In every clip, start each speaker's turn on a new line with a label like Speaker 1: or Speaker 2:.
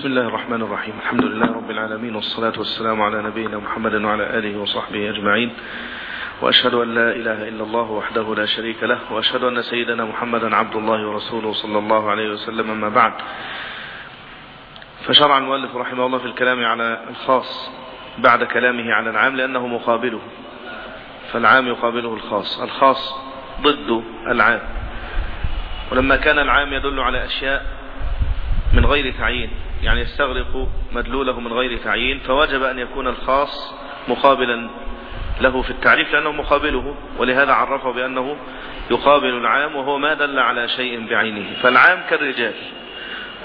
Speaker 1: بسم الله الرحمن الرحيم. الحمد لله رب العالمين والصلاة والسلام على نبينا محمد وعلى آله وصحبه أجمعين. وأشهد أن لا إله إلا الله وحده لا شريك له وأشهد أن سيدنا محمدا عبد الله ورسوله صلى الله عليه وسلم أما بعد. فشرع المؤلف رحمه الله في الكلام على الخاص بعد كلامه على العام لأنه مقابله. فالعام يقابله الخاص. الخاص ضد العام. ولما كان العام يدل على أشياء من غير تعيين يعني يستغرق مدلوله من غير تعيين فوجب أن يكون الخاص مقابلا له في التعريف لأنه مقابله ولهذا عرفه بأنه يقابل العام وهو ما دل على شيء بعينه. فالعام كالرجال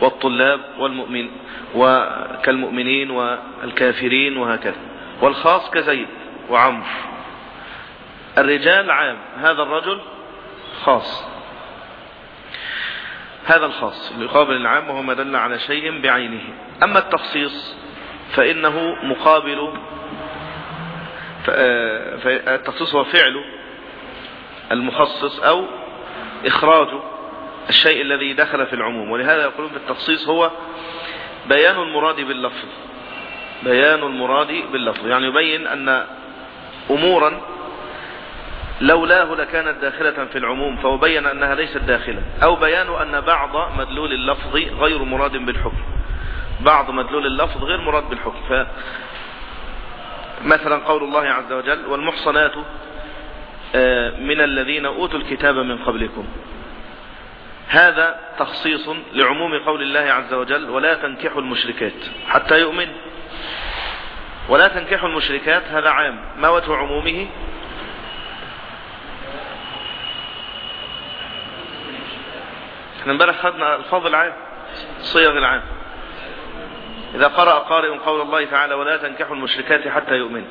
Speaker 1: والطلاب والمؤمن وكالمؤمنين والكافرين وهكذا والخاص كزيد وعمر الرجال عام هذا الرجل خاص. هذا الخاص يقابل العام وهو ما دل على شيء بعينه. أما التخصيص فإنه مقابل التخصيص هو فعل المخصص أو إخراج الشيء الذي دخل في العموم. ولهذا يقولون في التخصيص هو بيان المراد باللفظ. بيان المراد باللفظ. يعني يبين أن أمورا لولاه لكانت داخلة في العموم فهو بين أنها ليست داخلة. أو بيان أن بعض مدلول اللفظ غير مراد بالحكم. بعض مدلول اللفظ غير مراد بالحكم. ف مثلا قول الله عز وجل والمحصنات من الذين أوتوا الكتاب من قبلكم. هذا تخصيص لعموم قول الله عز وجل ولا تنكحوا المشركات. حتى يؤمن. ولا تنكحوا المشركات هذا عام. ما وجه عمومه؟ إحنا امبارح خدنا الفاظ العام صيغ العام. إذا قرأ قارئ قول الله تعالى ولا تنكحوا المشركات حتى يؤمن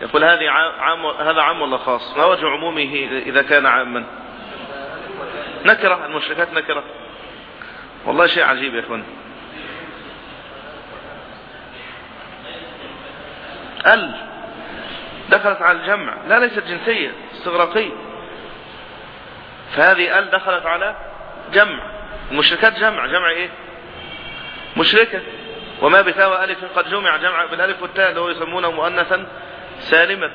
Speaker 1: يقول هذه عام هذا عام ولا خاص؟ ما وجه عمومه إذا كان عاما. نكرة المشركات نكرة. والله شيء عجيب يا اخوان ال دخلت على الجمع لا ليست جنسية استغراقية. فهذه ال دخلت على جمع. المشركات جمع. جمع إيه؟ مشركة. وما بتاوى ألف قد جمع. جمع بالألف والتاء اللي هو يسمونه مؤنثا سالما.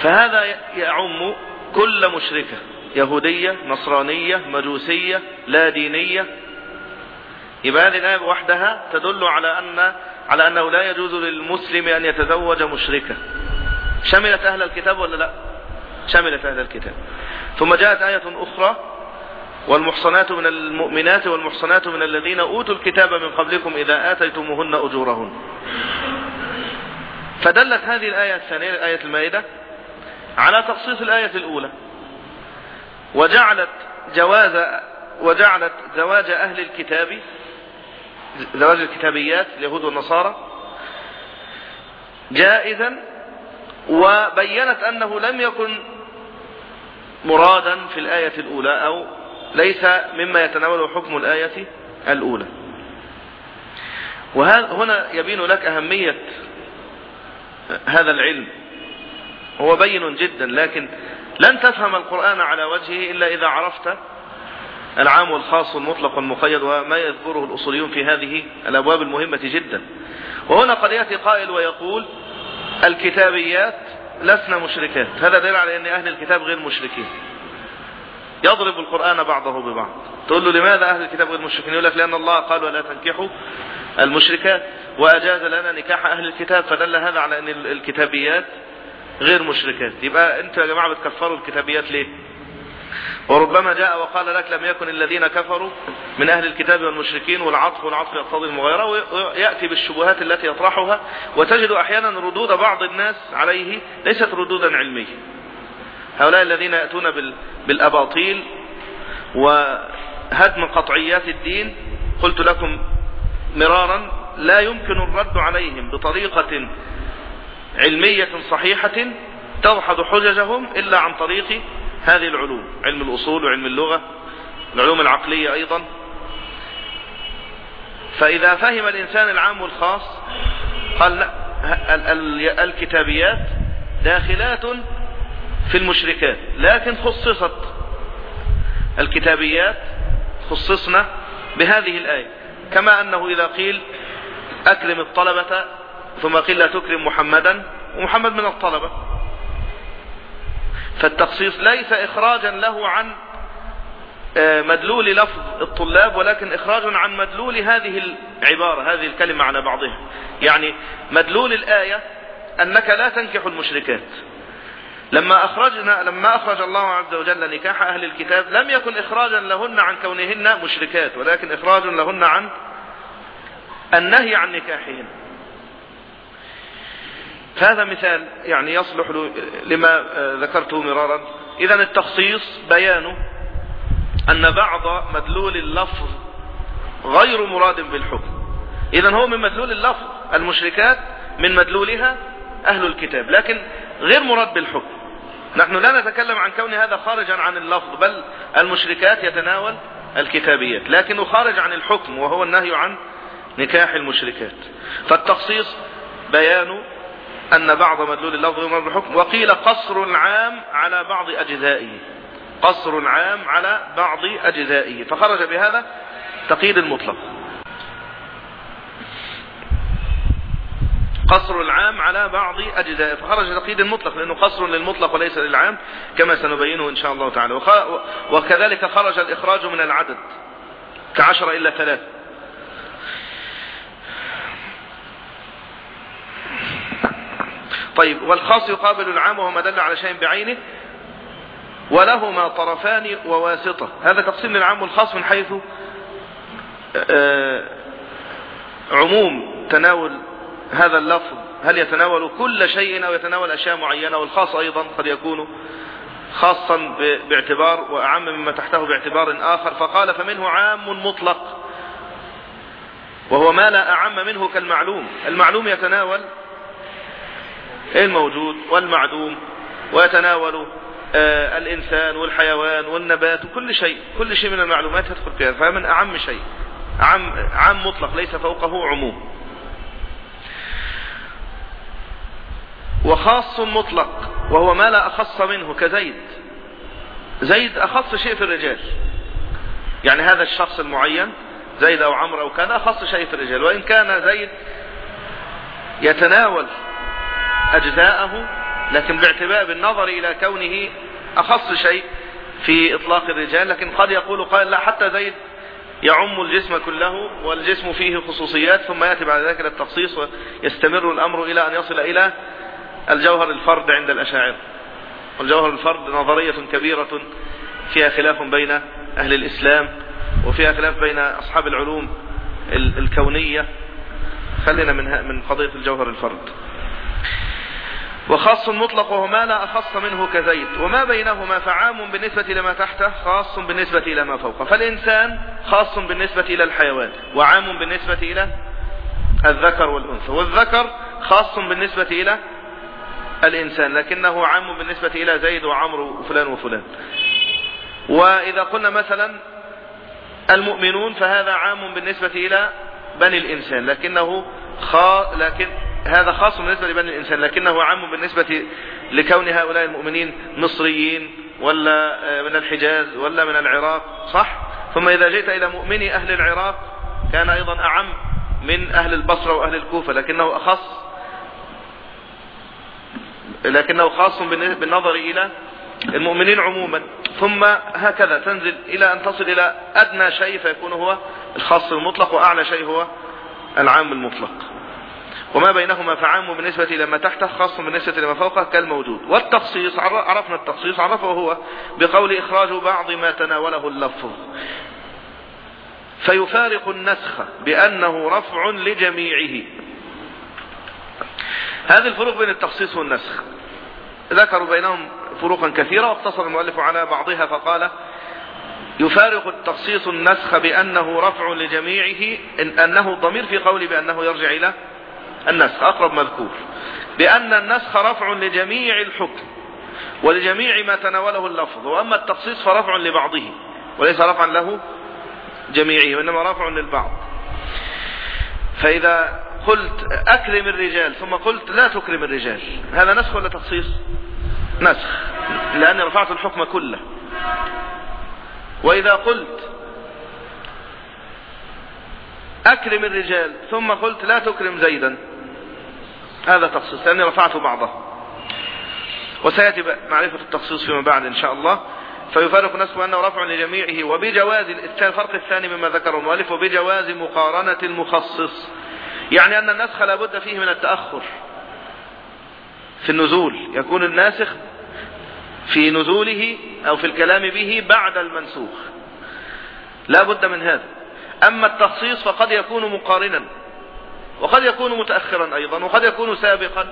Speaker 1: فهذا يعم كل مشركة. يهودية نصرانية مجوسية لا دينية. يبقى هذه الآية وحدها تدل على أن على أنه لا يجوز للمسلم أن يتزوج مشركة. شملت أهل الكتاب ولا لا؟ شملت أهل الكتاب. ثم جاءت آية أخرى والمحصنات من المؤمنات والمحصنات من الذين أوتوا الكتاب من قبلكم إذا آتيتموهن أجورهن. فدلت هذه الآية الثانية آية المائدة على تخصيص الآية الأولى. وجعلت جواز وجعلت زواج أهل الكتاب زواج الكتابيات اليهود والنصارى جائزا وبينت أنه لم يكن مرادا في الآية الأولى أو ليس مما يتناول حكم الآية الأولى. وهنا يبين لك أهمية هذا العلم. هو بين جدا لكن لن تفهم القرآن على وجهه إلا إذا عرفت العام والخاص والمطلق والمقيد وما يذكره الأصوليون في هذه الأبواب المهمة جدا. وهنا قد يأتي قائل ويقول الكتابيات لسنا مشركات هذا دليل على أن أهل الكتاب غير مشركين. يضرب القرآن بعضه ببعض. تقول له لماذا أهل الكتاب غير مشركين؟ يقول لك لأن الله قال ولا تنكحوا المشركات وأجاز لنا نكاح أهل الكتاب فدل هذا على أن الكتابيات غير مشركات. يبقى أنتوا يا جماعة بتكفروا الكتابيات ليه؟ وربما جاء وقال لك لم يكن الذين كفروا من أهل الكتاب والمشركين والعطف والعطف يقتضي المغايرة ويأتي بالشبهات التي يطرحها وتجد أحيانا ردود بعض الناس عليه ليست ردودا علمية هؤلاء الذين يأتون بالأباطيل وهدم قطعيات الدين قلت لكم مرارا لا يمكن الرد عليهم بطريقة علمية صحيحة تضحض حججهم إلا عن طريق هذه العلوم علم الأصول وعلم اللغة العلوم العقلية أيضا. فإذا فهم الإنسان العام والخاص قال لا الكتابيات داخلات في المشركات لكن خصصت الكتابيات خصصنا بهذه الآية. كما أنه إذا قيل أكرم الطلبة ثم قيل لا تكرم محمدا ومحمد من الطلبة. فالتخصيص ليس إخراجا له عن آه، مدلول لفظ الطلاب ولكن إخراج عن مدلول هذه العبارة هذه الكلمة على بعضها. يعني مدلول الآية أنك لا تنكح المشركات لما أخرجنا لما أخرج الله عز وجل نكاح أهل الكتاب لم يكن إخراجا لهن عن كونهن مشركات ولكن إخراج لهن عن النهي عن نكاحهن. هذا مثال يعني يصلح لما ذكرته مرارا. إذا التخصيص بيان أن بعض مدلول اللفظ غير مراد بالحكم. إذا هو من مدلول اللفظ المشركات من مدلولها أهل الكتاب لكن غير مراد بالحكم. نحن لا نتكلم عن كون هذا خارجا عن اللفظ بل المشركات يتناول الكتابيات. لكنه خارج عن الحكم وهو النهي عن نكاح المشركات. فالتخصيص بيان أن بعض مدلول اللفظ يمر بالحكم وقيل قصر العام على بعض أجزائه. قصر العام على بعض أجزائه. فخرج بهذا تقييد المطلق قصر العام على بعض أجزائه. فخرج تقييد المطلق لأنه قصر للمطلق وليس للعام كما سنبينه إن شاء الله تعالى. وكذلك خرج الإخراج من العدد كعشر إلا ثلاث. طيب والخاص يقابل العام وهو ما دل على شيء بعينه ولهما طرفان وواسطة. هذا تقسيم للعام والخاص من حيث آه، عموم تناول هذا اللفظ. هل يتناول كل شيء أو يتناول أشياء معينة؟ والخاص أيضا قد يكون خاصا باعتبار وأعم مما تحته باعتبار آخر. فقال فمنه عام مطلق وهو ما لا أعم منه كالمعلوم. المعلوم يتناول الموجود والمعدوم ويتناول آه الإنسان والحيوان والنبات وكل شيء كل شيء من المعلومات يدخل فيها فمن أعم شيء عام, عام مطلق ليس فوقه عموم. وخاص مطلق وهو ما لا أخص منه كزيد. زيد أخص شيء في الرجال. يعني هذا الشخص المعين زيد أو عمرو أو كان أخص شيء في الرجال. وإن كان زيد يتناول أجزاءه لكن باعتبار بالنظر إلى كونه أخص شيء في إطلاق الرجال. لكن قد يقول قال لا حتى زيد يعم الجسم كله والجسم فيه خصوصيات ثم يأتي بعد ذلك التخصيص ويستمر الأمر إلى أن يصل إلى الجوهر الفرد عند الأشاعرة. والجوهر الفرد نظرية كبيرة فيها خلاف بين أهل الإسلام وفيها خلاف بين أصحاب العلوم الكونية. خلينا من من قضية الجوهر الفرد. وخاص مطلق وهو ما لا أخص منه كزيد. وما بينهما فعام بالنسبة إلى ما تحته خاص بالنسبة إلى ما فوقه. فالإنسان خاص بالنسبة إلى الحيوان وعام بالنسبة إلى الذكر والأنثى. والذكر خاص بالنسبة إلى الإنسان لكنه عام بالنسبة إلى زيد وعمرو وفلان وفلان. وإذا قلنا مثلا المؤمنون فهذا عام بالنسبة إلى بني الإنسان لكنه خا لكن هذا خاص بالنسبة لبني الإنسان لكنه عام بالنسبة لكون هؤلاء المؤمنين مصريين ولا من الحجاز ولا من العراق صح؟ ثم إذا جئت إلى مؤمني أهل العراق كان أيضا أعم من أهل البصرة وأهل الكوفة لكنه أخص لكنه خاص بالنظر إلى المؤمنين عموما. ثم هكذا تنزل إلى أن تصل إلى أدنى شيء فيكون هو الخاص المطلق وأعلى شيء هو العام المطلق. وما بينهما فعام بالنسبة إلى ما تحته خاص بالنسبة إلى ما فوقه كالموجود. والتخصيص عرفنا التخصيص عرفه هو بقول إخراج بعض ما تناوله اللفظ. فيفارق النسخ بأنه رفع لجميعه. هذه الفروق بين التخصيص والنسخ. ذكروا بينهم فروقا كثيرة واقتصر المؤلف على بعضها فقال يفارق التخصيص النسخ بأنه رفع لجميعه إن أنه ضمير في قول بأنه يرجع إلى النسخ أقرب مذكور. بأن النسخ رفع لجميع الحكم ولجميع ما تناوله اللفظ وأما التخصيص فرفع لبعضه وليس رفعا له جميعه وإنما رفع للبعض. فإذا قلت أكرم الرجال ثم قلت لا تكرم الرجال هذا نسخ ولا تخصيص؟ نسخ لأني رفعت الحكم كله. وإذا قلت أكرم الرجال ثم قلت لا تكرم زيدا هذا تخصيص لأني رفعت بعضه. وسيأتي معرفة التخصيص فيما بعد إن شاء الله. فيفرق نسبه أنه رفع لجميعه وبجواز الفرق الثاني مما ذكره المؤلف وبجواز مقارنة المخصص. يعني أن النسخ لابد فيه من التأخر. في النزول يكون الناسخ في نزوله أو في الكلام به بعد المنسوخ. لا بد من هذا. أما التخصيص فقد يكون مقارنا. وقد يكون متأخرا أيضا وقد يكون سابقا.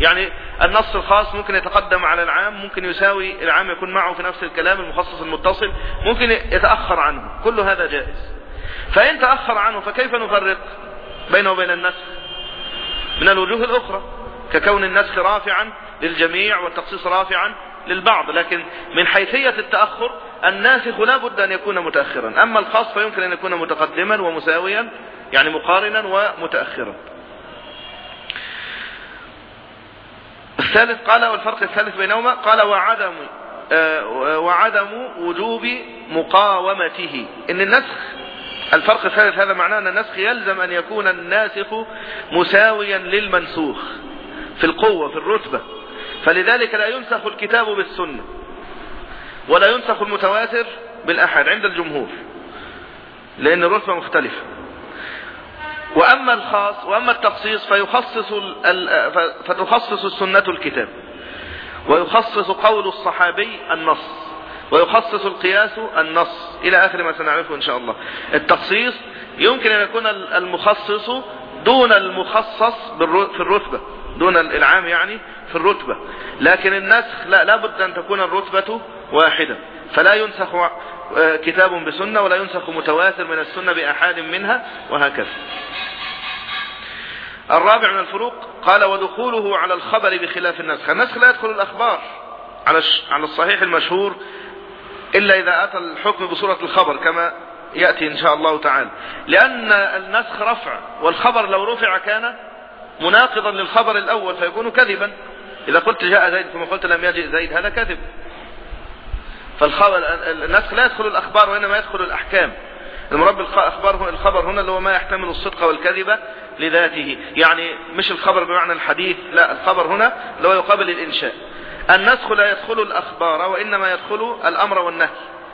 Speaker 1: يعني النص الخاص ممكن يتقدم على العام ممكن يساوي العام يكون معه في نفس الكلام المخصص المتصل ممكن يتأخر عنه. كل هذا جائز. فإن تأخر عنه فكيف نفرق بينه وبين النسخ؟ من الوجوه الأخرى ككون النسخ رافعا للجميع والتخصيص رافعا للبعض. لكن من حيثية التأخر الناسخ لا بد أن يكون متأخرا. أما الخاص فيمكن أن يكون متقدما ومساويا يعني مقارنا ومتأخرا. الثالث قال والفرق الثالث بينهما قال وعدم آه، وعدم وجوب مقاومته. إن النسخ الفرق الثالث هذا معناه إن النسخ يلزم أن يكون الناسخ مساويا للمنسوخ في القوة في الرتبة. فلذلك لا ينسخ الكتاب بالسنة ولا ينسخ المتواتر بالأحد عند الجمهور لأن الرتبة مختلفة. وأما الخاص وأما التخصيص فيخصص فتخصص السنة الكتاب. ويخصص قول الصحابي النص. ويخصص القياس النص. إلى آخر ما سنعرفه إن شاء الله. التخصيص يمكن أن يكون المخصص دون المخصص في الرتبة. دون العام يعني في الرتبة. لكن النسخ لا لابد أن تكون الرتبة واحدة. فلا ينسخ كتاب بسنة ولا ينسخ متواتر من السنة بأحاد منها وهكذا. الرابع من الفروق قال ودخوله على الخبر بخلاف النسخ النسخ لا يدخل الأخبار على على الصحيح المشهور إلا إذا أتى الحكم بصورة الخبر كما يأتي إن شاء الله تعالى. لأن النسخ رفع والخبر لو رفع كان مناقضا للخبر الأول فيكون كذبا. إذا قلت جاء زيد ثم قلت لم يجئ زيد هذا كذب. فالخبر النسخ لا يدخل الأخبار وإنما يدخل الأحكام. المراد بالأخبار الخبر هنا اللي هو ما يحتمل الصدق والكذب لذاته. يعني مش الخبر بمعنى الحديث لا الخبر هنا اللي هو يقابل الإنشاء. النسخ لا يدخل الأخبار وإنما يدخل الأمر والنهي.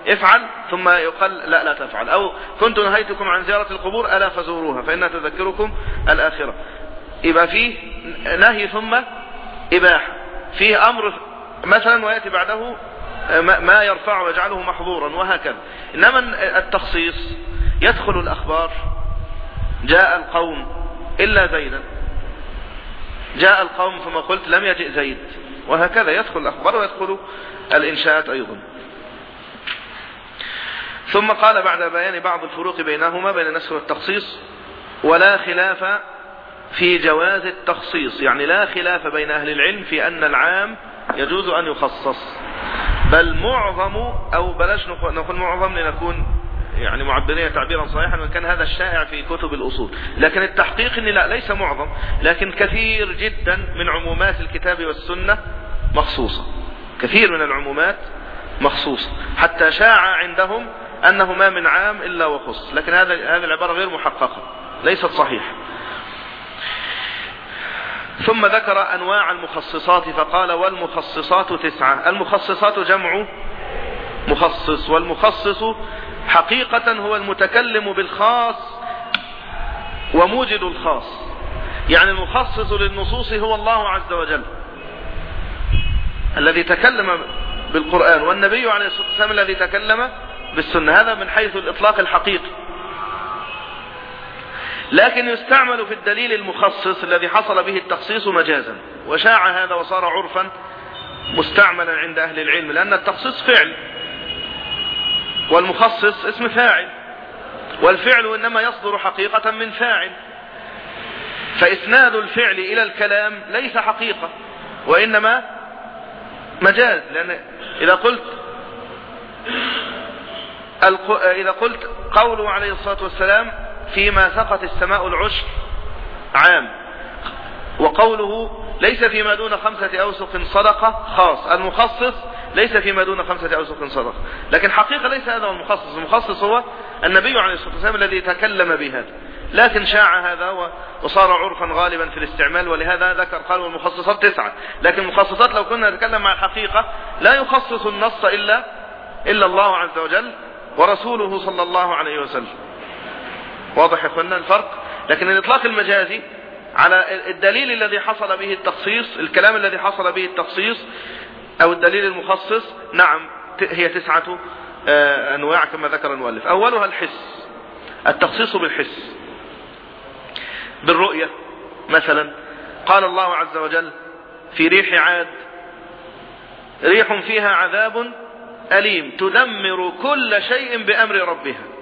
Speaker 1: افعل ثم يقال لا لا تفعل. أو كنت نهيتكم عن زيارة القبور ألا فزوروها فإنها تذكركم الآخرة. يبقى فيه نهي ثم إباحة. فيه أمر مثلا ويأتي بعده ما يرفع ويجعله محظورا وهكذا. إنما التخصيص يدخل الأخبار جاء القوم إلا زيدا. جاء القوم ثم قلت لم يجئ زيد وهكذا يدخل الأخبار ويدخل الإنشاءات أيضا. ثم قال بعد بيان بعض الفروق بينهما بين النسخ والتخصيص ولا خلاف في جواز التخصيص. يعني لا خلاف بين أهل العلم في أن العام يجوز أن يخصص بل معظم أو بلاش نقول معظم لنكون يعني معبرية تعبيرا صحيحا وان كان هذا الشائع في كتب الأصول. لكن التحقيق ان لا ليس معظم لكن كثير جدا من عمومات الكتاب والسنة مخصوصة. كثير من العمومات مخصوصة. حتى شاع عندهم أنه ما من عام إلا وخص. لكن هذا هذه العبارة غير محققة ليست صحيحة. ثم ذكر أنواع المخصصات فقال والمخصصات تسعة. المخصصات جمع مخصص والمخصص حقيقة هو المتكلم بالخاص وموجد الخاص. يعني المخصص للنصوص هو الله عز وجل. الذي تكلم بالقرآن والنبي عليه الصلاة والسلام الذي تكلم بالسنة. هذا من حيث الإطلاق الحقيقي. لكن يستعمل في الدليل المخصص الذي حصل به التخصيص مجازا. وشاع هذا وصار عرفا مستعملا عند أهل العلم لأن التخصيص فعل. والمخصص اسم فاعل. والفعل إنما يصدر حقيقة من فاعل. فإسناد الفعل إلى الكلام ليس حقيقة وإنما مجاز. لأن إذا قلت إذا قلت قوله عليه الصلاة والسلام فيما سقط السماء العشر عام. وقوله ليس فيما دون خمسة أوسق صدقة. خاص. المخصص ليس فيما دون خمسة أوسق صدقة. لكن حقيقة ليس هذا هو المخصص. المخصص هو النبي عليه الصلاة والسلام الذي تكلم بهذا. لكن شاع هذا وصار عرفا غالبا في الاستعمال ولهذا ذكر قال والمخصصات تسعة. لكن المخصصات لو كنا نتكلم مع الحقيقة لا يخصص النص إلا إلا الله عز وجل ورسوله صلى الله عليه وسلم. واضح يا الفرق لكن الإطلاق المجازي على الدليل الذي حصل به التخصيص الكلام الذي حصل به التخصيص أو الدليل المخصص نعم هي تسعة آه، أنواع كما ذكر المؤلف. أولها الحس التخصيص بالحس بالرؤية. مثلا قال الله عز وجل في ريح عاد ريح فيها عذاب أليم تدمر كل شيء بأمر ربها.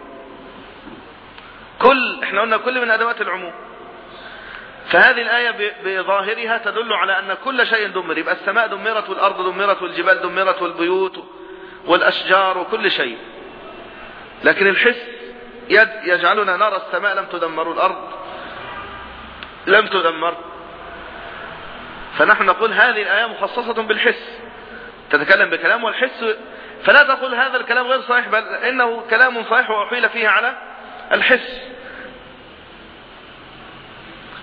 Speaker 1: كل إحنا قلنا كل من أدوات العموم. فهذه الآية بظاهرها تدل على أن كل شيء دمر. يبقى السماء دمرت والأرض دمرت والجبال دمرت والبيوت والأشجار وكل شيء. لكن الحس يجعلنا نرى السماء لم تدمر الأرض لم تدمر. فنحن نقول هذه الآية مخصصة بالحس. تتكلم بكلام والحس فلا تقول هذا الكلام غير صحيح بل إنه كلام صحيح وأحيل فيه على الحس.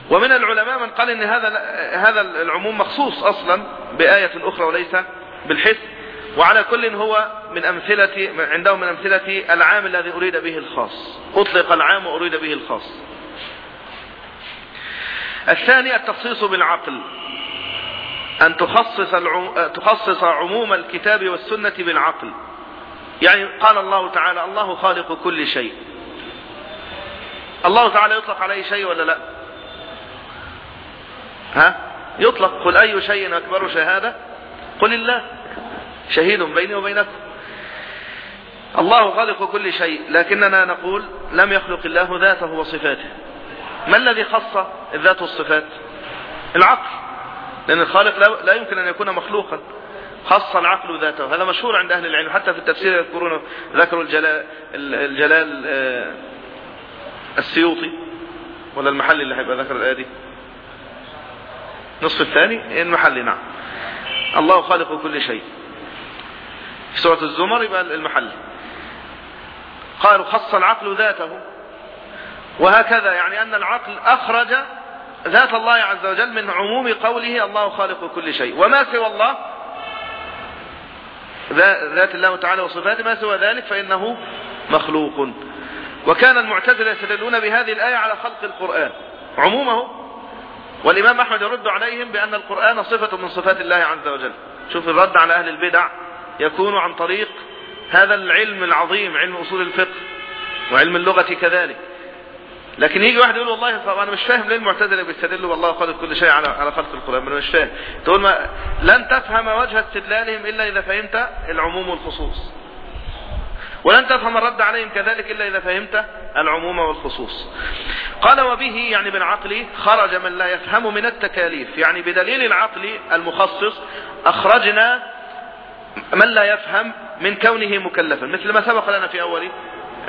Speaker 1: ومن العلماء من قال إن هذا هذا العموم مخصوص أصلا بآية أخرى وليس بالحس. وعلى كل هو من امثلة عندهم من أمثلة العام الذي أريد به الخاص. أطلق العام وأريد به الخاص. الثاني التخصيص بالعقل. أن تخصص, تخصص عموم الكتاب والسنة بالعقل. يعني قال الله تعالى الله خالق كل شيء. الله تعالى يطلق عليه شيء ولا لا؟ ها؟ يطلق. قل أي شيء أكبر شهادة؟ قل الله. شهيد بيني وبينكم. الله خالق كل شيء لكننا نقول لم يخلق الله ذاته وصفاته. ما الذي خص الذات والصفات؟ العقل. لأن الخالق لا يمكن أن يكون مخلوقا. خص العقل ذاته. هذا مشهور عند أهل العلم حتى في التفسير يذكرون ذكروا الجلال, الجلال آه، السيوطي ولا المحلي اللي هيبقى ذكر الآية دي؟ نصف الثاني؟ المحلي نعم. الله خالق كل شيء. في سورة الزمر يبقى المحلي قالوا خص العقل ذاته. وهكذا يعني أن العقل أخرج ذات الله عز وجل من عموم قوله الله خالق كل شيء. وما سوى الله؟ ذات الله تعالى وصفاته. ما سوى ذلك؟ فإنه مخلوق. وكان المعتزلة يستدلون بهذه الآية على خلق القرآن. عمومه والإمام أحمد يرد عليهم بأن القرآن صفة من صفات الله عز وجل. شوف الرد على أهل البدع. يكون عن طريق هذا العلم العظيم علم أصول الفقه وعلم اللغة كذلك. لكن يجي واحد يقول والله طب أنا مش فاهم ليه المعتزلة بيستدلوا والله خالق كل شيء على على خلق القرآن أنا مش فاهم. تقول ما لن تفهم وجه استدلالهم إلا إذا فهمت العموم والخصوص. ولن تفهم الرد عليهم كذلك إلا إذا فهمت العموم والخصوص. قال وبه يعني بالعقل خرج من لا يفهم من التكاليف يعني بدليل العقل المخصص أخرجنا من لا يفهم من كونه مكلفا مثل ما سبق لنا في أول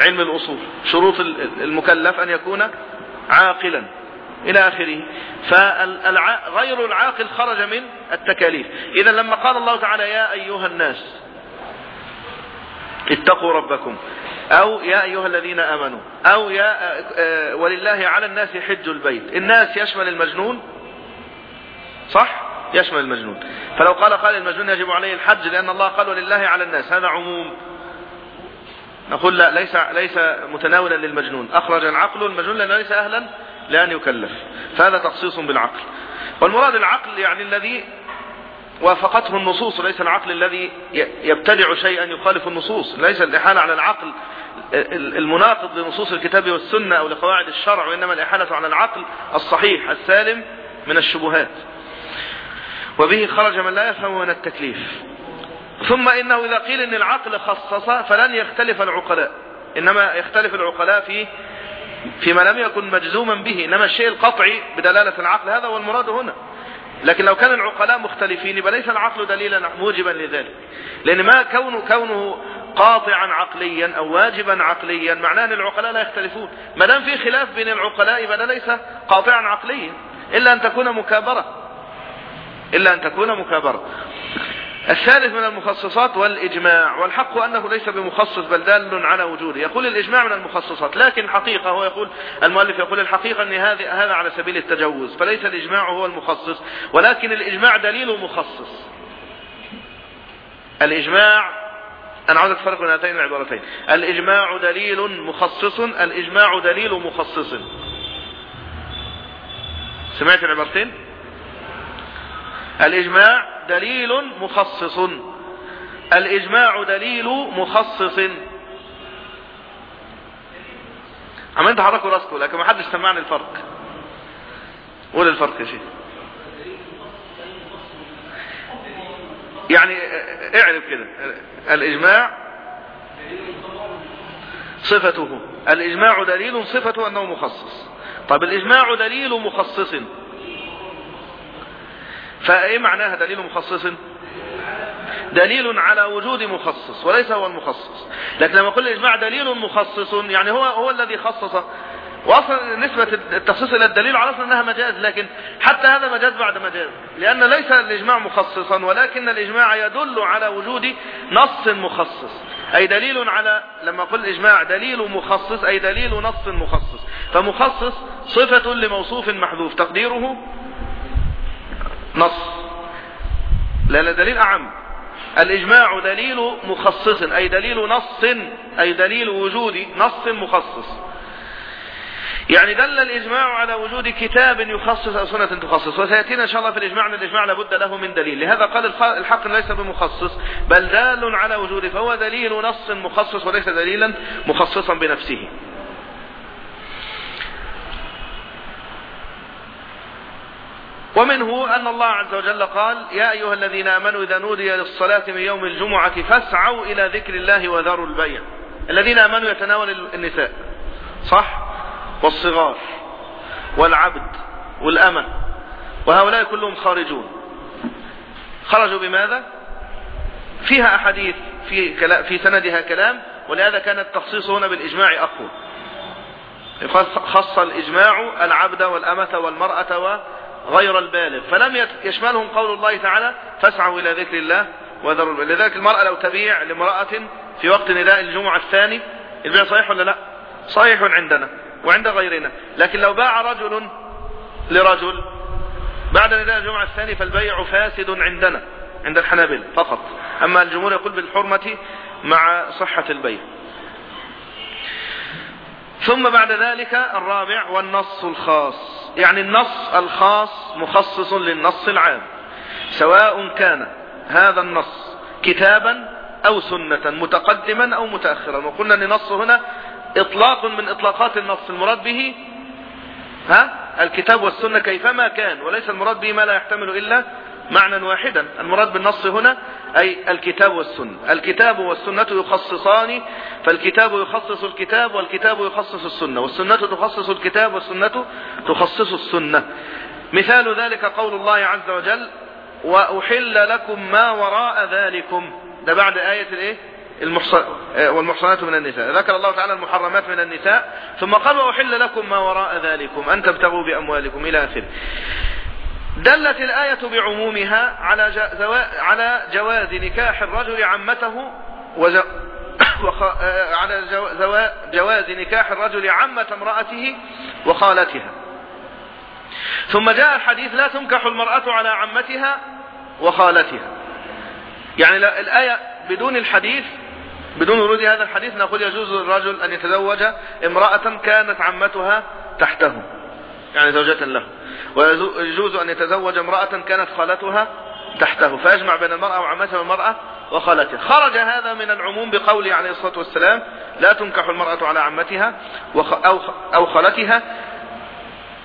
Speaker 1: علم الأصول شروط المكلف أن يكون عاقلا إلى آخره. فغير العاقل خرج من التكاليف. إذا لما قال الله تعالى يا أيها الناس اتقوا ربكم. أو يا أيها الذين آمنوا أو يا آه، ولله على الناس حج البيت. الناس يشمل المجنون؟ صح؟ يشمل المجنون. فلو قال قال المجنون يجب عليه الحج لأن الله قال ولله على الناس. هذا عموم. نقول لا ليس ليس متناولا للمجنون. أخرج العقل المجنون لأنه ليس أهلا لأن يكلف. فهذا تخصيص بالعقل. والمراد العقل يعني الذي وافقته النصوص وليس العقل الذي يبتدع شيئا يخالف النصوص ليس الإحالة على العقل المناقض لنصوص الكتاب والسنة أو لقواعد الشرع وإنما الإحالة على العقل الصحيح السالم من الشبهات. وبه خرج من لا يفهم من التكليف. ثم إنه إذا قيل إن العقل خصص فلن يختلف العقلاء إنما يختلف العقلاء في فيما لم يكن مجزوما به إنما الشيء القطعي بدلالة العقل هذا هو المراد هنا. لكن لو كان العقلاء مختلفين يبقى ليس العقل دليلا موجبا لذلك. لأن ما كونه كونه قاطعا عقليا أو واجبا عقليا معناه أن العقلاء لا يختلفون. ما دام في خلاف بين العقلاء يبقى ليس قاطعا عقليا. إلا أن تكون مكابرة. إلا أن تكون مكابرة. الثالث من المخصصات والإجماع والحق أنه ليس بمخصص بل دال على وجوده. يقول الإجماع من المخصصات لكن حقيقة هو يقول المؤلف يقول الحقيقة أن هذا على سبيل التجوز فليس الإجماع هو المخصص ولكن الإجماع دليل مخصص. الإجماع أنا عاوز أتفرق بين هاتين العبارتين. الإجماع دليل مخصص الإجماع دليل مخصص. سمعت العبارتين؟ الإجماع دليل مخصص. الإجماع دليل مخصص. عمال تحركوا راسكم لكن ما حدش سمعني الفرق. قول الفرق يا شيخ. يعني اعرف كده. الإجماع صفته. الإجماع دليل صفته أنه مخصص. طب الإجماع دليل مخصص. فإيه معناها دليل مخصص؟ دليل على وجود مخصص وليس هو المخصص. لكن لما قل الإجماع دليل مخصص يعني هو هو الذي خصص. واصلا نسبة التخصيص إلى الدليل عرفنا أنها مجاز لكن حتى هذا مجاز بعد مجاز. لأن ليس الإجماع مخصصا ولكن الإجماع يدل على وجود نص مخصص. أي دليل على لما قل الإجماع دليل مخصص أي دليل نص مخصص. فمخصص صفة لموصوف محذوف تقديره نص. لا لا دليل أعم. الإجماع دليل مخصص أي دليل نص أي دليل وجود نص مخصص. يعني دل الإجماع على وجود كتاب يخصص أو سنة تخصص. وسيأتينا إن شاء الله في الإجماع أن الإجماع لابد له من دليل. لهذا قال الحق ليس بمخصص بل دال على وجوده فهو دليل نص مخصص وليس دليلا مخصصا بنفسه. ومنه أن الله عز وجل قال يا أيها الذين آمنوا إذا نودي للصلاة من يوم الجمعة فاسعوا إلى ذكر الله وذروا البيع. الذين آمنوا يتناول النساء صح؟ والصغار والعبد والأمة وهؤلاء كلهم خارجون. خرجوا بماذا؟ فيها أحاديث في, في سندها كلام ولهذا كان التخصيص هنا بالإجماع أقوى. خص الإجماع العبد والأمة والمرأة غير البالغ فلم يشملهم قول الله تعالى فاسعوا إلى ذكر الله وذروا لذلك المرأة لو تبيع لامرأة في وقت نداء الجمعة الثاني البيع صحيح ولا لا؟ صحيح عندنا وعند غيرنا لكن لو باع رجل لرجل بعد نداء الجمعة الثاني فالبيع فاسد عندنا عند الحنابل فقط. أما الجمهور يقول بالحرمة مع صحة البيع. ثم بعد ذلك الرابع والنص الخاص. يعني النص الخاص مخصص للنص العام سواء كان هذا النص كتابا أو سنة متقدما أو متأخرا. وقلنا أن النص هنا إطلاق من إطلاقات النص. المراد به ها؟ الكتاب والسنة كيفما كان وليس المراد به ما لا يحتمل إلا معنى واحدا. المراد بالنص هنا أي الكتاب والسنة. الكتاب والسنة يخصصان فالكتاب يخصص الكتاب والكتاب يخصص السنة. والسنة تخصص الكتاب والسنة تخصص السنة. مثال ذلك قول الله عز وجل وأحل لكم ما وراء ذلكم ده بعد آية الإيه؟ المحصن والمحصنات من النساء. ذكر الله تعالى المحرمات من النساء. ثم قال وأحل لكم ما وراء ذلكم أن تبتغوا بأموالكم إلى آخره. دلت الآية بعمومها على على جواز نكاح الرجل عمته وز... وخ... آه، على جواز نكاح الرجل عمة امرأته وخالتها. ثم جاء الحديث لا تنكح المرأة على عمتها وخالتها. يعني الآية بدون الحديث بدون ورود هذا الحديث نقول يجوز للرجل أن يتزوج امرأة كانت عمتها تحته يعني زوجة له. ويجوز أن يتزوج امرأة كانت خالتها تحته فيجمع بين المرأة وعمتها والمرأة وخالتها خرج هذا من العموم بقوله عليه الصلاة والسلام لا تنكح المرأة على عمتها أو خالتها.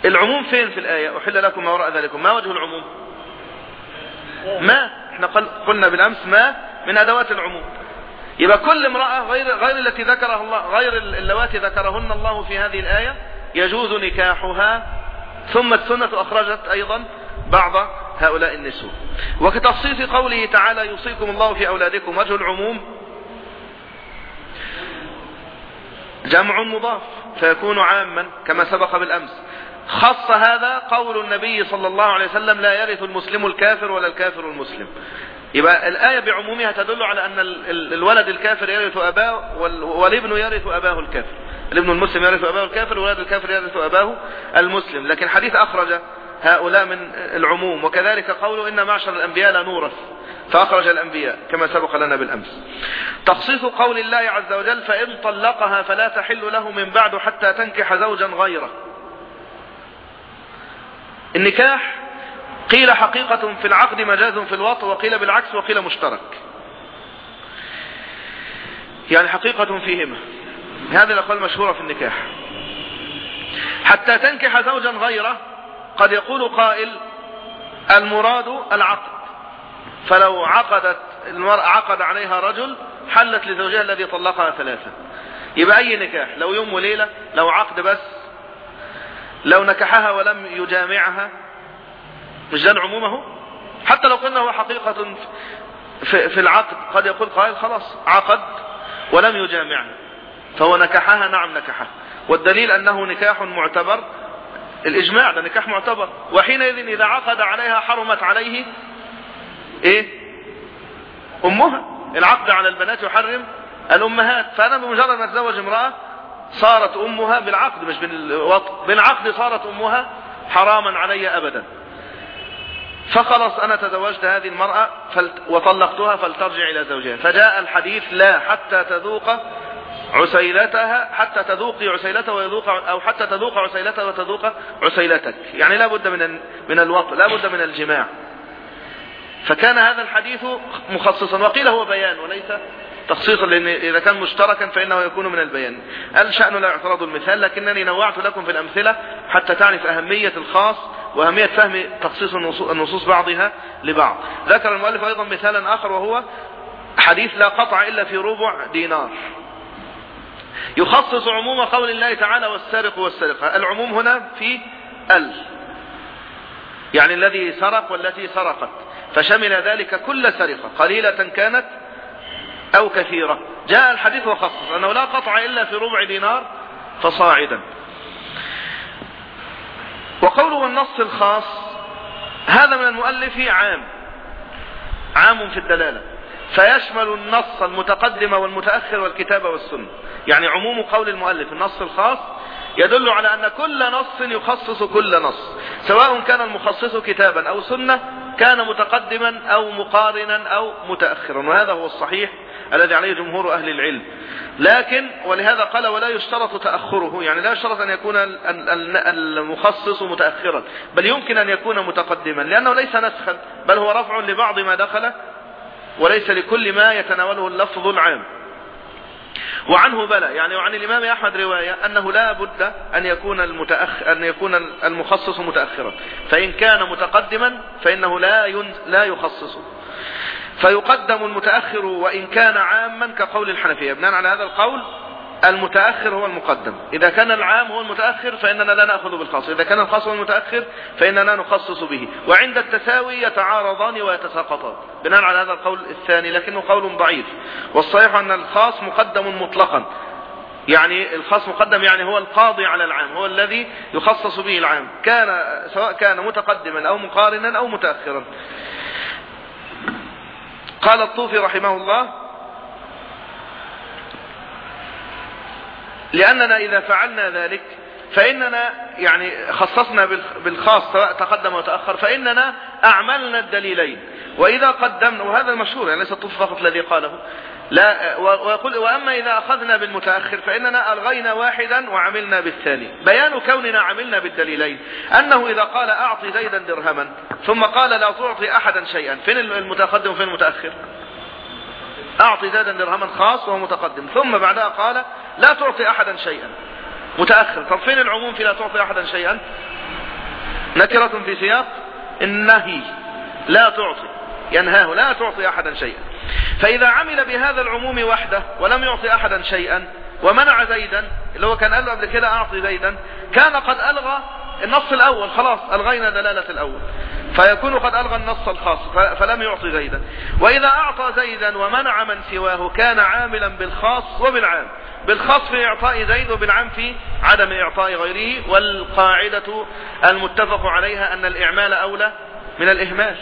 Speaker 1: العموم فين في الآية؟ أحل لكم ما وراء ذلكم. ما وجه العموم؟ ما؟ إحنا قلنا بالأمس ما من أدوات العموم. يبقى كل امرأة غير, غير التي ذكرها الله غير اللواتي ذكرهن الله في هذه الآية يجوز نكاحها ثم السنة أخرجت أيضا بعض هؤلاء النسوة وكتخصيص قوله تعالى يوصيكم الله في أولادكم وجه العموم جمع مضاف فيكون عاما كما سبق بالأمس. خص هذا قول النبي صلى الله عليه وسلم لا يرث المسلم الكافر ولا الكافر المسلم. يبقى الآية بعمومها تدل على أن الولد الكافر يرث أباه والابن يرث أباه الكافر. الابن المسلم يرث أباه الكافر والولد الكافر يرث أباه المسلم. لكن حديث أخرج هؤلاء من العموم وكذلك قوله إن معشر الأنبياء لا نورث فأخرج الأنبياء كما سبق لنا بالأمس. تخصيص قول الله عز وجل فإن طلقها فلا تحل له من بعد حتى تنكح زوجا غيره. النكاح قيل حقيقة في العقد مجاز في الوطء وقيل بالعكس وقيل مشترك. يعني حقيقة فيهما. هذه الأقوال المشهورة في النكاح. حتى تنكح زوجا غيره قد يقول قائل المراد العقد. فلو عقدت المرأة عقد عليها رجل حلت لزوجها الذي طلقها ثلاثة. يبقى أي نكاح؟ لو يوم وليلة لو عقد بس لو نكحها ولم يجامعها مش ده العموم حتى لو قلنا هو حقيقة في العقد قد يقول قائل خلاص عقد ولم يجامعها. فهو نكحها نعم نكحها. والدليل أنه نكاح معتبر الإجماع ده نكاح معتبر. وحينئذ إذا عقد عليها حرمت عليه إيه؟ أمها. العقد على البنات يحرم الأمهات. فأنا بمجرد ما أتزوج امرأة صارت أمها بالعقد مش بالوطء بالعقد صارت أمها حراما علي أبدا. فخلص أنا تزوجت هذه المرأة وطلقتها فلترجع إلى زوجها. فجاء الحديث لا حتى تذوق عسيلتها حتى تذوقي عسيلته ويذوق أو حتى تذوق عسيلته وتذوق عسيلتك. يعني لا بد من من الوطء لا بد من الجماع. فكان هذا الحديث مخصصا. وقيل هو بيان وليس تخصيصا لأن إذا كان مشتركا فإنه يكون من البيان. الشأن لا يعترض المثال؟ لكنني نوعت لكم في الأمثلة حتى تعرف أهمية الخاص وأهمية فهم تخصيص النصوص بعضها لبعض. ذكر المؤلف أيضا مثالا آخر وهو حديث لا قطع إلا في ربع دينار. يخصص عموم قول الله تعالى والسارق والسرقة. العموم هنا في ال. يعني الذي سرق والتي سرقت. فشمل ذلك كل سرقة. قليلة كانت أو كثيرة. جاء الحديث وخصص. أنه لا قطع إلا في ربع دينار فصاعدا. وقوله النص الخاص هذا من المؤلف عام. عام في الدلالة. فيشمل النص المتقدم والمتأخر والكتاب والسنة. يعني عموم قول المؤلف النص الخاص يدل على أن كل نص يخصص كل نص. سواء كان المخصص كتابا أو سنة كان متقدما أو مقارنا أو متأخرا وهذا هو الصحيح الذي عليه جمهور أهل العلم. لكن ولهذا قال ولا يشترط تأخره. يعني لا يشترط أن يكون المخصص متأخرا بل يمكن أن يكون متقدما لأنه ليس نسخا بل هو رفع لبعض ما دخل وليس لكل ما يتناوله اللفظ العام. وعنه بلى يعني وعن الإمام أحمد رواية أنه لا بد أن يكون المتأخ أن يكون المخصص متأخرا. فإن كان متقدما فإنه لا لا يخصصه فيقدم المتأخر وإن كان عاما كقول الحنفية. بناء على هذا القول المتأخر هو المقدم. إذا كان العام هو المتأخر فإننا لا نأخذ بالخاص. إذا كان الخاص هو المتأخر فإننا نخصص به. وعند التساوي يتعارضان ويتساقطان. بناء على هذا القول الثاني لكنه قول ضعيف. والصحيح أن الخاص مقدم مطلقا. يعني الخاص مقدم يعني هو القاضي على العام هو الذي يخصص به العام. كان سواء كان متقدما أو مقارنا أو متأخرا. قال الطوفي رحمه الله لأننا إذا فعلنا ذلك فإننا يعني خصصنا بالخاص سواء تقدم وتأخر فإننا أعملنا الدليلين. وإذا قدمنا وهذا المشهور يعني ليس الطوفي فقط الذي قاله. لا ويقول وأما إذا أخذنا بالمتأخر فإننا ألغينا واحدا وعملنا بالثاني. بيان كوننا عملنا بالدليلين. أنه إذا قال أعطي زيدا درهما ثم قال لا تعطي أحدا شيئا فين المتقدم وفين المتأخر؟ أعطي زيدا درهما خاص وهو متقدم. ثم بعدها قال لا تعطي أحدا شيئا. متأخر. طب فين العموم في لا تعطي أحدا شيئا؟ نكرة في سياق النهي. لا تعطي. ينهاه. لا تعطي أحدا شيئا. فإذا عمل بهذا العموم وحده ولم يعطي أحدا شيئا ومنع زيدا اللي هو كان قال له قبل كده أعطي زيدا كان قد ألغى النص الأول خلاص ألغينا دلالة الأول. فيكون قد ألغى النص الخاص فلم يعطي زيدا. وإذا أعطى زيدا ومنع من سواه كان عاملا بالخاص وبالعام. بالخاص في إعطاء زيد وبالعام في عدم إعطاء غيره. والقاعدة المتفق عليها أن الإعمال أولى من الإهمال.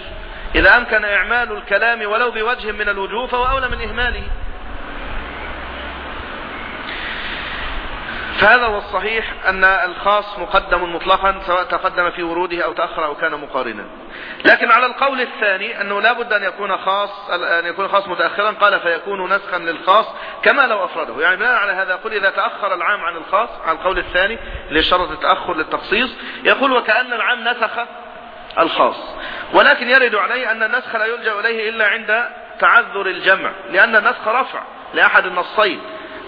Speaker 1: إذا أمكن إعمال الكلام ولو بوجه من الوجوه فهو أولى من إهماله. فهذا هو الصحيح أن الخاص مقدم مطلقا سواء تقدم في وروده أو تأخر أو كان مقارنا. لكن على القول الثاني أنه لا بد أن يكون خاص أن يكون خاص متأخرا قال فيكون نسخا للخاص كما لو أفرده. يعني بناء على هذا؟ يقول إذا تأخر العام عن الخاص على القول الثاني لشرط التأخر للتخصيص يقول وكأن العام نسخ الخاص. ولكن يرد عليه أن النسخ لا يلجأ إليه إلا عند تعذر الجمع لأن النسخ رفع لأحد النصين.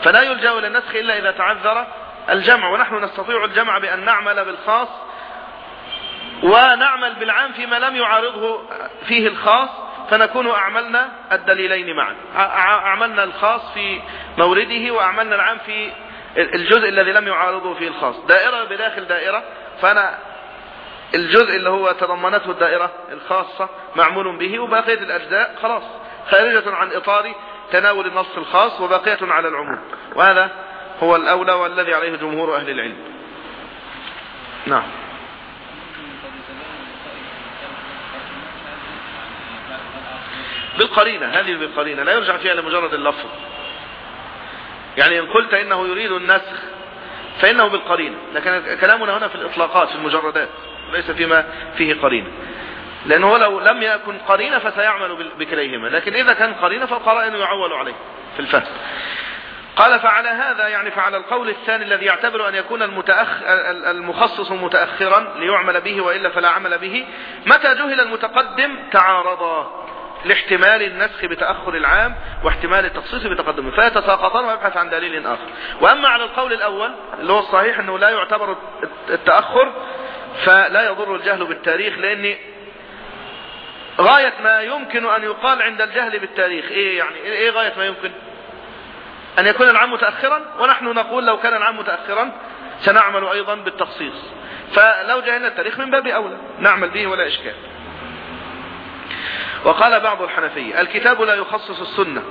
Speaker 1: فلا يلجأ إلى النسخ إلا إذا تعذر الجمع. ونحن نستطيع الجمع بأن نعمل بالخاص ونعمل بالعام فيما لم يعارضه فيه الخاص فنكون أعملنا الدليلين معا. أعملنا الخاص في مورده وأعملنا العام في الجزء الذي لم يعارضه فيه الخاص. دائرة بداخل دائرة فأنا الجزء اللي هو تضمنته الدائرة الخاصة معمول به وبقية الأجزاء خلاص. خارجة عن إطار تناول النص الخاص وباقية على العموم. وهذا هو الأولى والذي عليه جمهور أهل العلم. نعم. بالقرينة هذه بالقرينة لا يرجع فيها لمجرد اللفظ. يعني إن قلت إنه يريد النسخ فإنه بالقرينة. لكن كلامنا هنا في الإطلاقات في المجردات ليس فيما فيه قرينة. لأنه لو لم يكن قرينة فسيعمل بكليهما. لكن إذا كان قرينة فالقرائن يعول عليه في الفهم. قال فعلى هذا يعني فعلى القول الثاني الذي يعتبر أن يكون المتأخ المخصص متأخرا ليعمل به وإلا فلا عمل به. متى جهل المتقدم؟ تعارضا لاحتمال النسخ بتأخر العام واحتمال التخصيص بتقدمه فيتساقطان ويبحث عن دليل آخر. وأما على القول الأول اللي هو الصحيح أنه لا يعتبر التأخر فلا يضر الجهل بالتاريخ لأن غاية ما يمكن أن يقال عند الجهل بالتاريخ. إيه يعني إيه غاية ما يمكن؟ أن يكون العام متأخرا؟ ونحن نقول لو كان العام متأخرا سنعمل أيضا بالتخصيص. فلو جهلنا التاريخ من باب أولى نعمل به ولا إشكال. وقال بعض الحنفية الكتاب لا يخصص السنة.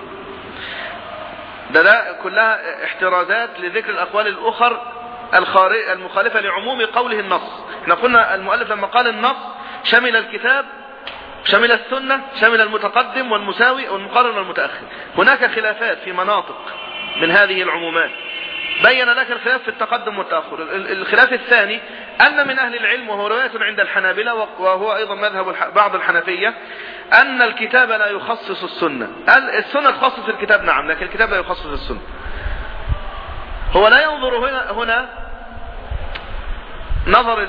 Speaker 1: ده ده كلها احترازات لذكر الأقوال الأخر المخالفة لعموم قوله النص. إحنا قلنا المؤلف لما قال النص شمل الكتاب شمل السنة شمل المتقدم والمساوي والمقارن والمتأخر. هناك خلافات في مناطق من هذه العمومات. بين لك الخلاف في التقدم والتأخر. الخلاف الثاني أن من أهل العلم وهو رواية عند الحنابلة وهو أيضا مذهب بعض الحنفية أن الكتاب لا يخصص السنة. السنة تخصص الكتاب نعم لكن الكتاب لا يخصص السنة. هو لا ينظر هنا, هنا نظر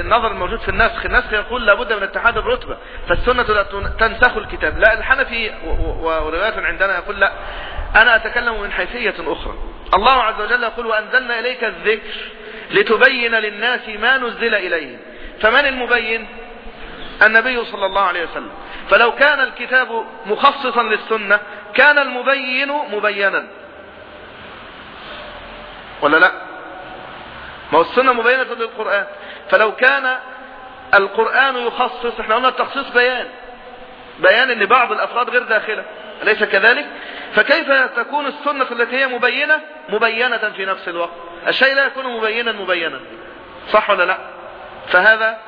Speaker 1: النظر الموجود في النسخ. النسخ يقول لابد من اتحاد الرتبة فالسنة لا تنسخ الكتاب. لا الحنفي ورواية عندنا يقول لا. أنا أتكلم من حيثية أخرى. الله عز وجل يقول وأنزلنا إليك الذكر لتبين للناس ما نزل إليهم. فمن المبين؟ النبي صلى الله عليه وسلم. فلو كان الكتاب مخصصا للسنة كان المبين مبينا. ولا لا؟ ما هو السنة مبينة للقرآن. فلو كان القرآن يخصص إحنا قلنا التخصيص بيان. بيان إن بعض الأفراد غير داخلة. أليس كذلك؟ فكيف تكون السنة التي هي مبينة؟ مبينة في نفس الوقت. الشيء لا يكون مبينا مبينا. صح ولا لا؟ فهذا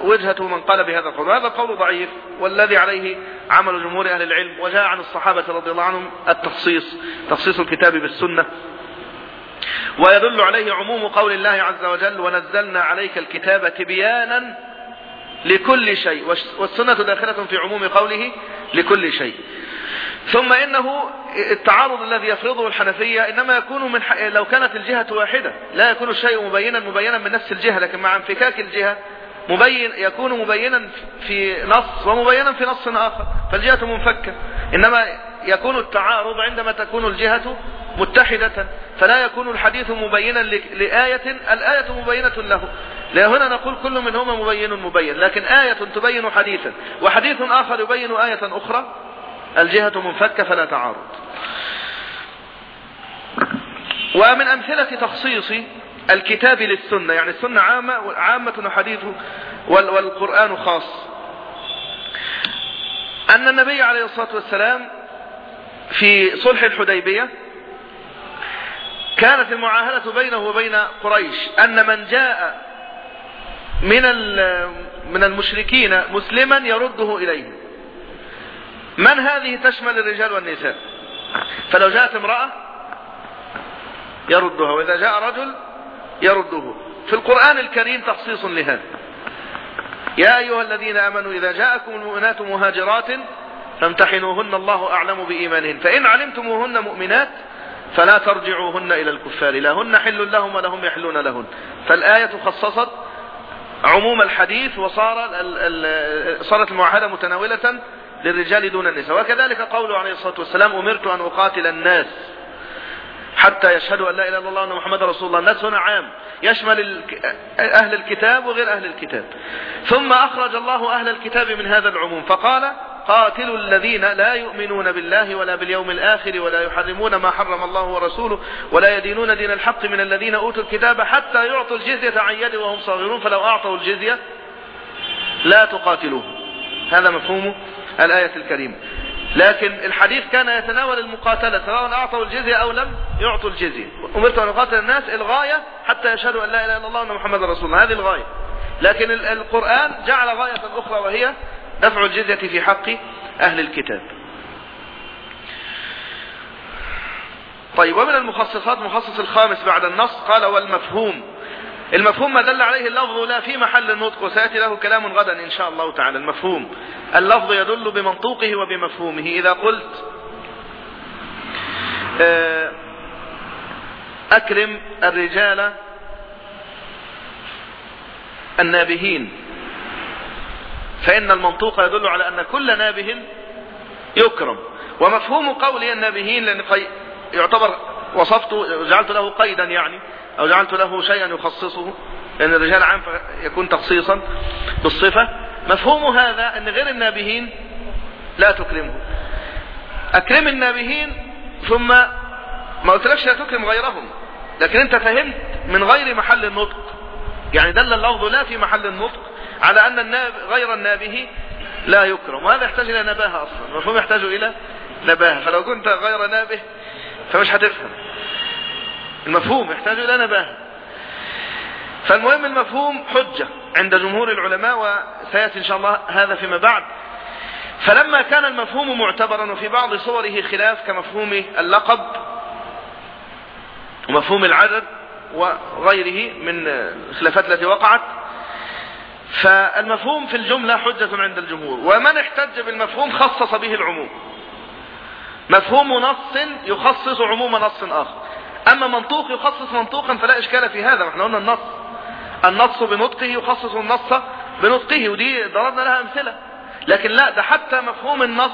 Speaker 1: وجهة من قال بهذا القول. هذا القول ضعيف. والذي عليه عمل جمهور أهل العلم. وجاء عن الصحابة رضي الله عنهم التخصيص. تخصيص الكتاب بالسنة. ويدل عليه عموم قول الله عز وجل ونزلنا عليك الكتاب تبيانا لكل شيء والسنة داخلة في عموم قوله لكل شيء ثم إنه التعارض الذي يفرضه الحنفية إنما يكون من. لو كانت الجهة واحدة لا يكون الشيء مبينا مبينا من نفس الجهة لكن مع انفكاك الجهة مبين يكون مبينا في نص ومبينا في نص آخر فالجهة منفكة إنما يكون التعارض عندما تكون الجهة متحدة فلا يكون الحديث مبينا لآية الآية مبينة له. لا هنا نقول كل منهما مبين مبين لكن آية تبين حديثا وحديث آخر يبين آية أخرى الجهة منفكة فلا تعارض. ومن أمثلة تخصيص الكتاب للسنة يعني السنة عامة عامة وحديث والقرآن خاص. أن النبي عليه الصلاة والسلام في صلح الحديبية كانت المعاهدة بينه وبين قريش أن من جاء من من المشركين مسلما يرده إليه. من هذه تشمل الرجال والنساء؟ فلو جاءت امرأة يردها وإذا جاء رجل يرده. في القرآن الكريم تخصيص لهذا. يا أيها الذين آمنوا إذا جاءكم المؤمنات مهاجرات فامتحنوهن الله أعلم بإيمانهن. فإن علمتموهن مؤمنات فلا ترجعوهن إلى الكفار. لا هن حل لهم ولهم يحلون لهن. فالآية خصصت عموم الحديث وصار صارت المعاهدة متناولة للرجال دون النساء. وكذلك قوله عليه الصلاة والسلام أمرت أن أقاتل الناس حتى يشهدوا أن لا إله إلا الله وأن محمد رسول الله. الناس هنا عام. يشمل أهل الكتاب وغير أهل الكتاب. ثم أخرج الله أهل الكتاب من هذا العموم. فقال قاتلوا الذين لا يؤمنون بالله ولا باليوم الآخر ولا يحرمون ما حرم الله ورسوله ولا يدينون دين الحق من الذين أوتوا الكتاب حتى يعطوا الجزية عن يد وهم صاغرون فلو أعطوا الجزية لا تقاتلوهم. هذا مفهوم الآية الكريمة. لكن الحديث كان يتناول المقاتلة سواء أعطوا الجزية أو لم يعطوا الجزية. أمرت أن أقاتل الناس الغاية حتى يشهدوا أن لا إله إلا الله وأن محمد رسول الله. هذه الغاية. لكن القرآن جعل غاية أخرى وهي دفع الجزية في حق أهل الكتاب. طيب ومن المخصصات مخصص الخامس بعد النص؟ قال والمفهوم. المفهوم ما دل عليه اللفظ لا في محل النطق وسيأتي له كلام غدا إن شاء الله تعالى. المفهوم. اللفظ يدل بمنطوقه وبمفهومه. إذا قلت آه، أكرم الرجال النابهين. فإن المنطوق يدل على أن كل نابه يكرم. ومفهوم قولي النابهين لأن يعتبر وصفته جعلت له قيدا يعني أو جعلت له شيئا يخصصه لأن الرجال عام يكون تخصيصا بالصفة. مفهوم هذا أن غير النابهين لا تكرمه. أكرم النابهين ثم ما قلتلكش لا تكرم غيرهم لكن أنت فهمت من غير محل النطق. يعني دل اللفظ لا في محل النطق على أن الناب غير النابه لا يكرم. وهذا يحتاج إلى نباهة أصلا. المفهوم يحتاج إلى نباهة. فلو كنت غير نابه فمش هتفهم. المفهوم يحتاج إلى نباهة. فالمهم المفهوم حجة عند جمهور العلماء وسيأتي إن شاء الله هذا فيما بعد. فلما كان المفهوم معتبرا وفي بعض صوره خلاف كمفهوم اللقب ومفهوم العدد وغيره من الخلافات التي وقعت فالمفهوم في الجملة حجة عند الجمهور ومن احتج بالمفهوم خصص به العموم. مفهوم نص يخصص عموم نص آخر. أما منطوق يخصص منطوقا فلا إشكال في هذا إحنا قلنا النص. النص بنطقه يخصص النص بنطقه ودي ضربنا لها أمثلة. لكن لا ده حتى مفهوم النص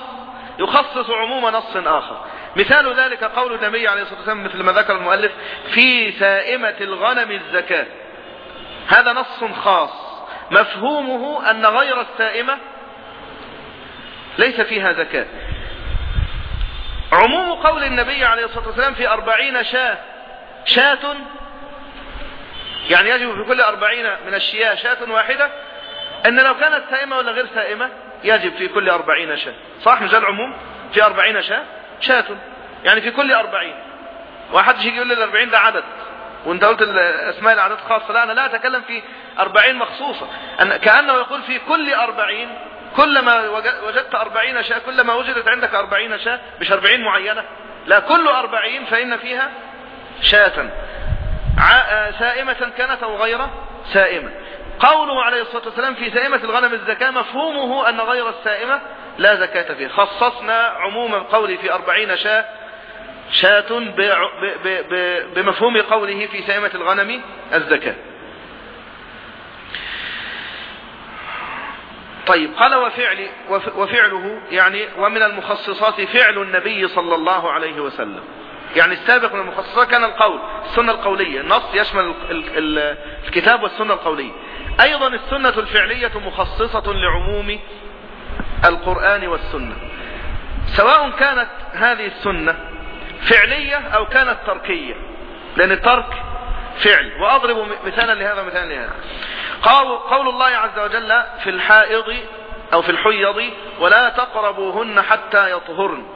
Speaker 1: يخصص عموم نص آخر. مثال ذلك قول النبي عليه الصلاة والسلام مثل ما ذكر المؤلف في سائمة الغنم الزكاة. هذا نص خاص. مفهومه أن غير السائمة ليس فيها زكاة. عموم قول النبي عليه الصلاة والسلام في أربعين شاة شاة يعني يجب في كل أربعين من الشياة شاة واحدة أن لو كانت سائمة ولا غير سائمة يجب في كل أربعين شاة. صح؟ مش العموم؟ في أربعين شاة شاة. يعني في كل أربعين. واحد يجي يقول لي الأربعين ده عدد. وانت قلت اسماء الأعداد خاصة. لا أنا لا أتكلم في أربعين مخصوصة. أن كأنه يقول في كل أربعين كلما وجدت أربعين شاة كلما وجدت عندك أربعين شاة مش أربعين معينة. لا كل أربعين فإن فيها شاة. سائمة كانت أو غير سائمة. قوله عليه الصلاة والسلام في سائمة الغنم الزكاة مفهومه أن غير السائمة لا زكاة فيه. خصصنا عموم القول في أربعين شاة شاة بمفهوم قوله في سائمة الغنم الزكاة. طيب قال وفعل وفعله يعني ومن المخصصات فعل النبي صلى الله عليه وسلم. يعني السابق من المخصصات كان القول السنة القولية النص يشمل الكتاب والسنة القولية. أيضا السنة الفعلية مخصصة لعموم القرآن والسنة. سواء كانت هذه السنة فعلية أو كانت تركية؟ لأن الترك فعل. وأضرب مثالا لهذا ومثالا لهذا. قول الله عز وجل في الحائض أو في الحيض ولا تقربوهن حتى يطهرن.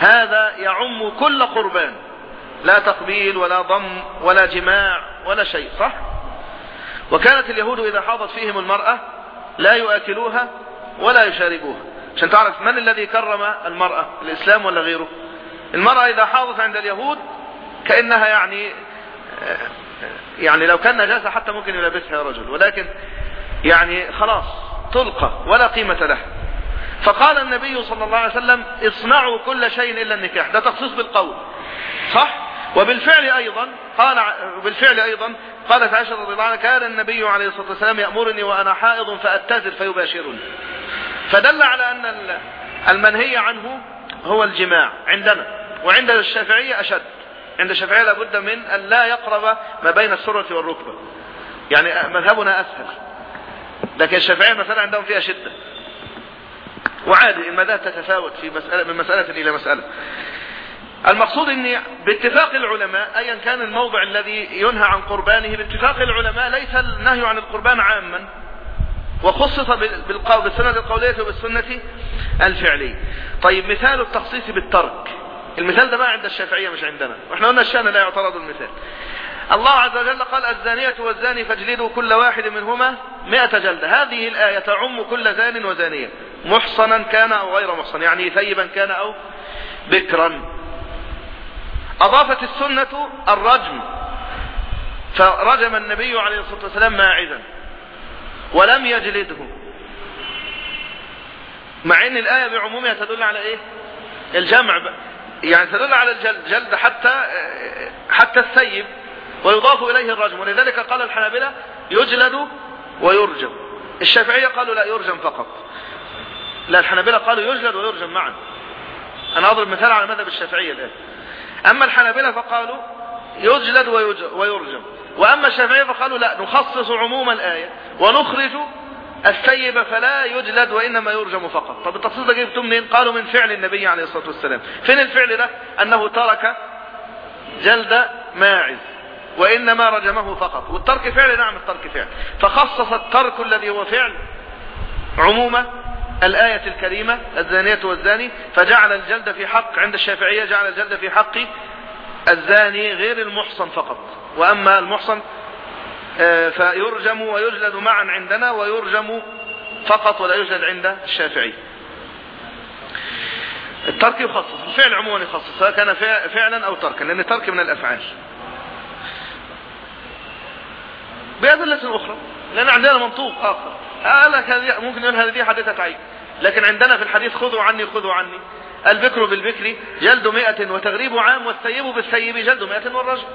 Speaker 1: هذا يعم كل قربان. لا تقبيل ولا ضم ولا جماع ولا شيء صح؟ وكانت اليهود إذا حاضت فيهم المرأة لا يؤكلوها ولا يشاربوها. عشان تعرف من الذي كرم المرأة الإسلام ولا غيره؟ المرأة إذا حاضت عند اليهود كأنها يعني يعني لو كان نجاسة حتى ممكن يلبسها رجل ولكن يعني خلاص تلقى ولا قيمة لها. فقال النبي صلى الله عليه وسلم اصنعوا كل شيء إلا النكاح ده تخصيص بالقول صح؟ وبالفعل أيضا قال بالفعل أيضا قالت عائشة رضي الله عنها كان النبي عليه الصلاة والسلام يأمرني وأنا حائض فأتزر فيباشرني. فدل على أن المنهي عنه هو الجماع عندنا. وعند الشافعية أشد. عند الشافعية لابد من أن لا يقرب ما بين السرة والركبة. يعني مذهبنا أسهل. لكن الشافعية مثلا عندهم فيها شدة. وعادي المذاهب تتفاوت في مسألة من مسألة إلى مسألة. المقصود ان باتفاق العلماء ايا كان الموضع الذي ينهى عن قربانه باتفاق العلماء ليس النهي عن القربان عاما. وخصص بالسنة القولية وبالسنة الفعلية. طيب مثال التخصيص بالترك. المثال ده بقى عند الشافعية مش عندنا. وإحنا قلنا الشأن لا يعترض المثال الله عز وجل قال الزانية والزاني فاجلدوا كل واحد منهما مئة جلدة. هذه الآية تعم كل زان وزانية. محصنا كان أو غير محصن يعني ثيبا كان أو بكرا. أضافت السنة الرجم فرجم النبي عليه الصلاة والسلام ماعزا ولم يجلده. مع إن الآية بعمومها تدل على إيه؟ الجمع. يعني تدل على الجلد جلد حتى حتى السيب ويضاف إليه الرجم. ولذلك قال الحنابلة يجلد ويرجم. الشافعية قالوا لا يرجم فقط. لا الحنابلة قالوا يجلد ويرجم معا. أنا أضرب مثال على مذهب الشافعية الآن. أما الحنابلة فقالوا يجلد ويرجم. وأما الشافعية فقالوا لا نخصص عموم الآية ونخرج السيب فلا يجلد وإنما يرجم فقط. طب التخصيص ده جبته منين؟ قالوا من فعل النبي عليه الصلاة والسلام. فين الفعل ده؟ أنه ترك جلد ماعز وإنما رجمه فقط. والترك فعل نعم الترك فعل. فخصص الترك الذي هو فعل عموم الآية الكريمة الزانية والزاني فجعل الجلد في حق عند الشافعية جعل الجلد في حق الزاني غير المحصن فقط. وأما المحصن فيرجم ويجلد معا عندنا ويرجم فقط ولا يجلد عند الشافعي. الترك يخصص الفعل عموما يخصص سواء كان فعلا أو تركا لأن الترك من الأفعال. بأدلة أخرى لأن عندنا منطوق آخر. قال ممكن يقول هذه حديثة عين لكن عندنا في الحديث خذوا عني خذوا عني. البكر بالبكر جلد مئة وتغريب عام والثيب بالثيب جلد مئة والرجل.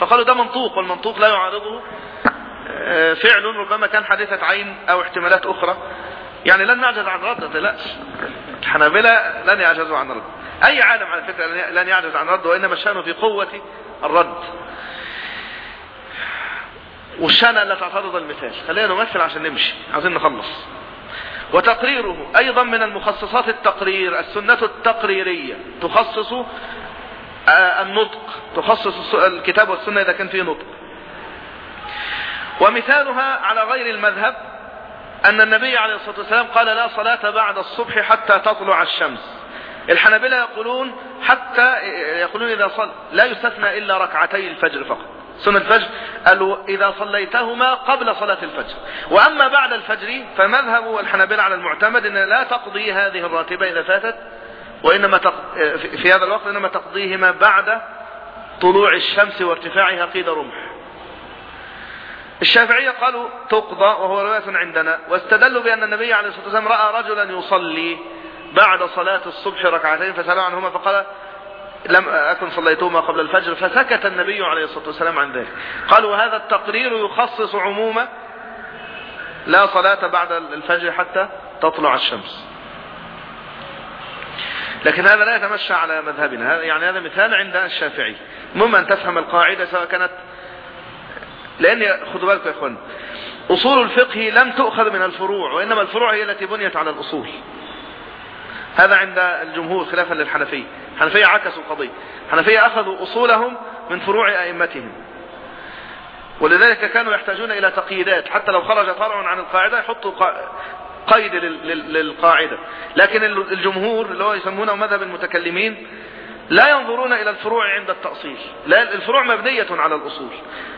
Speaker 1: فقالوا ده منطوق والمنطوق لا يعارضه. آه، فعل ربما كان حديثة عين أو احتمالات أخرى. يعني لن نعجز عن رد لا الحنابلة لن يعجزوا عن رد. أي عالم على فكرة لن يعجز عن رد وإنما الشأن في قوة الرد. والشأن لا تعترض المثال خلينا نمثل عشان نمشي. عايزين نخلص. وتقريره أيضا من المخصصات التقرير السنة التقريرية. تخصص آه، النطق. تخصص الكتاب والسنة إذا كان فيه نطق. ومثالها على غير المذهب أن النبي عليه الصلاة والسلام قال لا صلاة بعد الصبح حتى تطلع الشمس. الحنابلة يقولون حتى يقولون إذا صل لا يستثنى إلا ركعتي الفجر فقط. سنة الفجر قالوا إذا صليتهما قبل صلاة الفجر. وأما بعد الفجر فمذهب الحنابلة على المعتمد أن لا تقضي هذه الراتبة إذا فاتت وإنما في هذا الوقت إنما تقضيهما بعد طلوع الشمس وارتفاعها قيد رمح. الشافعية قالوا تقضى وهو رواية عندنا واستدلوا بأن النبي عليه الصلاة والسلام رأى رجلا يصلي بعد صلاة الصبح ركعتين فسألوا عنهما فقال لم أكن صليتهما قبل الفجر فسكت النبي عليه الصلاة والسلام عن ذلك. قالوا هذا التقرير يخصص عموما لا صلاة بعد الفجر حتى تطلع الشمس. لكن هذا لا يتمشى على مذهبنا يعني هذا مثال عند الشافعي. المهم أن تفهم القاعدة سواء كانت لأن خذوا بالكم يا إخوان أصول الفقه لم تؤخذ من الفروع وإنما الفروع هي التي بنيت على الأصول. هذا عند الجمهور خلافا للحنفية الحنفية عكسوا القضية. الحنفية أخذوا أصولهم من فروع أئمتهم. ولذلك كانوا يحتاجون إلى تقييدات. حتى لو خرج فرع عن القاعدة يحطوا قيد للقاعدة. لكن الجمهور اللي هو يسمونه مذهب المتكلمين لا ينظرون إلى الفروع عند التأصيل. لا الفروع مبنية على الأصول.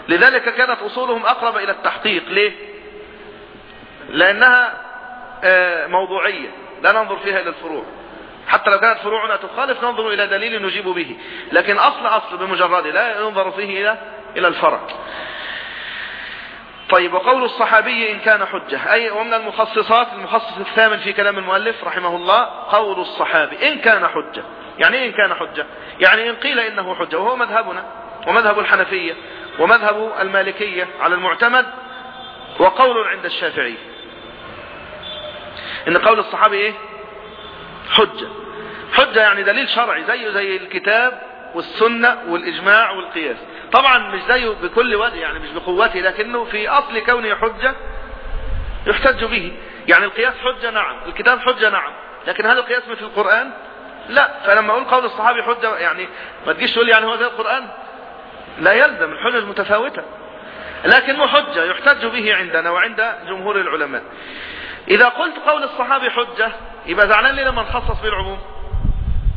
Speaker 1: لذلك كانت أصولهم أقرب إلى التحقيق. ليه؟ لأنها آه، موضوعية. لا ننظر فيها إلى الفروع. حتى لو كانت فروعنا تخالف ننظر إلى دليل نجيب به. لكن أصل أصل بمجرد لا ينظر فيه إلى إلى الفرع. طيب وقول الصحابي إن كان حجة. أي ومن المخصصات المخصص الثامن في كلام المؤلف رحمه الله قول الصحابي إن كان حجة. يعني إيه إن كان حجة. يعني إن قيل إنه حجة وهو مذهبنا ومذهب الحنفية ومذهب المالكية على المعتمد وقول عند الشافعي. إن قول الصحابي إيه؟ حجة. حجة يعني دليل شرعي زيه زي الكتاب والسنة والإجماع والقياس. طبعا مش زيه بكل وجه يعني مش بقوته لكنه في أصل كونه حجة يحتج به. يعني القياس حجة نعم الكتاب حجة نعم لكن هل القياس مثل القرآن لا فلما أقول قول الصحابي حجة يعني ما تجيش تقول يعني هو زي القرآن؟ لا يلزم الحجج متفاوتة لكنه حجة يحتج به عندنا وعند جمهور العلماء. إذا قلت قول الصحابي حجة يبقى زعلان لي لما نخصص به العموم؟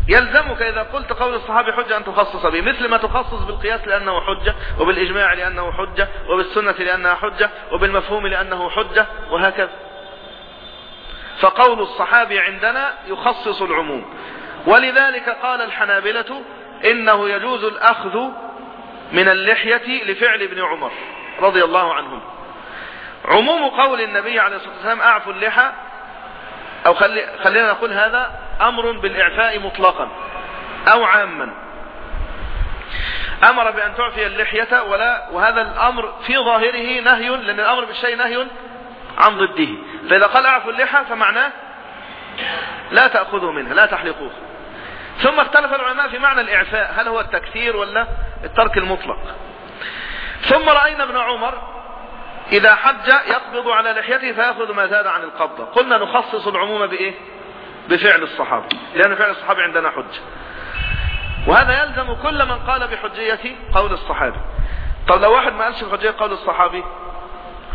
Speaker 1: يلزمك إذا قلت قول الصحابي حجة أن تخصص به مثل ما تخصص بالقياس لأنه حجة وبالإجماع لأنه حجة وبالسنة لأنها حجة وبالمفهوم لأنه حجة وهكذا. فقول الصحابي عندنا يخصص العموم. ولذلك قال الحنابلة إنه يجوز الأخذ من اللحية لفعل ابن عمر رضي الله عنهم عموم قول النبي عليه الصلاة والسلام أعفوا اللحى أو خلي خلينا نقول هذا أمر بالإعفاء مطلقا أو عاما. أمر بأن تعفي اللحية ولا وهذا الأمر في ظاهره نهي لأن الأمر بالشيء نهي عن ضده. فإذا قال أعفوا اللحى فمعناه لا تأخذوا منها لا تحلقوه. ثم اختلف العلماء في معنى الإعفاء. هل هو التكثير ولا الترك المطلق؟ ثم رأينا ابن عمر إذا حج يقبض على لحيته فيأخذ ما زاد عن القبضة. قلنا نخصص العموم بإيه؟ بفعل الصحابة. لأن فعل الصحابة عندنا حجة وهذا يلزم كل من قال بحجية قول الصحابي. طب لو واحد ما قالش بحجية قول الصحابي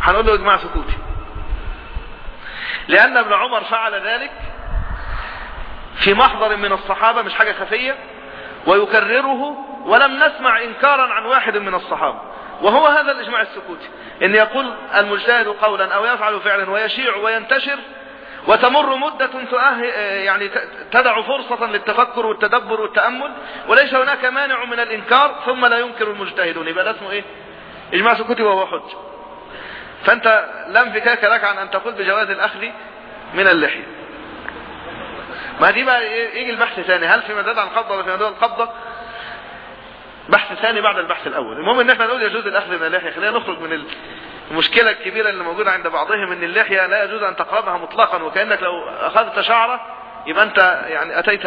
Speaker 1: هنقول له اجماع سكوتي. لأن ابن عمر فعل ذلك في محضر من الصحابة مش حاجة خفية ويكرره ولم نسمع إنكارا عن واحد من الصحابة. وهو هذا الإجماع السكوتي إن يقول المجتهد قولا أو يفعل فعلا ويشيع وينتشر وتمر مدة يعني تدع فرصة للتفكر والتدبر والتأمل وليس هناك مانع من الإنكار ثم لا ينكر المجتهدون. يبقى ده اسمه إيه؟ إجماع سكوتي وهو حجة فأنت لا فكاك لك عن أن تقول بجواز الأخذ من اللحية. ما دي بقى يجي البحث ثاني هل في مداد عن القبضة ولا في مداد القبضة بحث ثاني بعد البحث الأول. المهم إن إحنا نقول يجوز الأخذ من اللحية. خلينا نخرج من المشكلة الكبيرة اللي موجودة عند بعضهم إن اللحية لا يجوز أن تقربها مطلقا وكأنك لو أخذت شعرة يبقى أنت يعني أتيت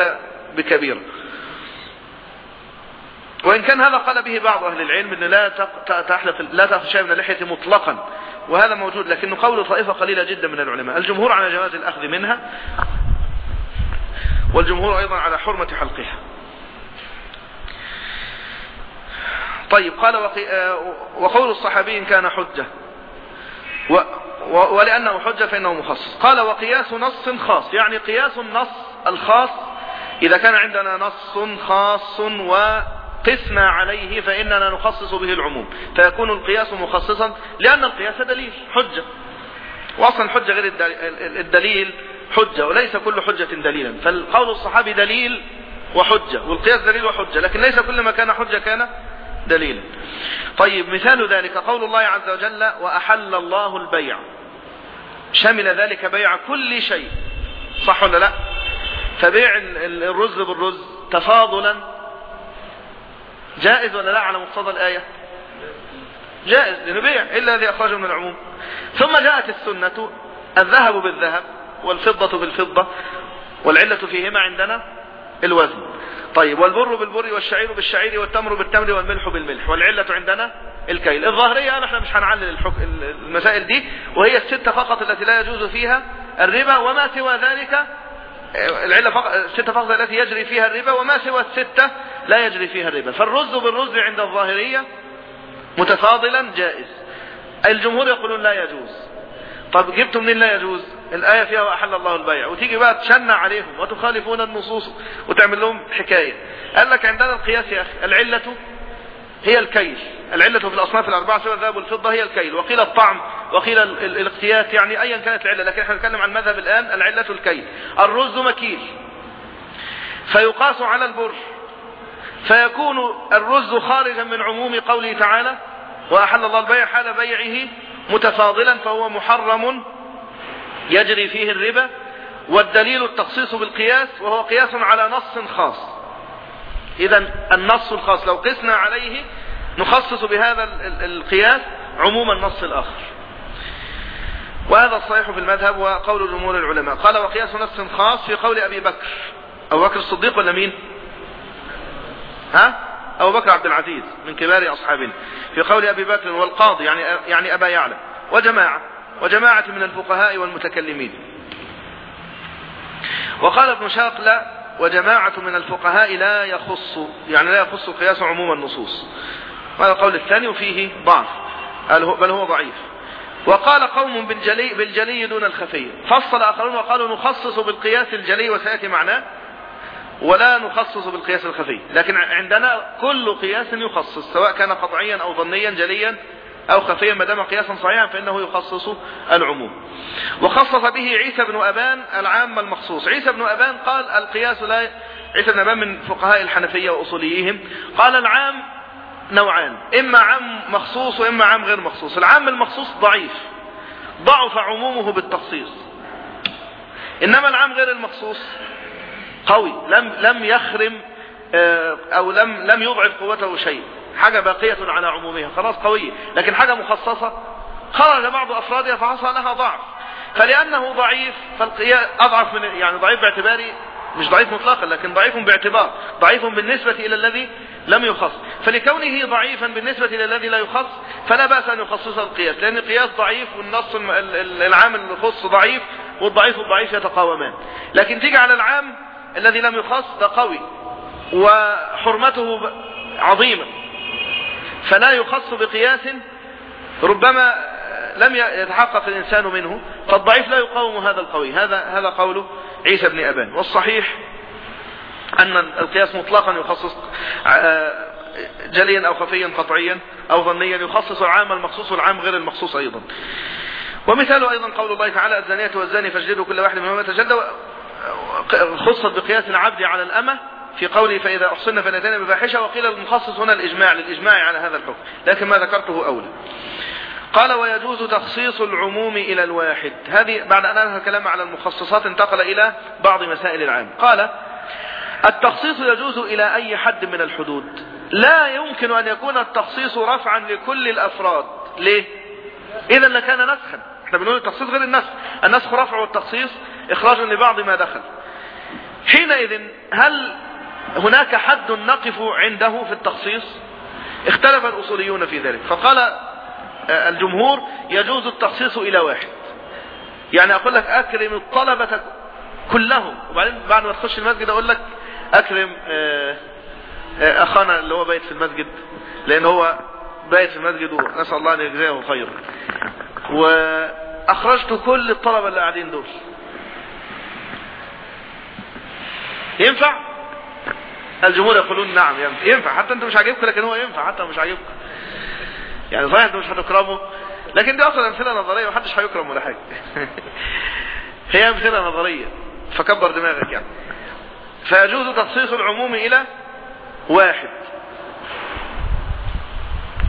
Speaker 1: بكبيره وإن كان هذا قال به بعض أهل العلم أن لا تحلق لا تأخذ شيء من اللحية مطلقا وهذا موجود لكنه قول طائفة قليلة جدا من العلماء. الجمهور على جواز الأخذ منها. والجمهور أيضا على حرمة حلقها. طيب قال آه، وقول الصحابي إن كان حجة. ولأنه حجة فإنه مخصص. قال وقياس نص خاص يعني قياس النص الخاص. إذا كان عندنا نص خاص وقسنا عليه فإننا نخصص به العموم. فيكون القياس مخصصا لأن القياس دليل حجة. وأصلا الحجة غير الدليل حجة وليس كل حجة دليلا. فالقول الصحابي دليل وحجة والقياس دليل وحجة لكن ليس كل ما كان حجة كان دليلا. طيب مثال ذلك قول الله عز وجل وأحل الله البيع. شمل ذلك بيع كل شيء. صح ولا لا؟ فبيع الرز بالرز تفاضلا. جائز ولا لا؟ على مقتضى الآية. جائز لأنه بيع إلا الذي أخرجه من العموم. ثم جاءت السنة الذهب بالذهب والفضة بالفضة والعلة فيهما عندنا الوزن. طيب والبر بالبر والشعير بالشعير والتمر بالتمر والملح بالملح. والعلة عندنا الكيل. الظاهرية إحنا مش هنعلل المسائل دي وهي الستة فقط التي لا يجوز فيها الربا وما سوى ذلك العلة فقط الستة فقط التي يجري فيها الربا وما سوى الستة لا يجري فيها الربا. فالرز بالرز عند الظاهرية متفاضلا جائز. الجمهور يقولون لا يجوز. طب جبتوا منين لا يجوز؟ الآية فيها وأحل الله البيع. وتيجي بقى تشنع عليهم وتخالفون النصوص وتعمل لهم حكاية. قال لك عندنا القياس يا أخي. العلة هي الكيل. العلة في الأصناف الأربعة سوى الذهب والفضة هي الكيل. وقيل الطعم وقيل الاقتيات يعني أيا كانت العلة. لكن إحنا نتكلم عن المذهب الآن العلة الكيل. الرز مكيل. فيقاس على البر. فيكون الرز خارجا من عموم قوله تعالى وأحل الله البيع حال بيعه متفاضلا فهو محرم يجري فيه الربا والدليل التخصيص بالقياس وهو قياس على نص خاص. إذا النص الخاص لو قسنا عليه نخصص بهذا القياس عموم النص الآخر. وهذا الصحيح في المذهب وقول جمهور العلماء. قال وقياس نص خاص في قول أبي بكر. أبو بكر الصديق ولا مين؟ ها؟ أبو بكر عبد العزيز من كبار أصحابنا في قول أبي بكر والقاضي يعني يعني أبا يعلى وجماعة وجماعة من الفقهاء والمتكلمين. وقال ابن شاقلة وجماعة من الفقهاء لا يخص يعني لا يخص القياس عموم النصوص. هذا القول الثاني وفيه ضعف. بل هو ضعيف. وقال قوم بالجلي, بالجلي دون الخفي. فصل آخرون وقالوا نخصص بالقياس الجلي وسيأتي معناه ولا نخصص بالقياس الخفي. لكن عندنا كل قياس يخصص سواء كان قطعيا أو ظنيا جليا أو خفيا ما دام قياسا صحيحا فإنه يخصص العموم. وخصص به عيسى بن أبان العام المخصوص. عيسى بن أبان قال القياس لا عيسى بن أبان من فقهاء الحنفية وأصوليهم. قال العام نوعان إما عام مخصوص وإما عام غير مخصوص. العام المخصوص ضعيف ضعف عمومه بالتخصيص. إنما العام غير المخصوص قوي لم لم يخرم آه، أو لم لم يضعف قوته شيء. حاجة باقية على عمومها. خلاص قوية. لكن حاجة مخصصة. خرج بعض أفرادها فحصل لها ضعف. فلأنه ضعيف فالقياس أضعف من يعني ضعيف باعتباري مش ضعيف مطلقا لكن ضعيف باعتبار. ضعيف بالنسبة إلى الذي لم يخص. فلكونه ضعيفا بالنسبة إلى الذي لا يخص فلا بأس أن يخصص القياس. لأن القياس ضعيف والنص العام اللي يخص ضعيف والضعيف والضعيف يتقاومان. لكن تيجي على العام الذي لم يخص ده قوي وحرمته عظيمة. فلا يخص بقياس ربما لم يتحقق الإنسان منه فالضعيف لا يقاوم هذا القوي. هذا هذا قول عيسى بن أبان. والصحيح أن القياس مطلقا يخصص آه، جليا أو خفيا قطعيا أو ظنيا يخصص العام المخصوص والعام غير المخصوص أيضا. ومثاله أيضا قول الله تعالى الزانية والزاني فاجلدوا كل واحد منهما تجلد خصت بقياس العبد على الأمة في قوله فإذا أحصن فنتين بفاحشة وقيل المخصص هنا الإجماع للإجماع على هذا الحكم. لكن ما ذكرته أولى قال ويجوز تخصيص العموم إلى الواحد. هذه بعد أن أنهى الكلام على المخصصات انتقل إلى بعض مسائل العام قال التخصيص يجوز إلى أي حد من الحدود. لا يمكن أن يكون التخصيص رفعا لكل الأفراد. ليه؟ إذا لكان نسخا. إحنا بنقول التخصيص غير النسخ. النسخ رفع والتخصيص إخراج لبعض ما دخل. حينئذ هل هناك حد نقف عنده في التخصيص؟ اختلف الأصوليون في ذلك. فقال آه، الجمهور يجوز التخصيص إلى واحد. يعني أقول لك أكرم الطلبة كلهم. وبعدين بعد ما تخش المسجد أقول لك أكرم آه، آه، أخانا اللي هو بايت في المسجد لأن هو بايت في المسجد ونسأل الله أن يجزيه خيرا. وأخرجت كل الطلبة اللي قاعدين دول. ينفع؟ الجمهور يقولون نعم ينفع. حتى أنت مش عاجبك لكن هو ينفع. حتى مش عاجبك. يعني صحيح أنت مش هتكرمه لكن دي أصلا أمثلة نظرية محدش هيكرم ولا حاجة. هي أمثلة نظرية. فكبر دماغك يعني. فيجوز تخصيص العموم إلى واحد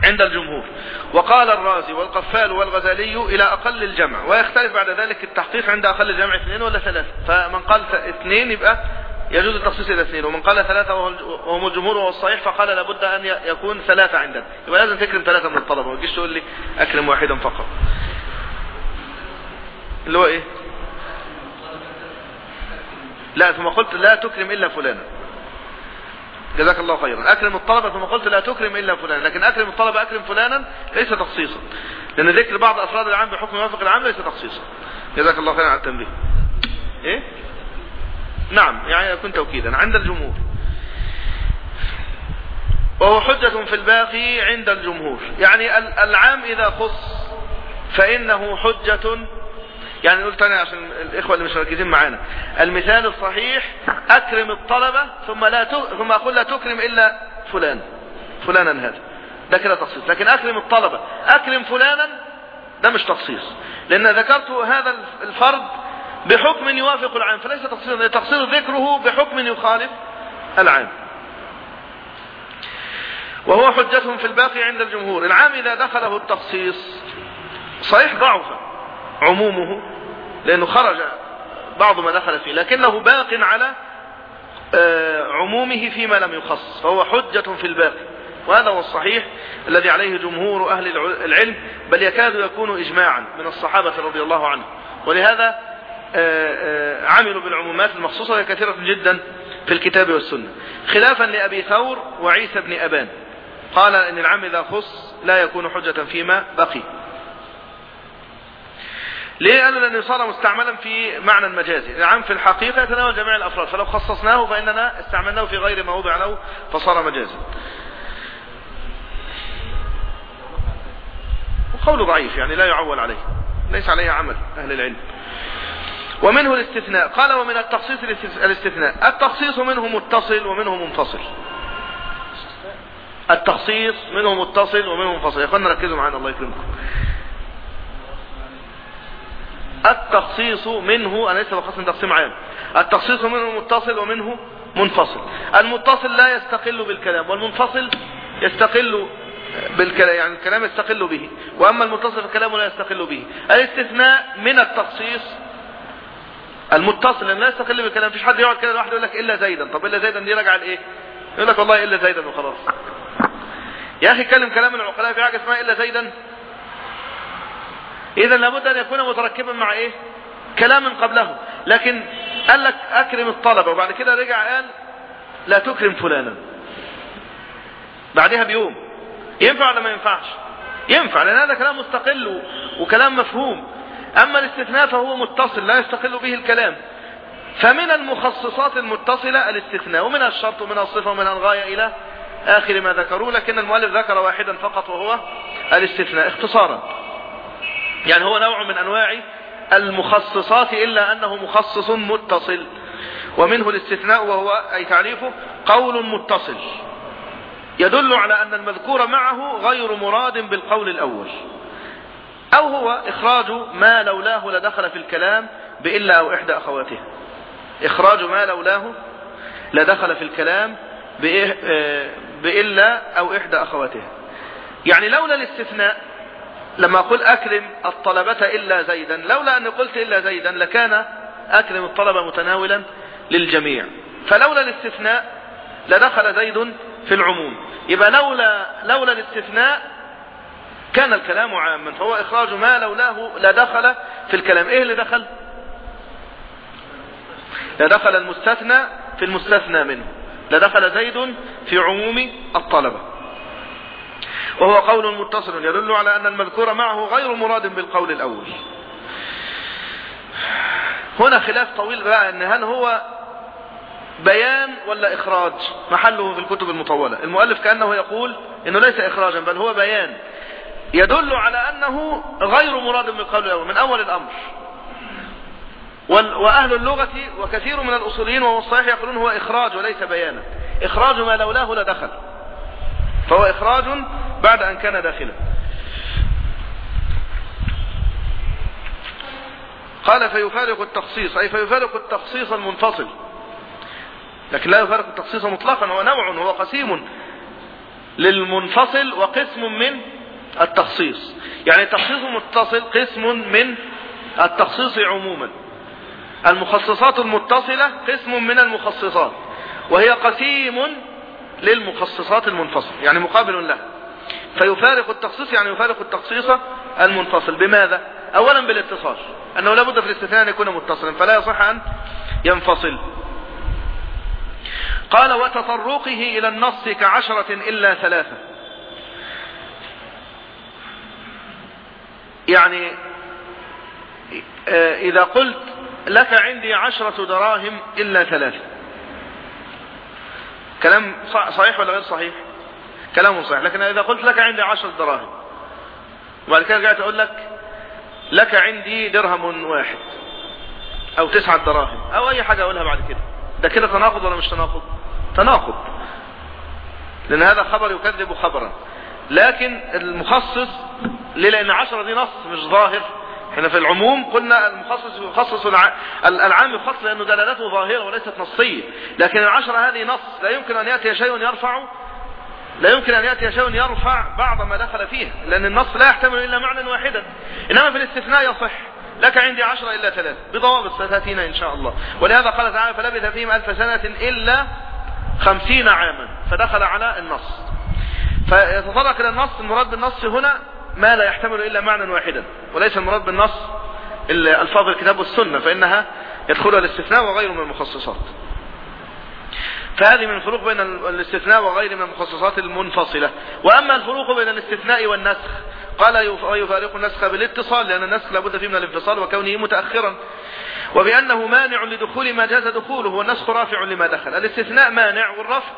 Speaker 1: عند الجمهور. وقال الرازي والقفال والغزالي إلى أقل الجمع. ويختلف بعد ذلك التحقيق عند أقل الجمع اثنين ولا ثلاثة. فمن قال اثنين يبقى يجوز التخصيص إلى اثنين ومن قال ثلاثة وهم الجمهور وهو الصحيح فقال لابد أن يكون ثلاثة عندنا يبقى لازم تكرم ثلاثة من الطلبة ما تجيش تقول لي أكرم واحدا فقط. اللي هو إيه؟ لا ثم قلت لا تكرم إلا فلانا. جزاك الله خيرا. أكرم الطلبة ثم قلت لا تكرم إلا فلانا. لكن أكرم الطلبة أكرم فلانا ليس تخصيصا. لأن ذكر بعض أفراد العام بحكم موافق العام ليس تخصيصا. جزاك الله خيرا على التنبيه. إيه؟ نعم يعني يكون توكيدا عند الجمهور. وهو حجة في الباقي عند الجمهور. يعني العام إذا خص فإنه حجة يعني نقول تاني عشان الإخوة اللي مش مركزين معانا. المثال الصحيح أكرم الطلبة ثم لا. ثم أقول لا تكرم إلا فلان فلانا هذا. ده كده تخصيص. لكن أكرم الطلبة أكرم فلانا ده مش تخصيص. لأن ذكرت هذا الفرد بحكم يوافق العام فليس تخصيصا تخصيص ذكره بحكم يخالف العام وهو حجة في الباقي عند الجمهور. العام إذا دخله التخصيص صحيح ضعف عمومه لأنه خرج بعض ما دخل فيه لكنه باق على آه، عمومه فيما لم يخص فهو حجة في الباقي. وهذا هو الصحيح الذي عليه جمهور أهل العلم بل يكاد يكون إجماعا من الصحابة رضي الله عنهم. ولهذا عملوا بالعمومات المخصوصة وهي كثيرة جدا في الكتاب والسنة. خلافا لأبي ثور وعيسى بن أبان. قال إن العام إذا خص لا يكون حجة فيما بقي. ليه؟ قالوا لأنه صار مستعملا في معنى المجازي. العام في الحقيقة يتناول جميع الأفراد. فلو خصصناه فإننا استعملناه في غير ما وضع له فصار مجازا وقول ضعيف يعني لا يعول عليه. ليس عليه عمل أهل العلم. ومنه الاستثناء. قال ومن التخصيص الاستثناء. التخصيص منه متصل ومنه منفصل. التخصيص منه متصل ومنه منفصل. يا ركزوا معانا الله يكرمكم. التخصيص منه أنا لسه بخصم تقسيم عام التخصيص منه متصل ومنه منفصل. المتصل لا يستقل بالكلام والمنفصل يستقل بالكلام يعني الكلام يستقل به. وأما المتصل فالكلام لا يستقل به. الاستثناء من التخصيص المتصل لا يستقل بالكلام مفيش حد يقعد كده لوحده يقول لك إلا زيدا. طب إلا زيدا دي راجعة لإيه؟ يقول لك والله إلا زيدا وخلاص. يا أخي كلم كلام العقلاء في حاجة اسمها إلا زيدا. اذا لابد أن يكون متركبا مع إيه؟ كلام قبله. لكن قال لك أكرم الطلبه وبعد كده رجع قال لا تكرم فلانا. بعدها بيوم. ينفع ولا ما ينفعش؟ ينفع لأن هذا كلام مستقل وكلام مفهوم. أما الاستثناء فهو متصل لا يستقل به الكلام. فمن المخصصات المتصلة الاستثناء ومن الشرط ومن الصفة ومن الغاية إلى آخر ما ذكروا لكن المؤلف ذكر واحدا فقط وهو الاستثناء. اختصارا. يعني هو نوع من أنواع المخصصات إلا أنه مخصص متصل. ومنه الاستثناء وهو أي تعريفه قول متصل. يدل على أن المذكور معه غير مراد بالقول الأول. أو هو إخراج ما لولاه لدخل في الكلام بإلا أو احدى أخواته. إخراج ما لولاه لدخل في الكلام آه، بإلا أو إحدى أخواته. يعني لولا الاستثناء لما أقول أكرم الطلبة إلا زيدا لولا أني قلت إلا زيدا لكان أكرم الطلبة متناولا للجميع. فلولا الاستثناء لدخل زيد في العموم. يبقى لولا لولا الاستثناء كان الكلام عاما فهو إخراج ما لولاه لدخل في الكلام. إيه اللي دخل؟ لدخل المستثنى في المستثنى منه. لدخل زيد في عموم الطلبة. وهو قول متصل يدل على أن المذكور معه غير مراد بالقول الأول. هنا خلاف طويل بقى أن هل هو بيان ولا إخراج؟ محله في الكتب المطولة. المؤلف كأنه يقول أنه ليس إخراجا بل هو بيان. يدل على أنه غير مراد بالقول الأول من أول الأمر. وأهل اللغة وكثير من الأصوليين وهو الصحيح يقولون هو إخراج وليس بيانا. إخراج ما لولاه لدخل. فهو إخراج بعد أن كان داخلا. قال فيفارق التخصيص أي فيفارق التخصيص المنفصل. لكن لا يفارق التخصيص مطلقا هو نوع هو قسيم للمنفصل وقسم من التخصيص. يعني التخصيص المتصل قسم من التخصيص عموما. المخصصات المتصلة قسم من المخصصات وهي قسيم للمخصصات المنفصل يعني مقابل له. فيفارق التخصيص يعني يفارق التخصيص المنفصل. بماذا؟ اولا بالاتصال أنه لابد في الاستثناء أن يكون متصلا فلا يصح أن ينفصل. قال وتطرقه إلى النص كعشرة إلا ثلاثة. يعني آه، إذا قلت لك عندي عشرة دراهم إلا ثلاثة. كلام صحيح ولا غير صحيح؟ كلام صحيح لكن إذا قلت لك عندي عشر دراهم وبعد كده رجعت أقول لك لك عندي درهم واحد أو تسعة دراهم أو أي حاجة أقولها بعد كده. ده كده تناقض ولا مش تناقض؟ تناقض. لأن هذا خبر يكذب خبرا. لكن المخصص ليه؟ لأن عشرة دي نص مش ظاهر. إحنا في العموم قلنا المخصص يخصص العام يخصص لأنه دلالته ظاهرة وليست نصية. لكن العشرة هذه نص. لا يمكن أن يأتي شيء يرفع لا يمكن أن يأتي شيء يرفع بعض ما دخل فيه لأن النص لا يحتمل إلا معنى واحدا. إنما في الاستثناء يصح. لك عندي عشرة إلا ثلاث بضوابط ستأتينا إن شاء الله. ولهذا قال تعالى فلبث فيهم ألف سنة إلا خمسين عاما. فدخل على النص. فيتطرق إلى النص. المراد بالنص هنا ما لا يحتمل إلا معنى واحدا وليس المراد بالنص ألفاظ الكتاب والسنة فإنها يدخلها الاستثناء وغيره من المخصصات. فهذه من الفروق بين الاستثناء وغيره من المخصصات المنفصلة. وأما الفروق بين الاستثناء والنسخ قال يفارق النسخ بالاتصال لأن النسخ لابد فيه من الانفصال وكونه متأخرا. وبأنه مانع لدخول ما جاز دخوله والنسخ رافع لما دخل. الاستثناء مانع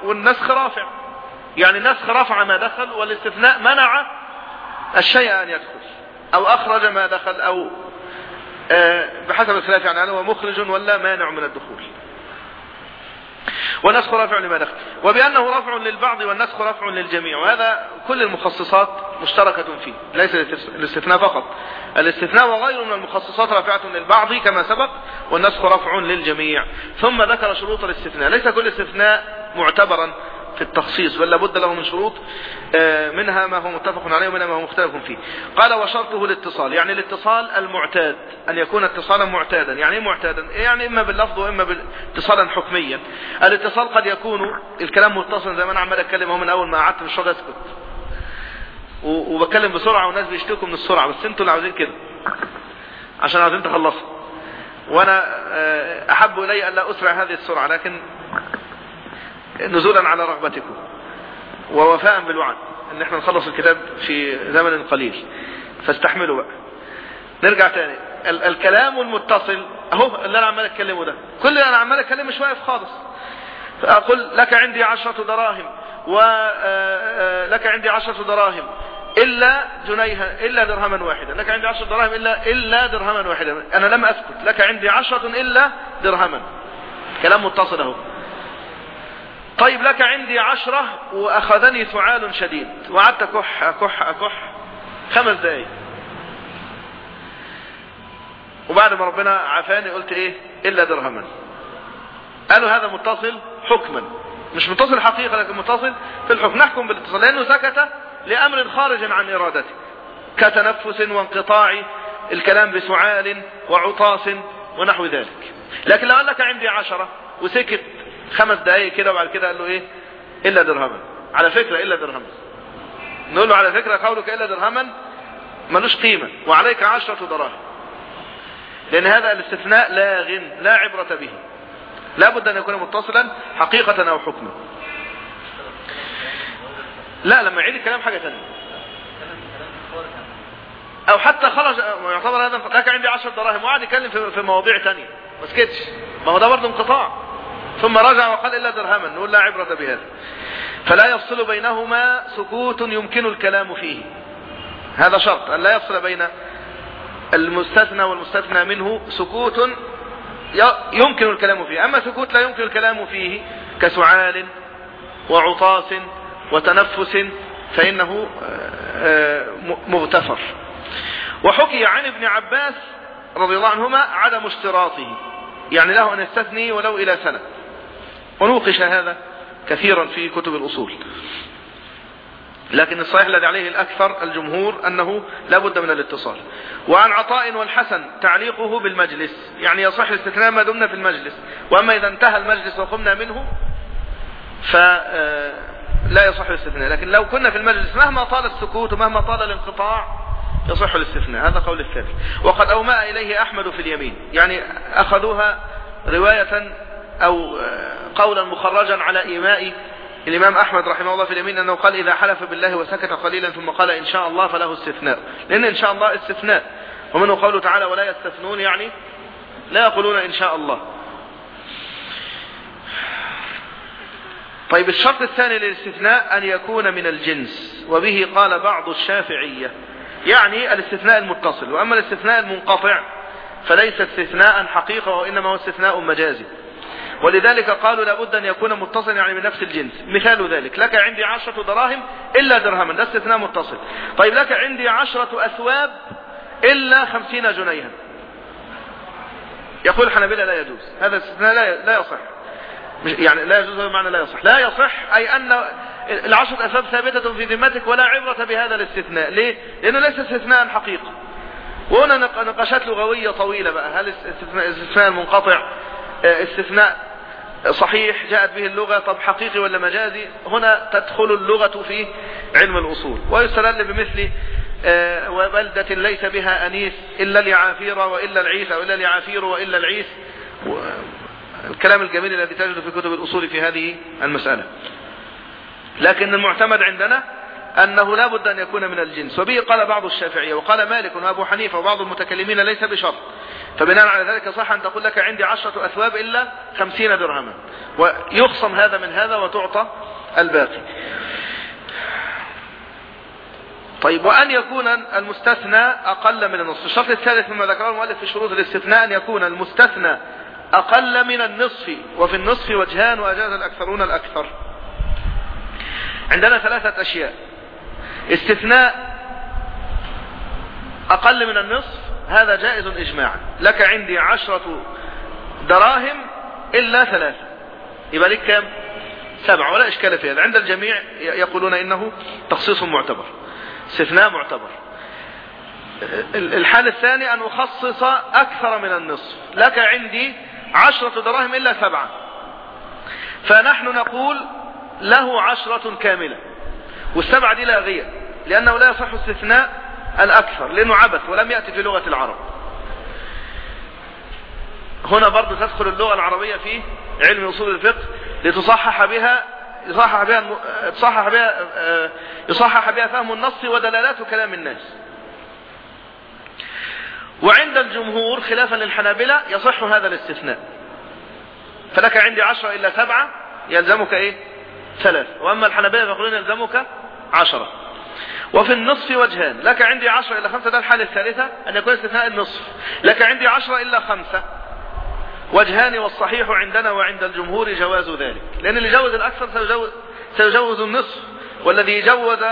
Speaker 1: والنسخ رافع. يعني النسخ رفع ما دخل والاستثناء منع الشيء أن يدخل أو أخرج ما دخل أو آه، بحسب الخلاف يعني هل هو مخرج ولا مانع من الدخول. والنسخ رافع لما دخل وبأنه رفع للبعض والنسخ رفع للجميع وهذا كل المخصصات مشتركة فيه ليس الاستثناء فقط. الاستثناء وغيره من المخصصات رافعة للبعض كما سبق والنسخ رفع للجميع. ثم ذكر شروط الاستثناء ليس كل استثناء معتبرا في التخصيص بل لابد له من شروط آه، منها ما هو متفق عليه ومنها ما هو مختلف فيه. قال وشرطه الاتصال. يعني الاتصال المعتاد أن يكون اتصالا معتادا. يعني إيه معتادا؟ يعني إما باللفظ وإما اتصالا حكميا. الاتصال قد يكون الكلام متصل زي ما أنا عمال أتكلم من أول ما قعدت مش راضي أسكت. وبتكلم بسرعة والناس بيشتكوا من السرعة. بس أنتوا اللي عاوزين كده عشان عاوزين تخلصوا. وأنا آه، أحب إلي أن لا أسرع هذه السرعة لكن نزولا على رغبتكم. ووفاء بالوعد. إن إحنا نخلص الكتاب في زمن قليل. فاستحملوا بقى. نرجع تاني. ال الكلام المتصل. أهو اللي أنا عمال أتكلمه ده. كل اللي أنا عمال اتكلم مش واقف خالص. فأقول لك عندي عشرة دراهم. ولك عندي عشرة دراهم. إلا جنيها إلا درهما واحدا لك عندي عشرة دراهم إلا إلا درهما واحدا أنا لم أسكت. لك عندي عشرة إلا درهما. كلام متصل أهو. طيب لك عندي عشرة وأخذني سعال شديد. وقعدت أكح أكح أكح خمس دقايق. وبعد ما ربنا عافاني قلت إيه؟ إلا درهما. قالوا هذا متصل حكما. مش متصل حقيقة لكن متصل في الحكم. نحكم بالاتصال لأنه سكت لأمر خارج عن ارادته كتنفس وانقطاع الكلام بسعال وعطاس ونحو ذلك. لكن لو قال لك عندي عشرة وسكت خمس دقايق كده وبعد كده قال له إيه؟ إلا درهما. على فكرة إلا درهما. نقول له على فكرة قولك إلا درهما ملوش قيمة وعليك عشرة دراهم. لأن هذا الاستثناء لاغ لا عبرة به. لا بد أن يكون متصلا حقيقة أو حكما. لا لما يعيد الكلام حاجة ثانية أو حتى خرج يعتبر هذا لك عندي عشر دراهم. وقعد يتكلم في مواضيع ثانية ما سكتش. ما هو ده برضه انقطاع. ثم رجع وقال إلا درهما نقول لا عبرة بهذا. فلا يفصل بينهما سكوت يمكن الكلام فيه. هذا شرط أن لا يفصل بين المستثنى والمستثنى منه سكوت يمكن الكلام فيه. أما سكوت لا يمكن الكلام فيه كسعال وعطاس وتنفس فإنه آه، مغتفر وحكي عن ابن عباس رضي الله عنهما عدم اشتراطه. يعني له أن يستثني ولو إلى سنة. ونوقش هذا كثيرا في كتب الأصول. لكن الصحيح الذي عليه الأكثر الجمهور أنه لا بد من الاتصال. وعن عطاء والحسن تعليقه بالمجلس. يعني يصح الاستثناء ما دمنا في المجلس. وأما إذا انتهى المجلس وقمنا منه فلا يصح الاستثناء. لكن لو كنا في المجلس مهما طال السكوت ومهما طال الانقطاع يصح الاستثناء. هذا قول الثالث وقد أومأ إليه أحمد في اليمين. يعني أخذوها رواية أو قولا مخرجا على إيماء الإمام أحمد رحمه الله في اليمين أنه قال إذا حلف بالله وسكت قليلا ثم قال إن شاء الله فله استثناء. لأن إن شاء الله استثناء. ومنه قوله تعالى ولا يستثنون يعني لا يقولون إن شاء الله. طيب الشرط الثاني للاستثناء أن يكون من الجنس وبه قال بعض الشافعية. يعني الاستثناء المتصل وأما الاستثناء المنقطع فليس استثناء حقيقة وإنما هو استثناء مجازي. ولذلك قالوا لابد أن يكون متصلا يعني من نفس الجنس. مثال ذلك لك عندي عشرة دراهم إلا درهما ده استثناء متصل. طيب لك عندي عشرة أثواب إلا خمسين جنيها. يقول الحنابلة لا يجوز. هذا الاستثناء لا لا يصح. يعني لا يجوز بمعنى لا يصح. لا يصح أي أن العشرة أسباب ثابتة في ذمتك ولا عبرة بهذا الاستثناء. ليه؟ لأنه ليس استثناء حقيقة وهنا نقاشات لغوية طويلة بقى. هل الاستثناء المنقطع؟ آه، استثناء صحيح جاءت به اللغة طب حقيقي ولا مجازي؟ هنا تدخل اللغة في علم الأصول. ويستدل بمثل آه، وبلدة ليس بها أنيس إلا اليعافير وإلا العيس أو إلا اليعافير وإلا العيس. الكلام الجميل الذي تجد في كتب الأصول في هذه المسألة. لكن المعتمد عندنا أنه لا بد أن يكون من الجنس. وبه قال بعض الشافعية وقال مالك وأبو حنيفة وبعض المتكلمين ليس بشرط. فبناء على ذلك صح أن تقول لك عندي عشرة أثواب إلا خمسين درهما. ويخصم هذا من هذا وتعطى الباقي. طيب وأن يكون المستثنى أقل من النصف. الشرط الثالث مما ذكره المؤلف في شروط الاستثناء أن يكون المستثنى أقل من النصف وفي النصف وجهان وأجاز الأكثرون الأكثر. عندنا ثلاثة أشياء. استثناء أقل من النصف هذا جائز إجماعا. لك عندي عشرة دراهم إلا ثلاثة. يبقى لك كم سبعة. ولا إشكال في هذا. عند الجميع يقولون إنه تخصيص معتبر. استثناء معتبر. الحال الثاني أن أخصص أكثر من النصف. لك عندي عشرة دراهم إلا سبعة. فنحن نقول له عشرة كاملة. والسبعة دي لاغية لأنه لا يصح استثناء الأكثر لأنه عبث ولم يأتي في لغة العرب. هنا برضو تدخل اللغة العربية في علم أصول الفقه لتصحح بها يصحح بها تصحح بها يصحح بها فهم النص ودلالات كلام الناس. وعند الجمهور خلافا للحنابلة يصح هذا الاستثناء. فلك عندي عشرة إلا سبعة يلزمك إيه؟ ثلاث وأما الحنابلة فيقولون يلزمك عشرة. وفي النصف وجهان. لك عندي عشرة إلا خمسة ده الحالة الثالثة أن يكون استثناء النصف. لك عندي عشرة إلا خمسة. وجهان والصحيح عندنا وعند الجمهور جواز ذلك. لأن اللي جوز الأكثر سيجوز, سيجوز النصف. والذي جوز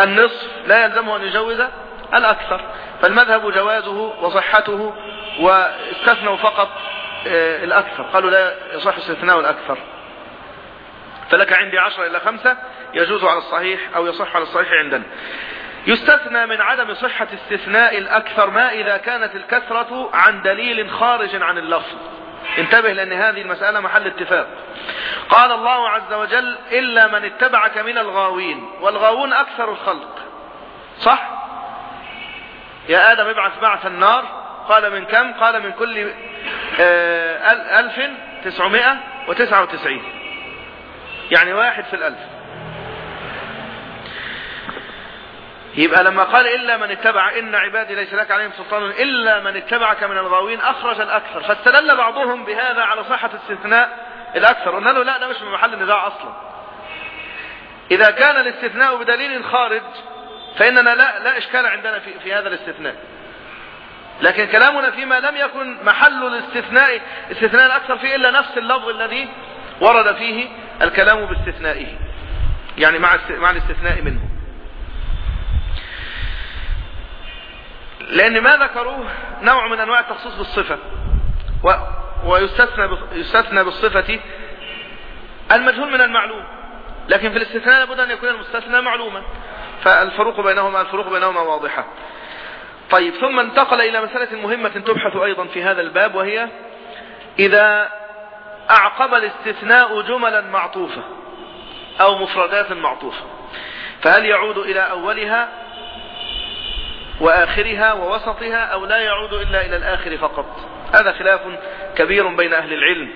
Speaker 1: النصف لا يلزمه أن يجوز الأكثر. فالمذهب جوازه وصحته واستثنوا فقط آه، الأكثر. قالوا لا يصح استثناء الأكثر. فلك عندي عشرة إلى خمسة. يجوز على الصحيح أو يصح على الصحيح عندنا. يستثنى من عدم صحة استثناء الأكثر ما إذا كانت الكثرة عن دليل خارج عن اللفظ. انتبه لأن هذه المسألة محل اتفاق. قال الله عز وجل إلا من اتبعك من الغاوين والغاوون أكثر الخلق. صح؟ يا آدم ابعث بعث النار. قال من كم؟ قال من كل آه، ألف تسعمائة وتسعة وتسعين. يعني واحد في الألف. يبقى لما قال إلا من اتبع إن عبادي ليس لك عليهم سلطان إلا من اتبعك من الغاوين أخرج الأكثر. فاستدل بعضهم بهذا على صحة استثناء الأكثر. قلنا له لا ده مش من محل النزاع أصلا. إذا كان الاستثناء بدليل خارج فإننا لا, لا إشكال عندنا في, في هذا الاستثناء. لكن كلامنا فيما لم يكن محل الاستثناء استثناء الأكثر فيه إلا نفس اللفظ الذي ورد فيه الكلام باستثنائه. يعني مع مع الاستثناء منه. لأن ما ذكروه نوع من أنواع التخصيص بالصفة. و ويستثنى يستثنى بالصفة المجهول من المعلوم. لكن في الاستثناء لابد أن يكون المستثنى معلوما. فالفروق بينهما الفروق بينهما واضحة. طيب ثم انتقل إلى مسألة مهمة تبحث أيضا في هذا الباب وهي إذا أعقب الاستثناء جملا معطوفة أو مفردات معطوفة فهل يعود إلى أولها وآخرها ووسطها أو لا يعود إلا إلى الآخر فقط. هذا خلاف كبير بين أهل العلم.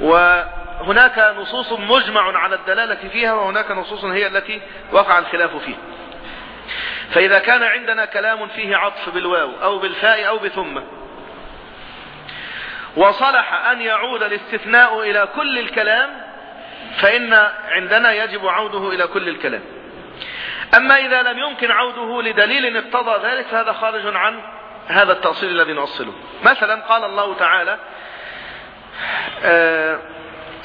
Speaker 1: وهناك نصوص مجمع على الدلالة فيها وهناك نصوص هي التي وقع الخلاف فيها فإذا كان عندنا كلام فيه عطف بالواو أو بالفاء أو بثم وصلح أن يعود الاستثناء إلى كل الكلام فإن عندنا يجب عوده إلى كل الكلام. أما إذا لم يمكن عوده لدليل اقتضى ذلك فهذا خارج عن هذا التأصيل الذي نؤصله. مثلا قال الله تعالى آه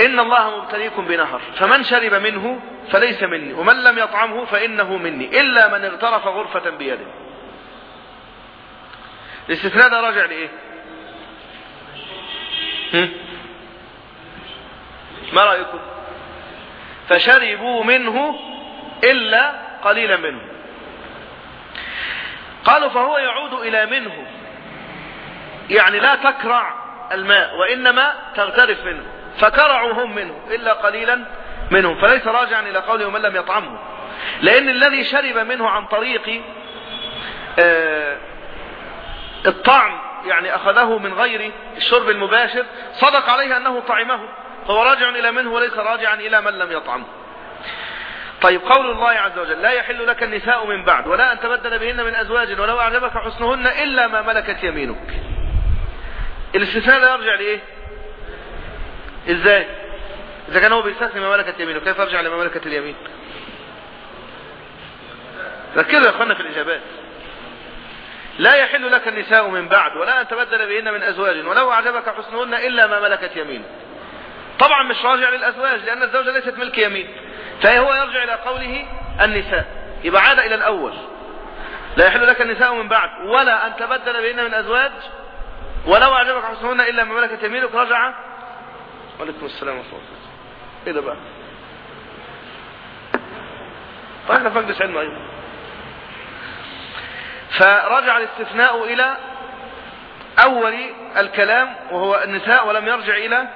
Speaker 1: إن الله مبتليكم بنهر فمن شرب منه فليس مني ومن لم يطعمه فإنه مني إلا من اغترف غرفة بيده. الاستثناء ده راجع لإيه؟ ما رأيكم؟ فشربوا منه إلا قليلا منه. قالوا فهو يعود إلى منه. يعني لا تكرع الماء وإنما تغترف منه. فكرعوا هم منه إلا قليلا منهم. فليس راجعا إلى قوله من لم يطعمه. لأن الذي شرب منه عن طريق آه الطعم يعني أخذه من غير الشرب المباشر صدق عليه أنه طعمه. فهو راجع إلى منه وليس راجعا إلى من لم يطعمه. طيب قول الله عز وجل لا يحل لك النساء من بعد ولا أن تبدل بهن من أزواج ولو أعجبك حسنهن إلا ما ملكت يمينك. الاستثناء لا يرجع لإيه؟ إزاي؟ إذا كان هو بيستثني ما ملكت يمينه كيف يرجع لما ملكت اليمين؟ ركزوا يا أخوانا في الإجابات. لا يحل لك النساء من بعد ولا أن تبدل بهن من أزواج ولو أعجبك حسنهن إلا ما ملكت يمينك. طبعا مش راجع للأزواج لأن الزوجة ليست ملك يمين. فهو يرجع إلى قوله النساء. يبقى عاد إلى الأول. لا يحل لك النساء من بعد. ولا أن تبدل بهن من أزواج ولو أعجبك حسنهن إلا ما ملكت يمينك. رجع. وعليكم السلام ورحمة الله إيه ده بقى؟ طيب إحنا في مجلس علم أيضا. فرجع الاستثناء إلى أول الكلام وهو النساء ولم يرجع إلى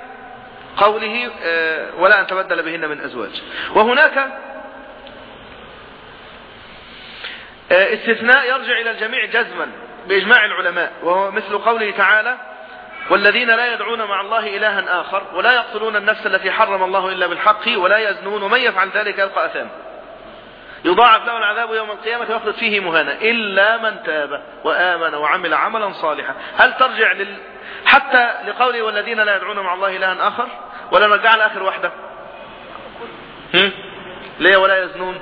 Speaker 1: قوله ولا أن تبدل بهن من أزواج. وهناك استثناء يرجع إلى الجميع جزما بإجماع العلماء وهو مثل قوله تعالى والذين لا يدعون مع الله إلها آخر ولا يقتلون النفس التي حرم الله إلا بالحق ولا يزنون ومن يفعل ذلك يلقى أثام. يضاعف له العذاب يوم القيامة ويخلد فيه مهانا إلا من تاب وآمن وعمل عملا صالحا. هل ترجع لل... حتى لقوله والذين لا يدعون مع الله إلها آخر؟ ولا نرجع لآخر واحدة ليه ولا يزنون.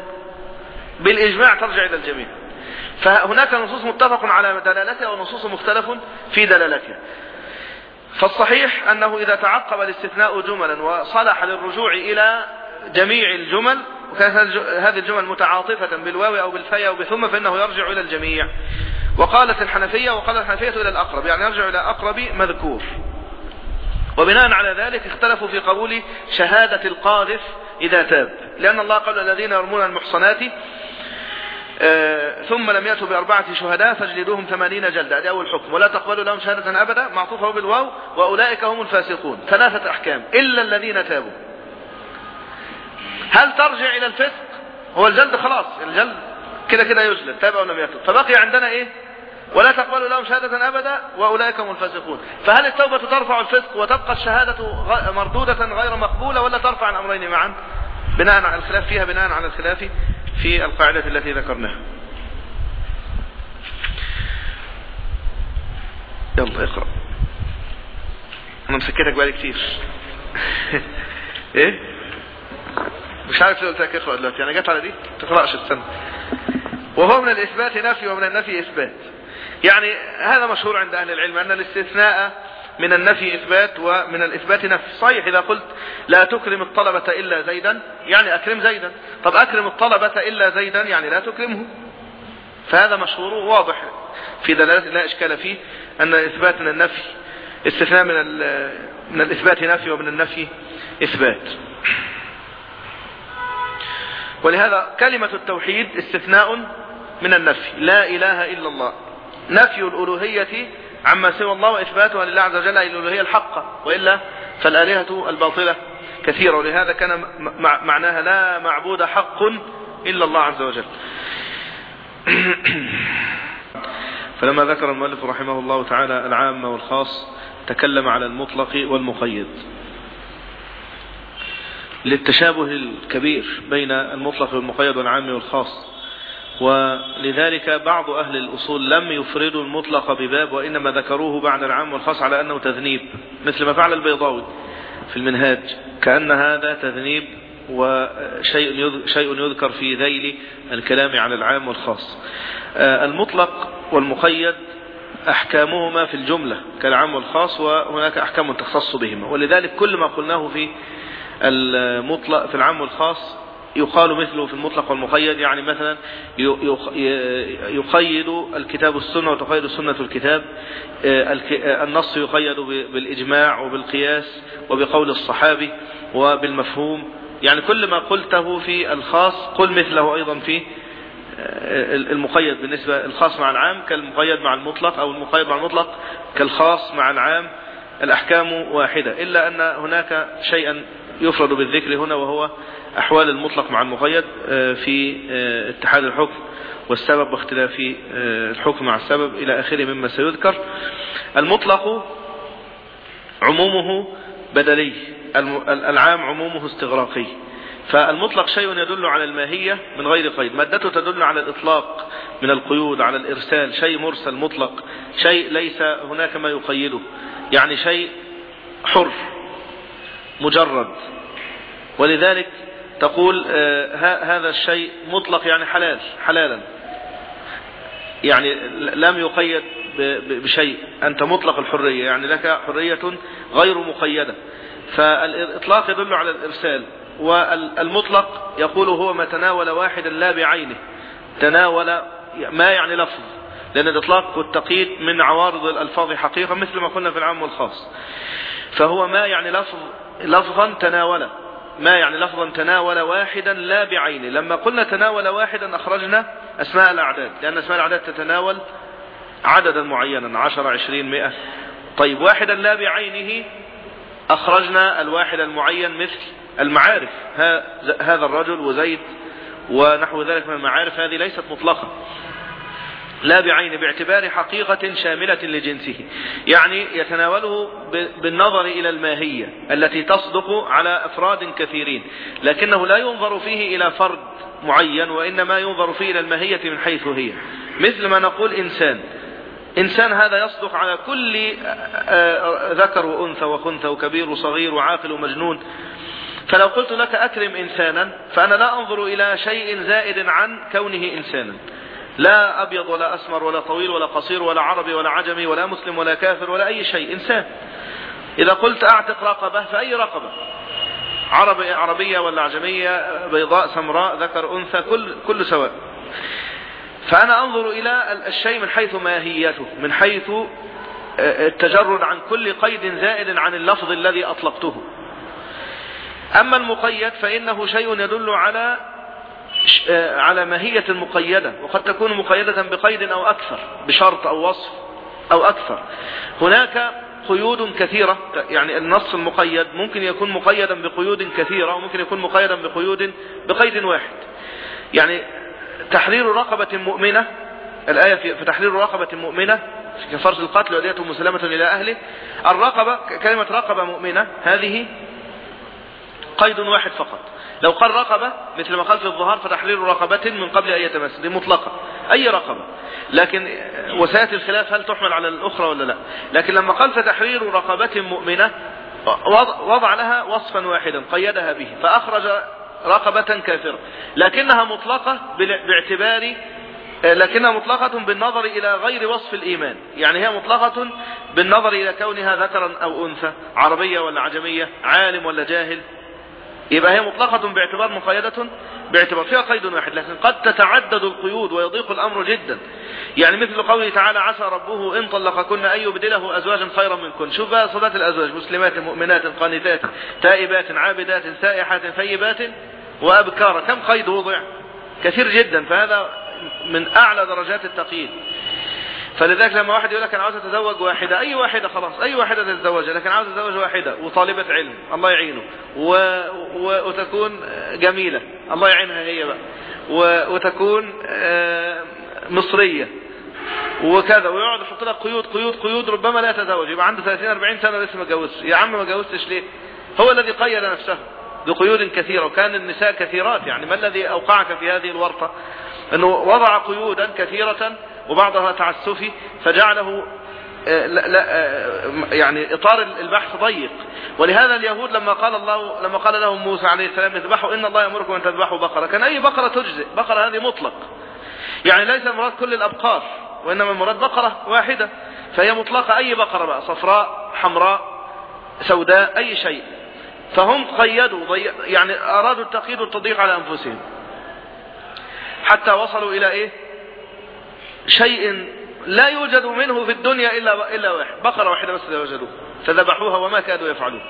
Speaker 1: بالإجماع ترجع إلى الجميع. فهناك نصوص متفق على دلالتها ونصوص مختلف في دلالتها. فالصحيح أنه إذا تعقب الاستثناء جملا وصلح للرجوع إلى جميع الجمل وكانت هذه الجمل متعاطفة بالواو أو بالفاء أو بثم فإنه يرجع إلى الجميع. وقالت الحنفية وقالت الحنفية إلى الأقرب يعني يرجع إلى أقرب مذكور. وبناء على ذلك اختلفوا في قبول شهادة القاذف إذا تاب. لأن الله قال الذين يرمون المحصنات آه ثم لم يأتوا بأربعة شهداء فاجلدوهم ثمانين جلدة. هذا أول حكم. ولا تقبلوا لهم شهادة أبدا. معطوفة بالواو. وأولئك هم الفاسقون. ثلاثة أحكام. إلا الذين تابوا. هل ترجع إلى الفسق؟ هو الجلد خلاص. الجلد كده كده يجلد. تاب أو لم يتب. فبقي عندنا إيه؟ ولا تقبلوا لهم شهادة أبدا وأولئك هم الفاسقون. فهل التوبة ترفع الفسق وتبقى الشهادة مردودة غير مقبولة ولا ترفع الأمرين معا؟ بناء على الخلاف فيها بناء على الخلاف في القاعدة التي ذكرناها. يلا اقرأ. أنا مسكتك بقالي كتير. إيه؟ مش عارف لو قلت لك اقرأ دلوقتي. أنا جت على دي؟ تقرأش استنى. وهو من الإثبات نفي ومن النفي إثبات. يعني هذا مشهور عند أهل العلم أن الاستثناء من النفي إثبات ومن الإثبات نفي. صحيح إذا قلت لا تكرم الطلبة إلا زيدا يعني أكرم زيدا. طب أكرم الطلبة إلا زيدا يعني لا تكرمه. فهذا مشهور واضح في دلالة لا إشكال فيه أن إثبات من النفي استثناء من, من الإثبات نفي ومن النفي إثبات. ولهذا كلمة التوحيد استثناء من النفي. لا إله إلا الله. نفي الألوهية عما سوى الله وإثباتها لله عز وجل الألوهية الحقة وإلا فالآلهة الباطلة كثيرة ولهذا كان معناها لا معبود حق إلا الله عز وجل. فلما ذكر المؤلف رحمه الله تعالى العام والخاص تكلم على المطلق والمقيد. للتشابه الكبير بين المطلق والمقيد والعام والخاص. ولذلك بعض أهل الأصول لم يفردوا المطلق بباب وإنما ذكروه بعد العام والخاص على أنه تذنيب مثل ما فعل البيضاوي في المنهاج كأن هذا تذنيب وشيء شيء يذكر في ذيل الكلام على العام والخاص. المطلق والمقيد أحكامهما في الجملة كالعام والخاص وهناك أحكام تختص بهما ولذلك كل ما قلناه في المطلق في العام والخاص يقال مثله في المطلق والمقيد يعني مثلا يقيد الكتاب السنة وتقيد السنة الكتاب النص يقيد بالإجماع وبالقياس وبقول الصحابي وبالمفهوم. يعني كل ما قلته في الخاص قل مثله أيضا في المقيد. بالنسبة الخاص مع العام كالمقيد مع المطلق أو المقيد مع المطلق كالخاص مع العام الأحكام واحدة. إلا أن هناك شيئا يفرد بالذكر هنا وهو أحوال المطلق مع المقيد في اتحاد الحكم والسبب واختلاف الحكم مع السبب إلى آخره مما سيذكر. المطلق عمومه بدلي العام عمومه استغراقي. فالمطلق شيء يدل على الماهية من غير قيد. مادته تدل على الإطلاق من القيود على الإرسال. شيء مرسل مطلق شيء ليس هناك ما يقيده. يعني شيء حر. مجرد. ولذلك تقول هذا الشيء مطلق يعني حلال حلالا. يعني لم يقيد بشيء. أنت مطلق الحرية يعني لك حرية غير مقيدة. فالإطلاق يدل على الإرسال والمطلق يقول هو ما تناول واحدا لا بعينه. تناول ما يعني لفظ. لأن الإطلاق والتقييد من عوارض الألفاظ حقيقة مثل ما قلنا في العام والخاص فهو ما يعني لفظ لفظا تناول. ما يعني لفظا تناول واحدا لا بعينه لما قلنا تناول واحدا أخرجنا أسماء الأعداد. لأن أسماء الأعداد تتناول عددا معينا عشر عشرين مئة. طيب واحدا لا بعينه أخرجنا الواحد المعين مثل المعارف. هذا الرجل وزيد ونحو ذلك من المعارف هذه ليست مطلقة. لا بعين باعتبار حقيقة شاملة لجنسه. يعني يتناوله بالنظر إلى الماهية التي تصدق على أفراد كثيرين. لكنه لا ينظر فيه إلى فرد معين وإنما ينظر فيه إلى الماهية من حيث هي. مثل ما نقول إنسان. إنسان هذا يصدق على كل ذكر وأنثى وخنثى وكبير وصغير وعاقل ومجنون. فلو قلت لك أكرم إنسانا فأنا لا أنظر إلى شيء زائد عن كونه إنسانا. لا أبيض ولا أسمر ولا طويل ولا قصير ولا عربي ولا عجمي ولا مسلم ولا كافر ولا أي شيء إنسان. إذا قلت أعتق رقبة فأي رقبة؟ عربي عربية ولا عجمية بيضاء سمراء ذكر أنثى كل, كل سواء. فأنا أنظر إلى الشيء من حيث ماهيته من حيث التجرد عن كل قيد زائد عن اللفظ الذي أطلقته. أما المقيد فإنه شيء يدل على على ماهية مقيدة وقد تكون مقيدة بقيد أو أكثر بشرط أو وصف أو أكثر. هناك قيود كثيرة يعني النص المقيد ممكن يكون مقيدا بقيود كثيرة وممكن يكون مقيدا بقيود بقيد واحد. يعني تحرير رقبة مؤمنة الآية في تحرير رقبة مؤمنة كفارة القتل وديته مسلمة إلى أهله. الرقبة كلمة رقبة مؤمنة هذه قيد واحد فقط. لو قال رقبة مثل ما قال في الظهار فتحرير رقبة من قبل أن يتمس دي مطلقة. أي رقبة؟ لكن وسيأتي الخلاف هل تحمل على الأخرى ولا لا؟ لكن لما قال فتحرير رقبة مؤمنة وضع لها وصفا واحدا قيدها به فأخرج رقبة كافرة. لكنها مطلقة باعتبار لكنها مطلقة بالنظر إلى غير وصف الإيمان. يعني هي مطلقة بالنظر إلى كونها ذكرا أو أنثى عربية ولا عجمية عالم ولا جاهل. يبقى هي مطلقة باعتبار مقيدة باعتبار فيها قيد واحد لكن قد تتعدد القيود ويضيق الأمر جدا. يعني مثل قوله تعالى عسى ربه إن طلقكن أن يبدله أزواجا خيرا منكن. شوف بقى صفات الأزواج مسلمات مؤمنات قانتات تائبات عابدات سائحات ثيبات وأبكارا كم قيد وضع؟ كثير جدا فهذا من أعلى درجات التقييد. فلذلك لما واحد يقول لك أنا عاوز أتزوج واحدة أي واحدة خلاص أي واحدة تتزوجها لكن عاوز أتزوج واحدة وطالبة علم الله يعينه و... و... وتكون جميلة الله يعينها هي بقى و... وتكون مصرية وكذا ويقعد يحط لك قيود قيود قيود ربما لا يتزوج يبقى عنده 30 40 سنة لسه ما اتجوزش. يا عم ما اتجوزتش ليه؟ هو الذي قيد نفسه بقيود كثيرة وكان النساء كثيرات يعني ما الذي أوقعك في هذه الورطة؟ أنه وضع قيودا كثيرة وبعضها تعسفي فجعله آه، آه، يعني إطار البحث ضيق. ولهذا اليهود لما قال الله لما قال لهم موسى عليه السلام اذبحوا إن الله يأمركم أن تذبحوا بقرة. كان أي بقرة تجزئ؟ بقرة هذه مطلق. يعني ليس المراد كل الأبقار وإنما المراد بقرة واحدة. فهي مطلقة أي بقرة بقى صفراء حمراء سوداء أي شيء. فهم قيدوا يعني أرادوا التقييد والتضييق على أنفسهم. حتى وصلوا إلى إيه؟ شيء لا يوجد منه في الدنيا إلا, إلا واحد. بقرة واحدة بس لا وجدوه فذبحوها وما كادوا يفعلون.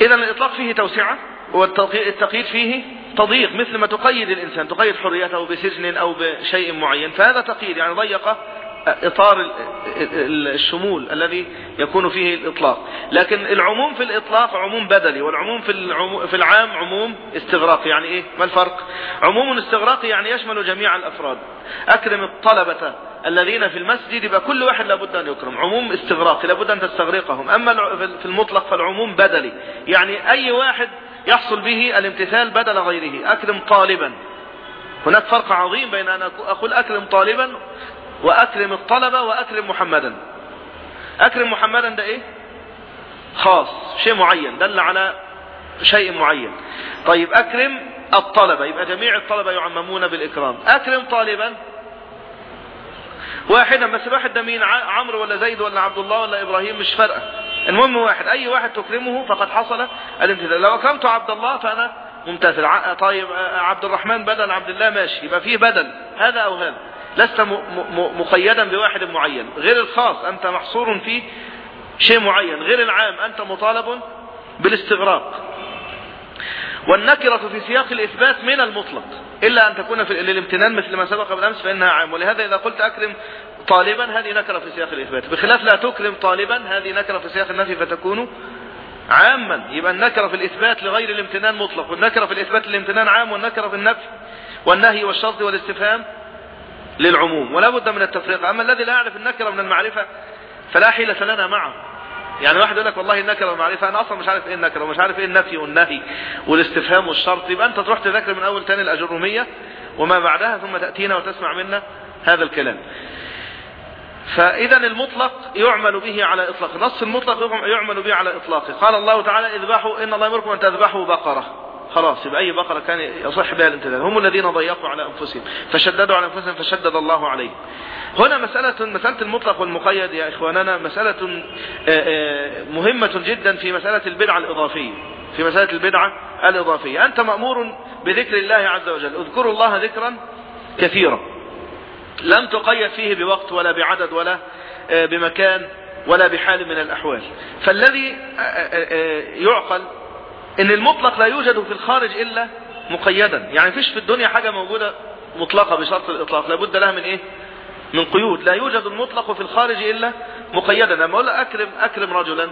Speaker 1: إذا الإطلاق فيه توسعة والتقييد فيه تضييق مثل ما تقيد الإنسان. تقيد حريته بسجن أو بشيء معين. فهذا تقييد يعني ضيق إطار الشمول الذي يكون فيه الإطلاق. لكن العموم في الإطلاق عموم بدلي والعموم في, في العام عموم استغراقي. يعني إيه؟ ما الفرق؟ عموم استغراقي يعني يشمل جميع الأفراد. أكرم الطلبة الذين في المسجد يبقى كل واحد لابد أن يكرم. عموم استغراقي لابد أن تستغرقهم. أما في المطلق فالعموم بدلي يعني أي واحد يحصل به الامتثال بدل غيره. أكرم طالبا. هناك فرق عظيم بين أن أقول أكرم طالبا وأكرم الطلبة وأكرم محمدا. أكرم محمدا ده إيه؟ خاص شيء معين دل على شيء معين. طيب أكرم الطلبة يبقى جميع الطلبة يعممون بالإكرام. أكرم طالبا؟ واحدا بس الواحد ده مين؟ عمرو ولا زيد ولا عبد الله ولا إبراهيم؟ مش فارقة. المهم واحد أي واحد تكرمه فقد حصل الامتثال. لو أكرمت عبد الله فأنا ممتثل. طيب عبد الرحمن بدل عبد الله ماشي. يبقى فيه بدل هذا أو هذا. لست مقيدا بواحد معين. غير الخاص أنت محصور في شيء معين. غير العام أنت مطالب بالاستغراق. والنكرة في سياق الإثبات من المطلق. إلا أن تكون في الامتنان مثل ما سبق بالأمس فإنها عام. ولهذا إذا قلت أكرم طالبا هذه نكرة في سياق الإثبات. بخلاف لا تكرم طالبا هذه نكرة في سياق النفي فتكون عاما. يبقى النكرة في الإثبات لغير الامتنان مطلق. والنكرة في الإثبات للامتنان عام والنكرة في النفي والنهي والشرط والاستفهام للعموم ولا بد من التفريق. أما الذي لا يعرف النكرة من المعرفة فلا حيلة لنا معه. يعني واحد يقول لك والله النكرة والمعرفة أنا أصلا مش عارف إيه النكرة ومش عارف إيه النفي والنهي والاستفهام والشرط. يبقى أنت تروح تذاكر من أول تاني الأجرومية وما بعدها ثم تأتينا وتسمع منا هذا الكلام. فإذا المطلق يعمل به على إطلاق نص المطلق يعمل به على إطلاقه قال الله تعالى إذبحوا إن الله يمركم أن تذبحوا بقرة. خلاص يبقى أي بقرة كان يصح بها الامتثال هم الذين ضيقوا على أنفسهم. فشددوا على أنفسهم فشدد الله عليهم. هنا مسألة مسألة المطلق والمقيد يا إخواننا مسألة آه، آه، مهمة جدا في مسألة البدعة الإضافية. في مسألة البدعة الإضافية. أنت مأمور بذكر الله عز وجل. اذكروا الله ذكرا كثيرا. لم تقيد فيه بوقت ولا بعدد ولا آه، بمكان ولا بحال من الأحوال. فالذي يعقل إن المطلق لا يوجد في الخارج إلا مقيدا. يعني فيش في الدنيا حاجة موجودة مطلقة بشرط الإطلاق. لابد لها من إيه؟ من قيود. لا يوجد المطلق في الخارج إلا مقيدا. لما أقول أكرم أكرم رجلا.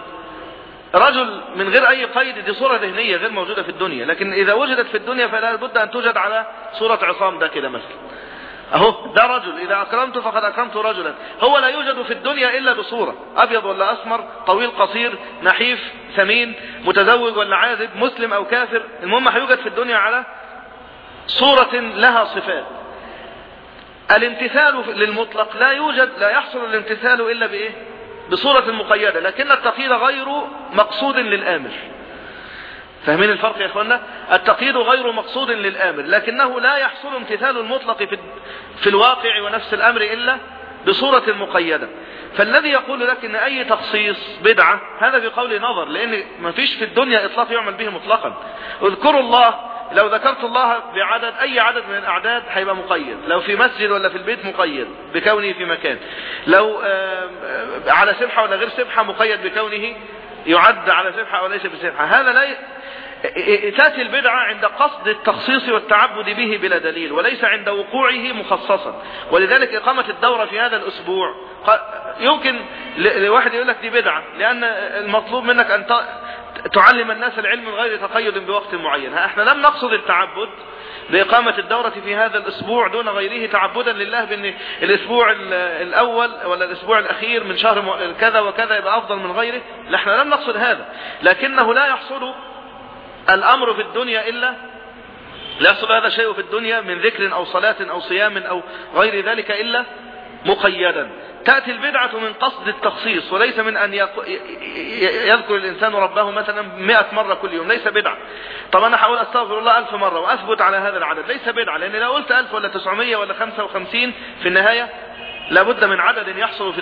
Speaker 1: رجل من غير أي قيد دي صورة ذهنية غير موجودة في الدنيا. لكن إذا وجدت في الدنيا فلا بد أن توجد على صورة عصام ده كده مثلا. أهو ده رجل إذا اكرمته فقد أكرمت رجلا. هو لا يوجد في الدنيا إلا بصورة. أبيض ولا أسمر طويل قصير نحيف ثمين متزوج ولا عازب مسلم أو كافر. المهم هيوجد في الدنيا على صورة لها صفات. الامتثال للمطلق لا يوجد لا يحصل الامتثال إلا بإيه؟ بصورة مقيدة. لكن التقييد غير مقصود للآمر. فاهمين الفرق يا اخوانا التقييد غير مقصود للآمر لكنه لا يحصل امتثال المطلق في, في الواقع ونفس الأمر إلا بصورة مقيدة. فالذي يقول لك إن أي تخصيص بدعة هذا بقول نظر لأن ما فيش في الدنيا إطلاق يعمل به مطلقا. اذكروا الله لو ذكرت الله بعدد أي عدد من الأعداد هيبقى مقيد. لو في مسجد ولا في البيت مقيد بكونه في مكان. لو على سبحة ولا غير سبحة مقيد بكونه يعد على سبحة أو ليس بسبحة هذا لا تأتي البدعة عند قصد التخصيص والتعبد به بلا دليل وليس عند وقوعه مخصصا. ولذلك إقامة الدورة في هذا الأسبوع يمكن لواحد يقول لك دي بدعة لأن المطلوب منك أن تعلم الناس العلم من غير تقيد بوقت معين. إحنا لم نقصد التعبد بإقامة الدورة في هذا الأسبوع دون غيره تعبدا لله بأن الأسبوع الأول ولا الأسبوع الأخير من شهر كذا وكذا يبقى أفضل من غيره. إحنا لم نقصد هذا لكنه لا يحصل الأمر في الدنيا إلا لا يحصل هذا شيء في الدنيا من ذكر أو صلاة أو صيام أو غير ذلك إلا مقيدا. تأتي البدعة من قصد التخصيص وليس من أن يذكر الإنسان ربه مثلا مئة مرة كل يوم ليس بدعة. طب أنا هقول أستغفر الله ألف مرة وأثبت على هذا العدد ليس بدعة لأن لو قلت ألف ولا تسعمية ولا خمسة وخمسين في النهاية لابد من عدد يحصل في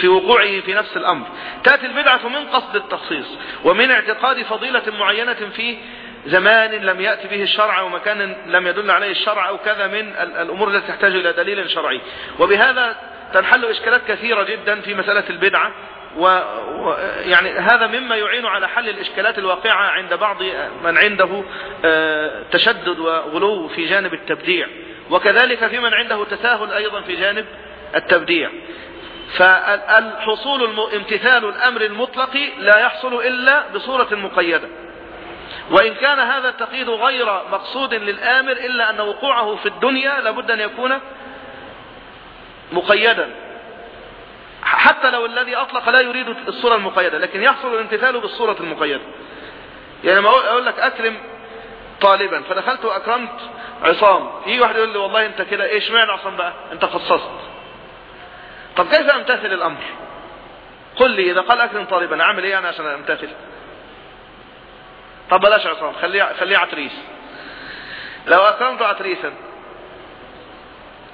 Speaker 1: في وقوعه في نفس الأمر. تأتي البدعة من قصد التخصيص ومن اعتقاد فضيلة معينة في زمان لم يأتي به الشرع ومكان لم يدل عليه الشرع أو كذا من الأمور التي تحتاج إلى دليل شرعي. وبهذا تنحل إشكالات كثيرة جدا في مسألة البدعة. ويعني هذا مما يعين على حل الإشكالات الواقعة عند بعض من عنده آه، تشدد وغلو في جانب التبديع. وكذلك في من عنده تساهل أيضا في جانب التبديع. فالحصول امتثال الأمر المطلق لا يحصل إلا بصورة مقيدة. وإن كان هذا التقييد غير مقصود للآمر إلا أن وقوعه في الدنيا لابد أن يكون مقيدا. حتى لو الذي أطلق لا يريد الصورة المقيدة لكن يحصل الامتثال بالصورة المقيدة. يعني ما أقول لك أكرم طالبا. فدخلت وأكرمت عصام. في واحد يقول لي والله أنت كده إيش معنى عصام بقى؟ أنت خصصت طب كيف أمتثل الأمر؟ قل لي إذا قال أكرم طالبا أعمل إيه أنا عشان أمتثل؟ طب بلاش عصام خليه خليه عتريس. لو أكرمت عتريسا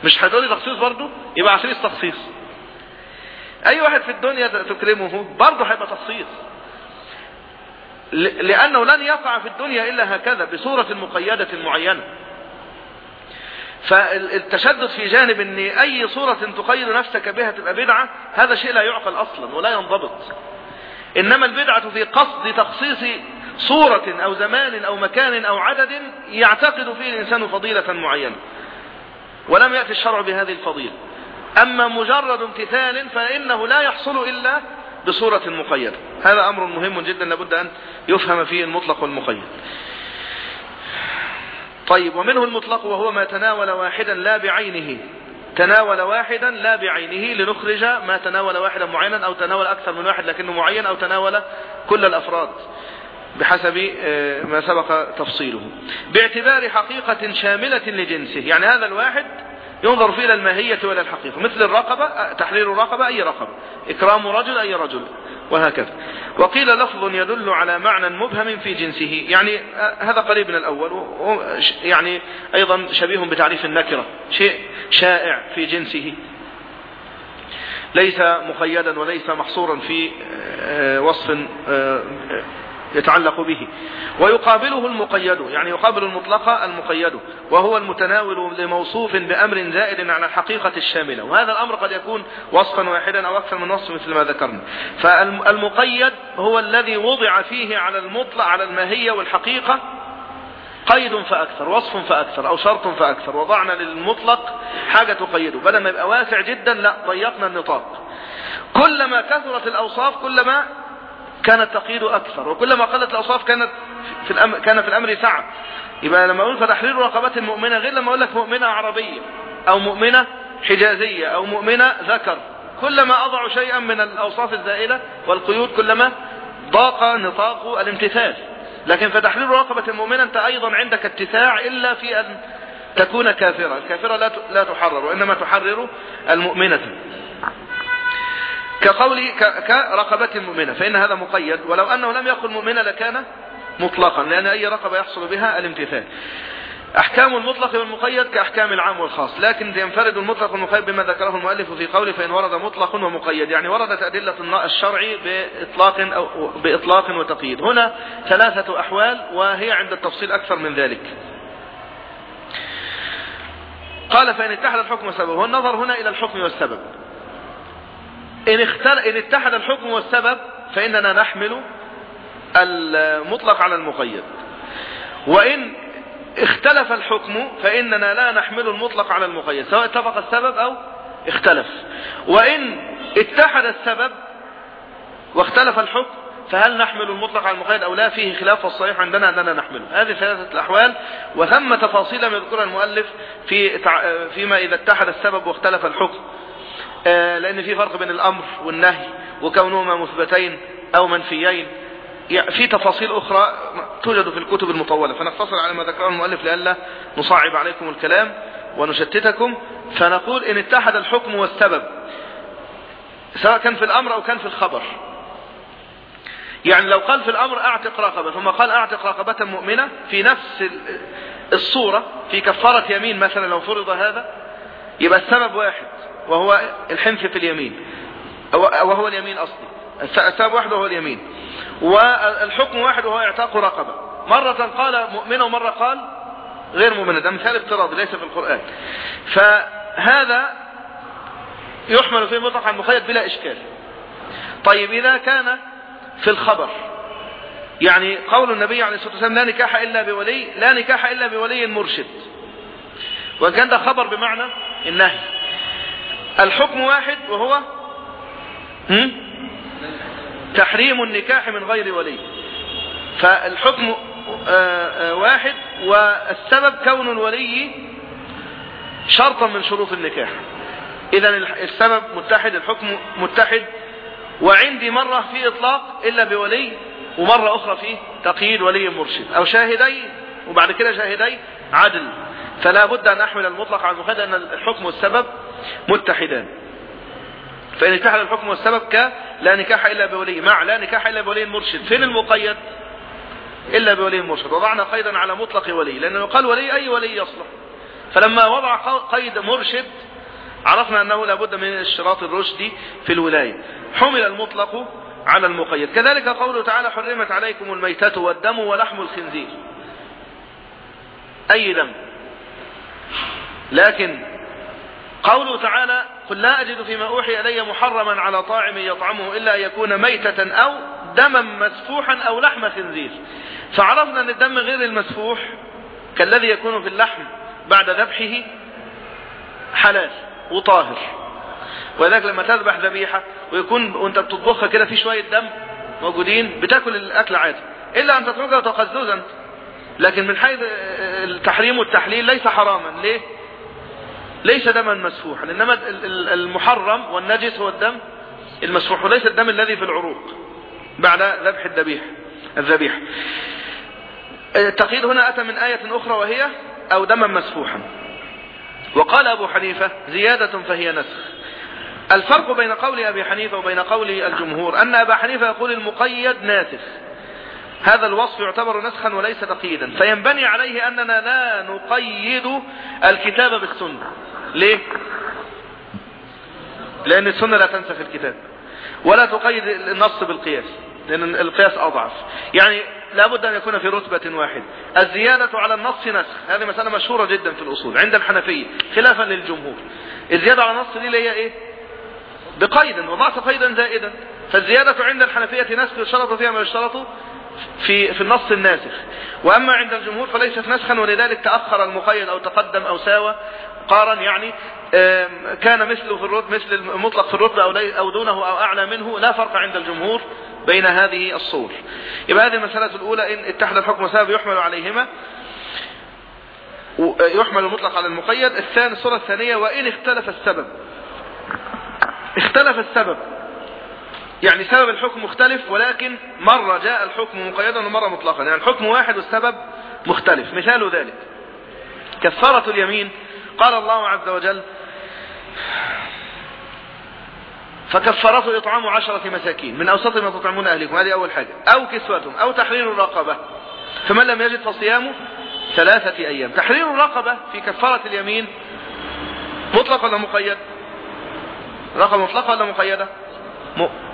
Speaker 1: مش هتقولي تخصيص برضه؟ يبقى عتريس تخصيص. أي واحد في الدنيا تكرمه برضه هيبقى تخصيص. لأنه لن يقع في الدنيا إلا هكذا بصورة مقيدة معينة. فالتشدد في جانب إن أي صورة تقيد نفسك بها تبقى بدعة هذا شيء لا يعقل أصلا ولا ينضبط. إنما البدعة في قصد تخصيص صورة أو زمان أو مكان أو عدد يعتقد فيه الإنسان فضيلة معينة. ولم يأتي الشرع بهذه الفضيلة. أما مجرد امتثال فإنه لا يحصل إلا بصورة مقيدة. هذا أمر مهم جدا لابد أن يفهم فيه المطلق والمقيد. طيب ومنه المطلق وهو ما تناول واحدا لا بعينه. تناول واحدا لا بعينه لنخرج ما تناول واحدا معينا أو تناول أكثر من واحد لكنه معين أو تناول كل الأفراد. بحسب آه، ما سبق تفصيله. باعتبار حقيقة شاملة لجنسه. يعني هذا الواحد ينظر فيه إلى الماهية وإلى الحقيقة. مثل الرقبة آه، تحرير الرقبة أي رقبة. إكرام رجل أي رجل. وهكذا. وقيل لفظ يدل على معنى مبهم في جنسه. يعني آه، هذا قريب من الأول. يعني أيضا شبيه بتعريف النكرة. شيء شائع في جنسه. ليس مقيدا وليس محصورا في وصف يتعلق به. ويقابله المقيد يعني يقابل المطلق المقيد وهو المتناول لموصوف بأمر زائد على الحقيقة الشاملة. وهذا الأمر قد يكون وصفا واحدا أو أكثر من وصف مثل ما ذكرنا. فالمقيد هو الذي وضع فيه على المطلق على الماهية والحقيقة قيد فأكثر وصف فأكثر أو شرط فأكثر. وضعنا للمطلق حاجة تقيده. بدل ما يبقى واسع جدا لا ضيقنا النطاق. كلما كثرت الأوصاف كلما كان التقييد أكثر وكلما قلت الأوصاف كانت في الأمر كان في الأمر سعة يبقى لما أقول فتحرير رقبات المؤمنة غير لما أقول لك مؤمنة عربية أو مؤمنة حجازية أو مؤمنة ذكر. كلما أضع شيئا من الأوصاف الزائلة والقيود كلما ضاق نطاق الامتثال. لكن فتحرير رقبة المؤمنة أنت أيضا عندك اتساع إلا في أن تكون كافرة. الكافرة لا تحرر وإنما تحرر المؤمنة. كقول كرقبة مؤمنة فإن هذا مقيد. ولو أنه لم يقل مؤمنة لكان مطلقا لأن أي رقبة يحصل بها الامتثال. أحكام المطلق والمقيد كأحكام العام والخاص. لكن ينفرد المطلق والمقيد بما ذكره المؤلف في قوله فإن ورد مطلق ومقيد. يعني وردت أدلة الشرع بإطلاق, أو بإطلاق وتقييد. هنا ثلاثة أحوال وهي عند التفصيل أكثر من ذلك. قال فإن اتحد الحكم والسبب النظر هنا إلى الحكم والسبب. إن, اختل... إن اتحد الحكم والسبب فإننا نحمل المطلق على المقيد. وإن اختلف الحكم فإننا لا نحمل المطلق على المقيد. سواء اتفق السبب أو اختلف. وإن اتحد السبب واختلف الحكم فهل نحمل المطلق على المقيد أو لا؟ فيه خلاف والصحيح عندنا أننا نحمله. هذه ثلاثة الأحوال. وثم تفاصيل يذكرها المؤلف في فيما إذا اتحد السبب واختلف الحكم. لأن في فرق بين الأمر والنهي وكونهما مثبتين أو منفيين. في تفاصيل أخرى توجد في الكتب المطولة. فنقتصر على ما ذكره المؤلف لئلا نصعب عليكم الكلام ونشتتكم. فنقول إن اتحد الحكم والسبب سواء كان في الأمر أو كان في الخبر. يعني لو قال في الأمر أعتق رقبة ثم قال أعتق رقبة مؤمنة في نفس الصورة في كفارة يمين مثلا لو فرض هذا يبقى السبب واحد. وهو الحنف في اليمين. وهو اليمين أصلي. السبب واحد وهو اليمين. والحكم واحد وهو اعتاق رقبة. مرة قال مؤمنة ومرة قال غير مؤمنة ده مثال افتراضي ليس في القرآن. فهذا يحمل فيه مطلق عن مخيط بلا إشكال. طيب إذا كان في الخبر يعني قول النبي عليه الصلاة والسلام لا نكاح إلا بولي لا نكاح إلا بولي مرشد. وكان ده خبر بمعنى النهي. الحكم واحد وهو تحريم النكاح من غير ولي. فالحكم آه، آه، واحد والسبب كون الولي شرطا من شروط النكاح. اذا السبب متحد الحكم متحد وعندي مرة في إطلاق إلا بولي ومرة أخرى في تقييد ولي مرشد. أو شاهدي وبعد كده شاهدي عدل. فلا بد أن أحمل المطلق على المقيد ان الحكم والسبب متحدان فإن اتحد الحكم والسبب ك لا نكاح إلا بولي مع لا نكاح إلا بولي مرشد. فين المقيد؟ إلا بولي مرشد. وضعنا قيدا على مطلق ولي لأنه قال ولي أي ولي يصلح؟ فلما وضع قيد مرشد عرفنا أنه لابد من اشتراط الرشد في الولاية. حمل المطلق على المقيد. كذلك قوله تعالى حرمت عليكم الميتة والدم ولحم الخنزير أي دم؟ لكن قوله تعالى قل لا أجد فيما أوحي إلي محرما على طاعم يطعمه إلا أن يكون ميتة أو دما مسفوحا أو لحم خنزير. فعرفنا أن الدم غير المسفوح كالذي يكون في اللحم بعد ذبحه حلال وطاهر. ولذلك لما تذبح ذبيحة ويكون وأنت بتطبخها كده في شوية دم موجودين بتاكل الأكل عادي. إلا أن تتركها تقززا لكن من حيث التحريم والتحليل ليس حراما. ليه؟ ليس دما مسفوحا إنما المحرم والنجس هو الدم المسفوح وليس الدم الذي في العروق بعد ذبح الذبيح الذبيح التقييد هنا أتى من آية أخرى وهي أو دما مسفوحا. وقال أبو حنيفة زيادة فهي نسخ. الفرق بين قول أبي حنيفة وبين قول الجمهور أن أبا حنيفة يقول المقيد ناسخ. هذا الوصف يعتبر نسخا وليس تقييدا. فينبني عليه أننا لا نقيد الكتاب بالسنة. ليه؟ لأن السنة لا تنسخ الكتاب. ولا تقيد النص بالقياس لأن القياس أضعف. يعني لابد أن يكون في رتبة واحدة. الزيادة على النص نسخ. هذه مسألة مشهورة جدا في الأصول عند الحنفية خلافا للجمهور. الزيادة على النص دي اللي هي إيه؟ بقيد وضعت قيدا زائدا. فالزيادة عند الحنفية نسخ يشترط فيها ما يشترط في في النص الناسخ. وأما عند الجمهور فليست نسخا ولذلك تأخر المقيد أو تقدم أو ساوى قارن يعني كان مثله في الرتب مثل المطلق في الرتبه أو أو دونه أو أعلى منه لا فرق عند الجمهور بين هذه الصور. يبقى هذه المسألة الأولى إن اتحد الحكم والسبب يحمل عليهما. يحمل المطلق على المقيد. الثاني الصورة الثانية وإن اختلف السبب. اختلف السبب. يعني سبب الحكم مختلف ولكن مرة جاء الحكم مقيدا ومرة مطلقا. يعني الحكم واحد والسبب مختلف. مثال ذلك كفارة اليمين. قال الله عز وجل فكفرته إطعام عشرة مساكين من أوسط ما تطعمون أهلكم. هذه أول حاجة. أو كسوتهم أو تحرير الرقبة. فمن لم يجد فصيامه ثلاثة أيام. تحرير الرقبة في كفارة اليمين مطلق ولا مقيد؟ رقبة مطلقة ولا مقيدة؟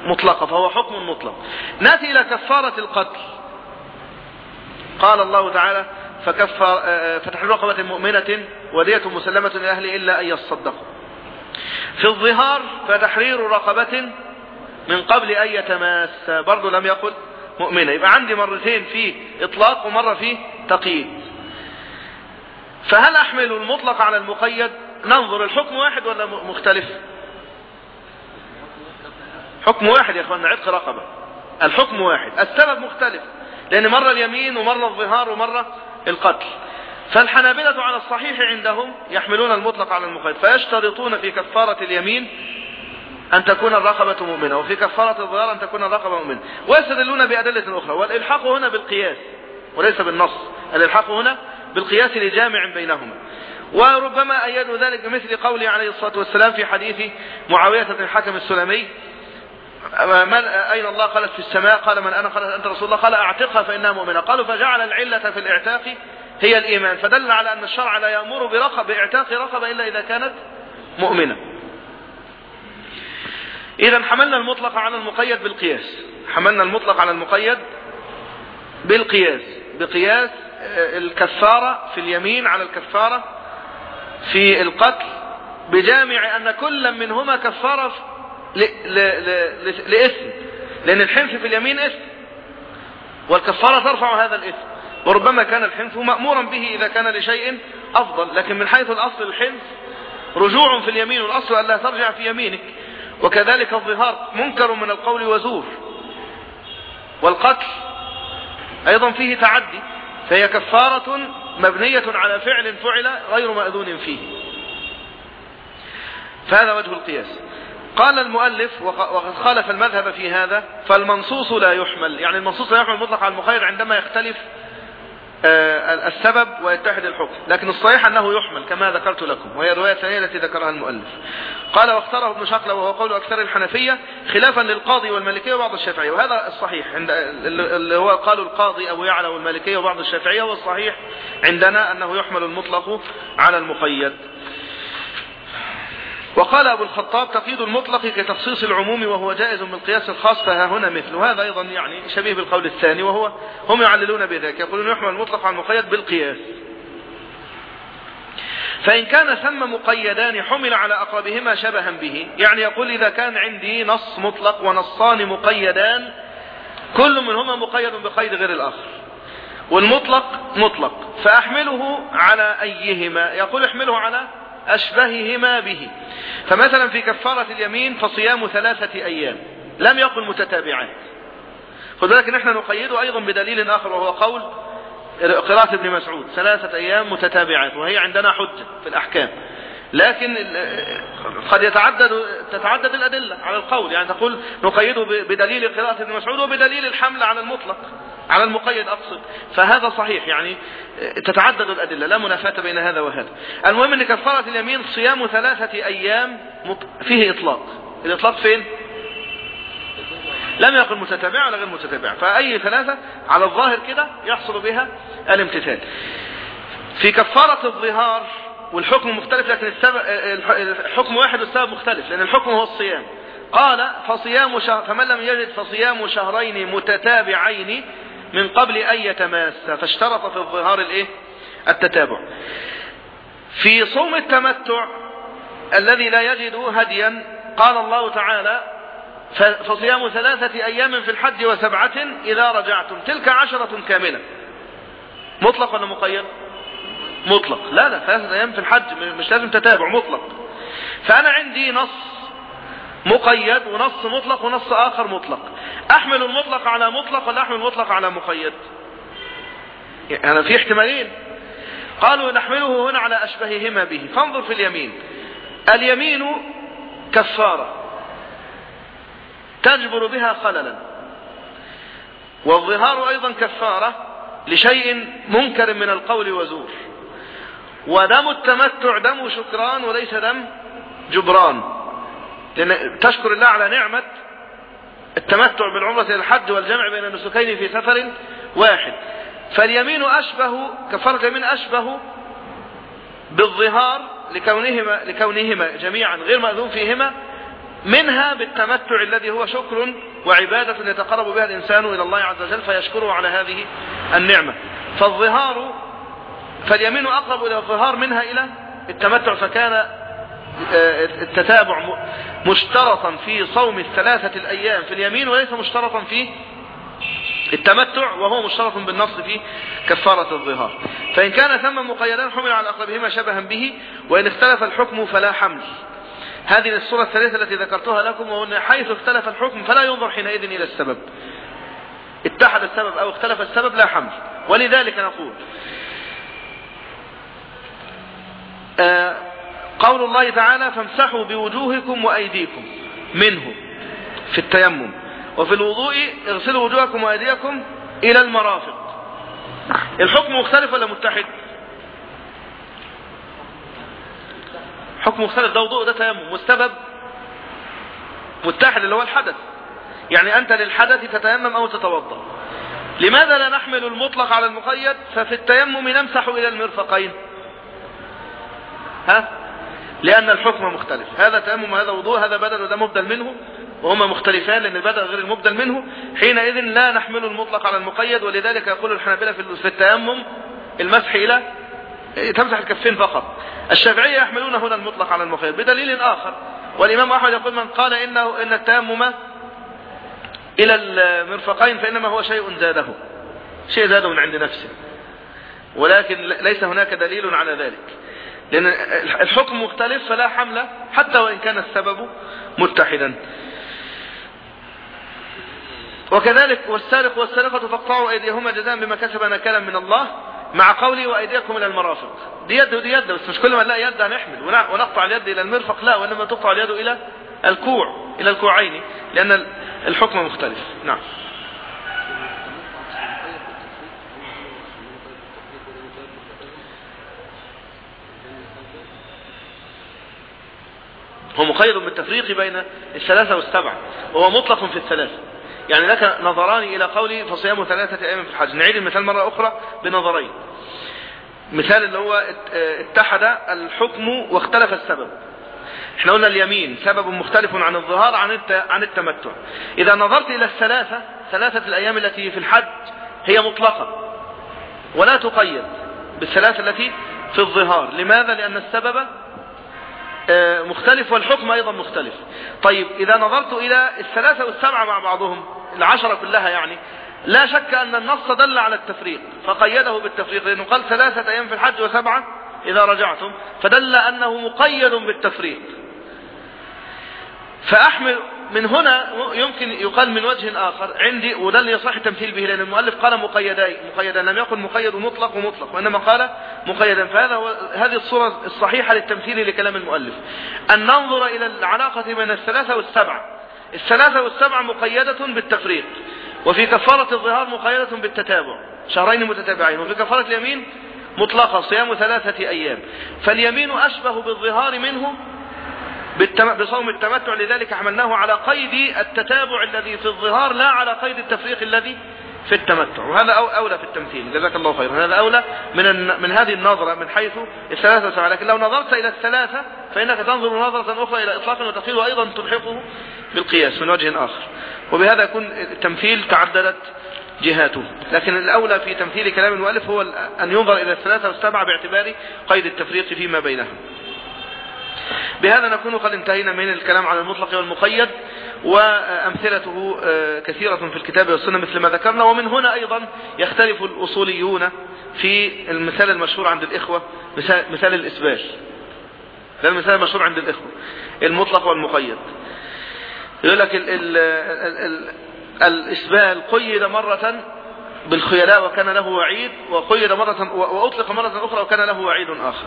Speaker 1: مطلقة فهو حكم مطلق. نأتي إلى كفارة القتل. قال الله تعالى فكفر آه، آه، فتحرير رقبة مؤمنة ودية مسلمة لأهل إلا أن يصدقوا. في الظهار فتحرير رقبة من قبل أن يتماس برضو لم يقل مؤمنة. يبقى عندي مرتين في إطلاق ومرة في تقييد. فهل أحمل المطلق على المقيد؟ ننظر الحكم واحد ولا مختلف؟ حكم واحد يا اخوانا عتق رقبة. الحكم واحد. السبب مختلف لأن مرة اليمين ومرة الظهار ومرة القتل. فالحنابلة على الصحيح عندهم يحملون المطلق على المقيد فيشترطون في كفارة اليمين أن تكون الرقبة مؤمنة وفي كفارة الظهار أن تكون الرقبة مؤمنة. ويستدلون بأدلة أخرى والإلحاق هنا بالقياس وليس بالنص. الإلحاق هنا بالقياس لجامع بينهما. وربما أيدوا ذلك بمثل قوله عليه الصلاة والسلام في حديث معاوية بن الحكم السلمي من أين الله قالت في السماء؟ قال من أنا قالت أنت رسول الله. قال أعتقها فإنها مؤمنة. قالوا فجعل العلة في الإعتاق هي الإيمان. فدل على أن الشرع لا يأمر برقب بإعتاق رقبة إلا إذا كانت مؤمنة. إذا حملنا المطلق على المقيد بالقياس. حملنا المطلق على المقيد بالقياس. بقياس الكفارة في اليمين على الكفارة في القتل. بجامع أن كل منهما كفارة لإثم لأن الحنف في اليمين إثم والكفارة ترفع هذا الإثم وربما كان الحنف مأمورا به إذا كان لشيء أفضل. لكن من حيث الأصل الحنف رجوع في اليمين والأصل أن لا ترجع في يمينك. وكذلك الظهار منكر من القول وزور. والقتل أيضا فيه تعدي. فهي كفارة مبنية على فعل فعل غير مأذون فيه. فهذا وجه القياس. قال المؤلف وقد خالف المذهب في هذا فالمنصوص لا يحمل. يعني المنصوص لا يحمل مطلق على المخير عندما يختلف آه، السبب ويتحد الحكم. لكن الصحيح أنه يحمل كما ذكرت لكم وهي الرواية الثانية التي ذكرها المؤلف. قال واختاره ابن شقلة وهو قول أكثر الحنفية خلافا للقاضي والمالكية وبعض الشافعية. وهذا الصحيح عند اللي هو قالوا القاضي أبو يعلى والمالكية وبعض الشافعية والصحيح عندنا أنه يحمل المطلق على المقيد. وقال أبو الخطاب تقييد المطلق كتخصيص العموم وهو جائز بالقياس الخاص فها هنا مثل. وهذا أيضا يعني شبيه بالقول الثاني وهو هم يعللون بذلك. يقولون يحمل المطلق على المقيد بالقياس. فإن كان ثم مقيدان حمل على أقربهما شبها به. يعني يقول إذا كان عندي نص مطلق ونصان مقيدان كل منهما مقيد بقيد غير الآخر. والمطلق مطلق. فأحمله على أيهما؟ يقول احمله على أشبههما به. فمثلا في كفارة اليمين فصيام ثلاثة أيام. لم يقل متتابعات خذ بالك نحن نقيده أيضا بدليل آخر وهو قول قراءة ابن مسعود. ثلاثة أيام متتابعات. وهي عندنا حجة في الأحكام. لكن قد يتعدد تتعدد الأدلة على القول. يعني تقول نقيده بدليل قراءة ابن مسعود وبدليل الحمل على المطلق. على المقيد أقصد. فهذا صحيح يعني تتعدد الأدلة لا منافاة بين هذا وهذا. المهم أن كفارة اليمين صيام ثلاثة أيام فيه إطلاق. الإطلاق فين؟ لم يقل متتابع ولا غير متتابع. فأي ثلاثة على الظاهر كده يحصل بها الامتثال. في كفارة الظهار والحكم مختلف لكن السبب الحكم واحد والسبب مختلف لأن الحكم هو الصيام. قال فصيام شهر فمن لم يجد فصيام شهرين متتابعين من قبل أن يتماس فاشترط في الظهار الإيه؟ التتابع. في صوم التمتع الذي لا يجد هديا قال الله تعالى فصيام ثلاثة أيام في الحج وسبعة إذا رجعتم تلك عشرة كاملة. مطلق ولا مقيد؟ مطلق. لا لا ثلاثة أيام في الحج مش لازم تتابع مطلق. فأنا عندي نص مقيد ونص مطلق ونص آخر مطلق. أحمل المطلق على مطلق ولا أحمل المطلق على مقيد؟ يعني في احتمالين. قالوا نحمله هنا على أشبههما به. فانظر في اليمين. اليمين كفارة. تجبر بها خللا. والظهار أيضا كفارة لشيء منكر من القول وزور. ودم التمتع دم شكران وليس دم جبران. لأن تشكر الله على نعمة التمتع بالعمرة إلى الحج والجمع بين النسكين في سفر واحد. فاليمين أشبه كفارة اليمين أشبه بالظهار لكونهما, لكونهما جميعا غير مأذون فيهما منها بالتمتع الذي هو شكر وعبادة يتقرب بها الإنسان إلى الله عز وجل فيشكره على هذه النعمة. فالظهار فاليمين أقرب إلى الظهار منها إلى التمتع فكان التتابع مشترطا في صوم الثلاثة الأيام في اليمين وليس مشترطا في التمتع وهو مشترط بالنص في كفارة الظهار. فإن كان ثم مقيدان حمل على أقربهما شبها به وإن اختلف الحكم فلا حمل. هذه الصورة الثالثة التي ذكرتها لكم وأن حيث اختلف الحكم فلا ينظر حينئذ إلى السبب. اتحد السبب أو اختلف السبب لا حمل. ولذلك نقول آه قول الله تعالى فامسحوا بوجوهكم وأيديكم منه في التيمم وفي الوضوء اغسلوا وجوهكم وأيديكم إلى المرافق. الحكم مختلف ولا متحد؟ حكم مختلف. ده وضوء ده تيمم. والسبب متحد اللي هو الحدث. يعني أنت للحدث تتيمم أو تتوضأ. لماذا لا نحمل المطلق على المقيد؟ ففي التيمم نمسح إلى المرفقين. ها؟ لأن الحكم مختلف. هذا تيمم وهذا وضوء هذا بدل وده مبدل منه وهما مختلفان لأن البدل غير المبدل منه. حينئذ لا نحمل المطلق على المقيد ولذلك يقول الحنابلة في التيمم المسح إلى تمسح الكفين فقط. الشافعية يحملون هنا المطلق على المقيد بدليل آخر. والإمام أحمد يقول من قال إنه إن التيمم إلى المرفقين فإنما هو شيء زاده. شيء زاده من عند نفسه. ولكن ليس هناك دليل على ذلك. لأن الحكم مختلف فلا حمل حتى وإن كان السبب متحدا. وكذلك والسارق والسارقة فاقطعوا أيديهما جزاء بما كسب نكالا من الله مع قولي وأيديكم إلى المرافق. دي يد ودي يد بس مش كل ما نلاقي يد هنحمل. ونقطع اليد إلى المرفق لا وإنما تقطع اليد إلى الكوع إلى الكوعين لأن الحكم مختلف. نعم. هو مقيد بالتفريق بين الثلاثة والسبعة وهو مطلق في الثلاثة. يعني لك نظران إلى قولي فصيام ثلاثة أيام في الحج. نعيد المثال مرة أخرى بنظرين. مثال اللي هو اتحد الحكم واختلف السبب. إحنا قلنا اليمين سبب مختلف عن الظهار عن عن التمتع. إذا نظرت إلى الثلاثة ثلاثة الأيام التي في الحج هي مطلقة. ولا تقيد بالثلاثة التي في الظهار. لماذا؟ لأن السبب مختلف والحكم أيضا مختلف. طيب إذا نظرت إلى الثلاثة والسبعة مع بعضهم العشرة كلها يعني لا شك أن النص دل على التفريق فقيده بالتفريق لأنه قال ثلاثة أيام في الحج وسبعة إذا رجعتم فدل أنه مقيد بالتفريق. فأحمل من هنا يمكن يقال من وجه آخر. عندي وده اللي يصح التمثيل به لأن المؤلف قال مقيداي مقيدا لم يقل مقيد مطلق ومطلق وإنما قال مقيدا. فهذا هو هذه الصورة الصحيحة للتمثيل لكلام المؤلف. أن ننظر إلى العلاقة بين الثلاثة والسبعة الثلاثة والسبعة مقيدة بالتفريق وفي كفارة الظهار مقيدة بالتتابع. شهرين متتابعين وفي كفارة اليمين مطلقة صيام ثلاثة أيام. فاليمين أشبه بالظهار منه بصوم التمتع لذلك حملناه على قيد التتابع الذي في الظهار لا على قيد التفريق الذي في التمتع. وهذا أولى في التمثيل. جزاك الله خيرا. هذا أولى من من هذه النظرة من حيث الثلاثة والسبعة لكن لو نظرت إلى الثلاثة فإنك تنظر نظرة أخرى إلى إطلاق وتقييد وأيضا تلحقه بالقياس من وجه آخر. وبهذا يكون التمثيل تعددت جهاته. لكن الأولى في تمثيل كلام المؤلف هو أن ينظر إلى الثلاثة والسبعة باعتبار قيد التفريق فيما بينهم. بهذا نكون قد انتهينا من الكلام عن المطلق والمقيد وأمثلته آه، كثيرة في الكتاب والسنة مثل ما ذكرنا ومن هنا أيضا يختلف الأصوليون في المثال المشهور عند الإخوة مثال الإسبال. ده المثال المشهور عند الإخوة المطلق والمقيد. يقول لك ال ال ال الإسبال قيد مرة بالخيلاء وكان له وعيد وقيد مرة وأطلق مرة أخرى وكان له وعيد آخر.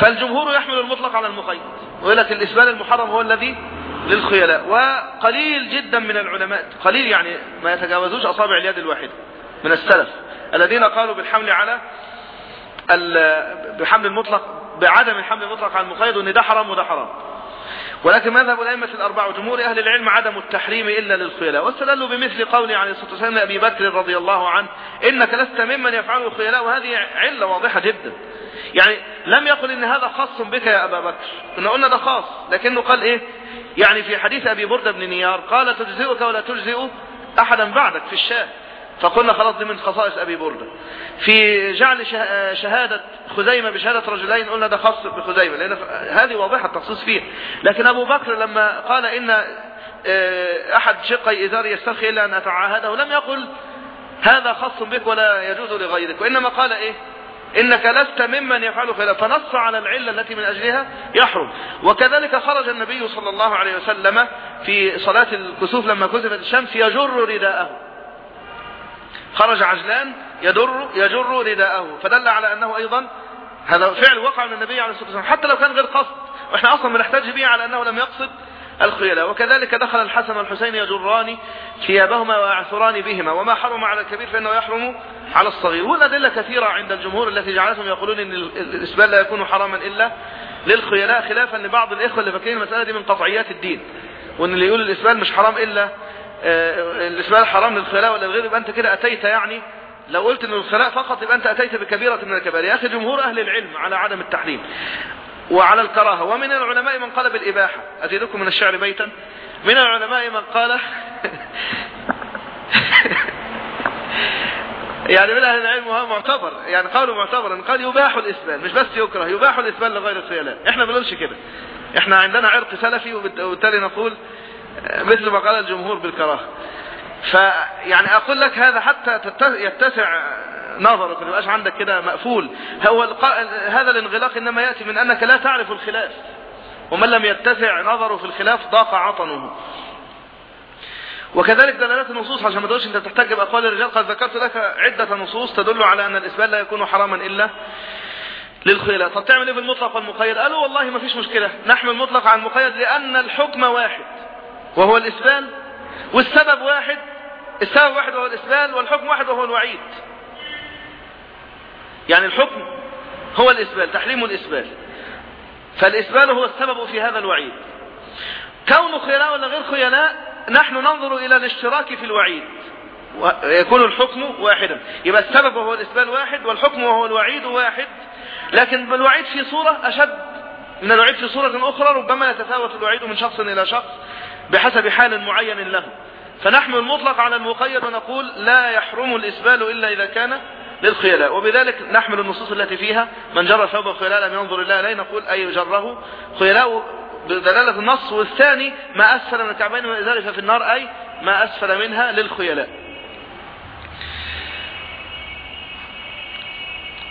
Speaker 1: فالجمهور يحمل المطلق على المقيد ويقول لك الإسبال المحرم هو الذي للخيلاء. وقليل جدا من العلماء قليل يعني ما يتجاوزوش أصابع اليد الواحدة من السلف الذين قالوا بالحمل على بحمل المطلق بعدم الحمل المطلق على المقيد وإن ده حرام وده حرام. ولكن مذهب الأئمة الأربعة وجمهور أهل العلم عدم التحريم إلا للخيلاء. واستدلوا بمثل قول عليه الصلاة والسلام لأبي بكر رضي الله عنه إنك لست ممن يفعله الخيلاء وهذه علة واضحة جدا. يعني لم يقل إن هذا خاص بك يا أبا بكر. كنا قلنا ده خاص لكنه قال إيه؟ يعني في حديث أبي بردة بن نيار قال تجزئك ولا تجزئ أحدا بعدك في الشاة. فقلنا خلاص دي من خصائص أبي بردة في جعل شهادة خزيمة بشهادة رجلين قلنا ده خاص بخزيمة لأن هذه واضحة التخصيص فيها. لكن أبو بكر لما قال إن آه، أحد شقي إزاري يسترخي إلا أن أتعاهده لم يقل هذا خاص بك ولا يجوز لغيرك وإنما قال إيه؟ إنك لست ممن يفعل خلاف فنص على العلة التي من أجلها يحرم. وكذلك خرج النبي صلى الله عليه وسلم في صلاة الكسوف لما كسفت الشمس يجر رداءه. خرج عجلان يدر يجر رداءه. فدل على أنه أيضا هذا فعل وقع من النبي عليه الصلاة والسلام. حتى لو كان غير قصد. وإحنا أصلا بنحتاج به على أنه لم يقصد. الخيلاء. وكذلك دخل الحسن والحسين يجران ثيابهما ويعثران بهما. وما حرم على الكبير فإنه يحرم على الصغير. والأدلة كثيرة عند الجمهور التي جعلتهم يقولون أن الإسبال لا يكون حراما إلا للخيلاء خلافا لبعض الإخوة اللي فاكرين المسألة دي من قطعيات الدين. وإن اللي يقول الإسبال مش حرام إلا آه، الإسبال حرام للخيلاء ولا الغير يبقى أنت كده أتيت يعني لو قلت إن الخلاء فقط يبقى أنت أتيت بكبيرة من الكبائر يا أخي جمهور أهل العلم على عدم التحريم. وعلى الكراهة. ومن العلماء من قال بالإباحة. أزيدكم من الشعر بيتا من العلماء من قال يعني من أهل العلم وهو معتبر. يعني قوله معتبر ان قال يباح الإسبال. مش بس يكره. يباح الإسبال لغير الخيلاء إحنا ما بنقولش كده. إحنا عندنا عرق سلفي وبالتالي نقول مثل ما قال الجمهور بالكراهة. فيعني أقول لك هذا حتى يتسع نظرك ما يبقاش عندك كده مقفول. هو هذا الانغلاق إنما يأتي من أنك لا تعرف الخلاف. ومن لم يتسع نظره في الخلاف ضاق عطنه. وكذلك دلالات النصوص عشان ما تقولش أنت تحتج باقوال الرجال قد ذكرت لك عدة نصوص تدل على أن الاسبال لا يكون حراما إلا للخيلاء طب تعمل إيه في المطلق والمقيد؟ قالوا والله ما فيش مشكلة نحمل المطلق على المقيد لأن الحكم واحد وهو الاسبال والسبب واحد السبب واحد وهو الاسبال والحكم واحد وهو الوعيد. يعني الحكم هو الإسبال تحريم الإسبال. فالإسبال هو السبب في هذا الوعيد. كون خيلاء ولا غير خيلاء نحن ننظر إلى الاشتراك في الوعيد. يكون الحكم واحدا. يبقى السبب وهو الإسبال واحد والحكم وهو الوعيد واحد. لكن الوعيد في صورة أشد. من الوعيد في صورة أخرى ربما يتفاوت الوعيد من شخص إلى شخص بحسب حال معين له. فنحمل المطلق على المقيد ونقول لا يحرم الإسبال إلا إذا كان للخيلاء. وبذلك نحمل النصوص التي فيها. من جر ثوب خيلاء لم ينظر الله إليه نقول أي جره. خيلاء بدلالة النص والثاني ما أسفل من الكعبين من ففي النار أي ما أسفل منها للخيلاء.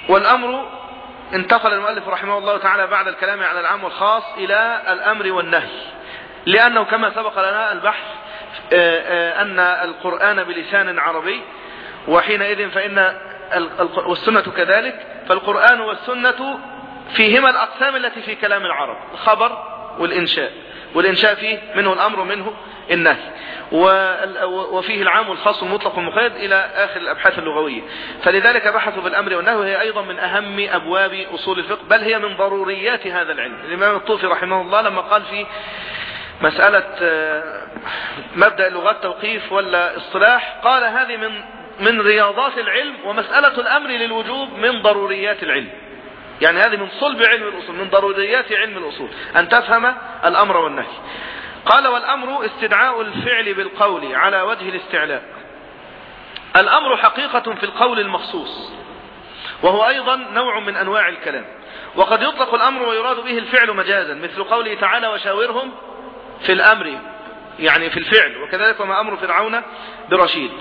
Speaker 1: والأمر انتقل المؤلف رحمه الله تعالى بعد الكلام عن العام والخاص إلى الأمر والنهي. لأنه كما سبق لنا البحث آه، آه، أن القرآن بلسان عربي وحينئذ فإن والسنة كذلك فالقرآن والسنة فيهما الأقسام التي في كلام العرب الخبر والإنشاء. والإنشاء فيه منه الأمر ومنه النهي. وفيه العام والخاص المطلق والمقيد إلى آخر الأبحاث اللغوية. فلذلك بحثوا بالأمر والنهي وهي أيضا من أهم أبواب أصول الفقه بل هي من ضروريات هذا العلم. الإمام الطوفي رحمه الله لما قال في مسألة آه، مبدأ اللغات توقيف ولا اصطلاح قال هذه من من رياضات العلم ومسألة الأمر للوجوب من ضروريات العلم. يعني هذه من صلب علم الأصول من ضروريات علم الأصول. أن تفهم الأمر والنهي. قال والأمر استدعاء الفعل بالقول على وجه الاستعلاء. الأمر حقيقة في القول المخصوص وهو أيضا نوع من أنواع الكلام. وقد يطلق الأمر ويراد به الفعل مجازا مثل قوله تعالى وشاورهم في الأمر يعني في الفعل وكذلك وما أمر فرعون برشيد.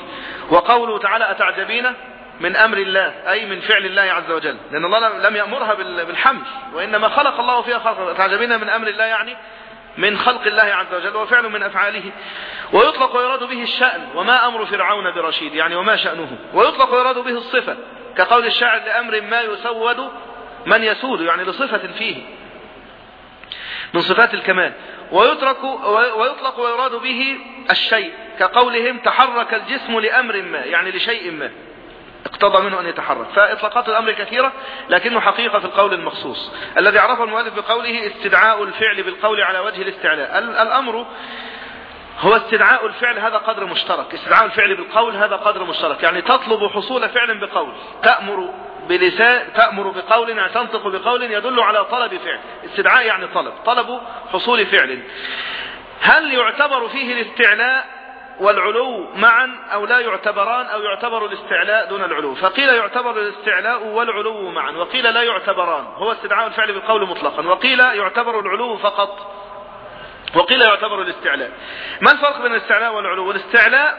Speaker 1: وقوله تعالى أتعجبين من أمر الله أي من فعل الله عز وجل. لأن الله لم يأمرها بالحمل وإنما خلق الله فيها خلق تعجبين من أمر الله يعني؟ من خلق الله عز وجل وفعل من أفعاله. ويطلق ويراد به الشأن وما أمر فرعون برشيد يعني وما شأنه. ويطلق ويراد به الصفة كقول الشاعر لأمر ما يسود من يسود يعني لصفة فيه. من صفات الكمال. ويترك ويطلق ويراد به الشيء كقولهم تحرك الجسم لأمر ما يعني لشيء ما. اقتضى منه أن يتحرك. فإطلاقات الأمر كثيرة لكنه حقيقة في القول المخصوص. الذي عرفه المؤلف بقوله استدعاء الفعل بالقول على وجه الاستعلاء. الأمر هو استدعاء الفعل هذا قدر مشترك. استدعاء الفعل بالقول هذا قدر مشترك. يعني تطلب حصول فعل بقول تأمر بلسان تأمر بقول يعني تنطق بقول يدل على طلب فعل. استدعاء يعني طلب طلب حصول فعل. هل يعتبر فيه الاستعلاء والعلو معا أو لا يعتبران أو يعتبر الاستعلاء دون العلو؟ فقيل يعتبر الاستعلاء والعلو معا وقيل لا يعتبران. هو استدعاء الفعل بالقول مطلقا. وقيل يعتبر العلو فقط. وقيل يعتبر الاستعلاء. ما الفرق بين الاستعلاء والعلو؟ الاستعلاء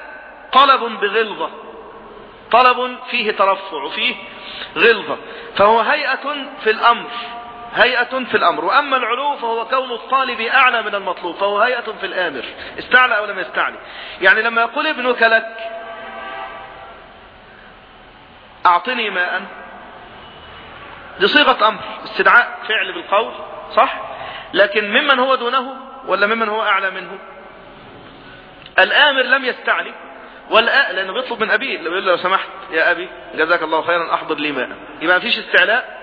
Speaker 1: طلب بغلظة. طلب فيه ترفع وفيه غلظة. فهو هيئة في الأمر هيئة في الأمر. وأما العلو فهو كون الطالب أعلى من المطلوب فهو هيئة في الآمر. استعلى أو لم يستعلي يعني لما يقول ابنك لك أعطني ماء دي صيغة أمر استدعاء فعل بالقول صح؟ لكن ممن هو دونه ولا ممن هو أعلى منه؟ الآمر لم يستعلي. ولا لأنه بيطلب من أبيه لو يقول له لو سمحت يا أبي جزاك الله خيرا أحضر لي ماء. يبقى ما فيش استعلاء.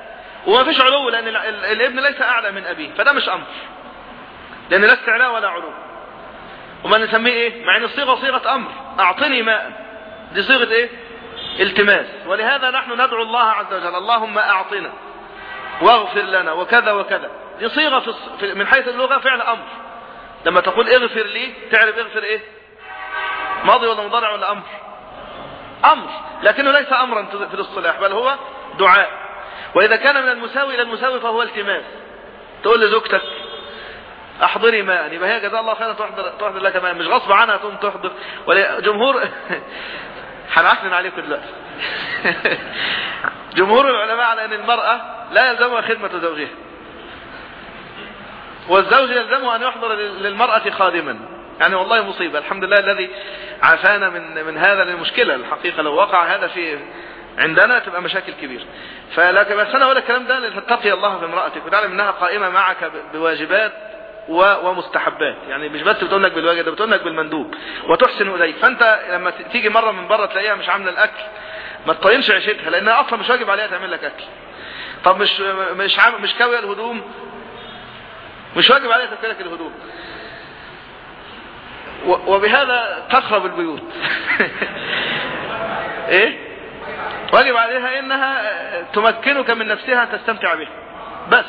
Speaker 1: وما فيش علو لأن الابن ليس أعلى من أبيه فده مش أمر. لأن لا استعلاء ولا علو. وما نسميه إيه؟ مع أن الصيغة صيغة أمر. أعطني ماء. دي صيغة إيه؟ التماس. ولهذا نحن ندعو الله عز وجل اللهم أعطنا واغفر لنا وكذا وكذا. دي صيغة في من حيث اللغة فعل أمر. لما تقول اغفر لي تعرف اغفر إيه؟ ماضي ولا مضارع ولا أمر؟ أمر لكنه ليس أمرا في الاصطلاح بل هو دعاء. وإذا كان من المساوي إلى المساوي فهو التماس تقول لزوجتك أحضري ماء يبقى هي جزاها الله خيرا تحضر, تحضر لك ماء مش غصب عنها تقوم تحضر. ولا جمهور هنعكنن عليكم دلوقتي. جمهور العلماء على أن المرأة لا يلزمها خدمة زوجها. والزوج يلزمه أن يحضر للمرأة خادما. يعني والله مصيبة. الحمد لله الذي عافانا من من هذا المشكلة الحقيقة لو وقع هذا في عندنا تبقى مشاكل كبيرة. فلكن بس أنا أقول الكلام ده لتتقي الله في امرأتك وتعلم إنها قائمة معك بواجبات ومستحبات. يعني مش بس بتقول لك بالواجب ده بتقول لك بالمندوب. وتحسن إليك. فأنت لما تيجي مرة من بره تلاقيها مش عاملة الأكل ما تطينش عيشتها لأنها أصلا مش واجب عليها تعمل لك أكل. طب مش مش عام مش كاوية الهدوم؟ مش واجب عليها تكوي لك الهدوم. وبهذا تخرب البيوت. إيه؟ واجب عليها إنها تمكنك من نفسها أن تستمتع بها بس.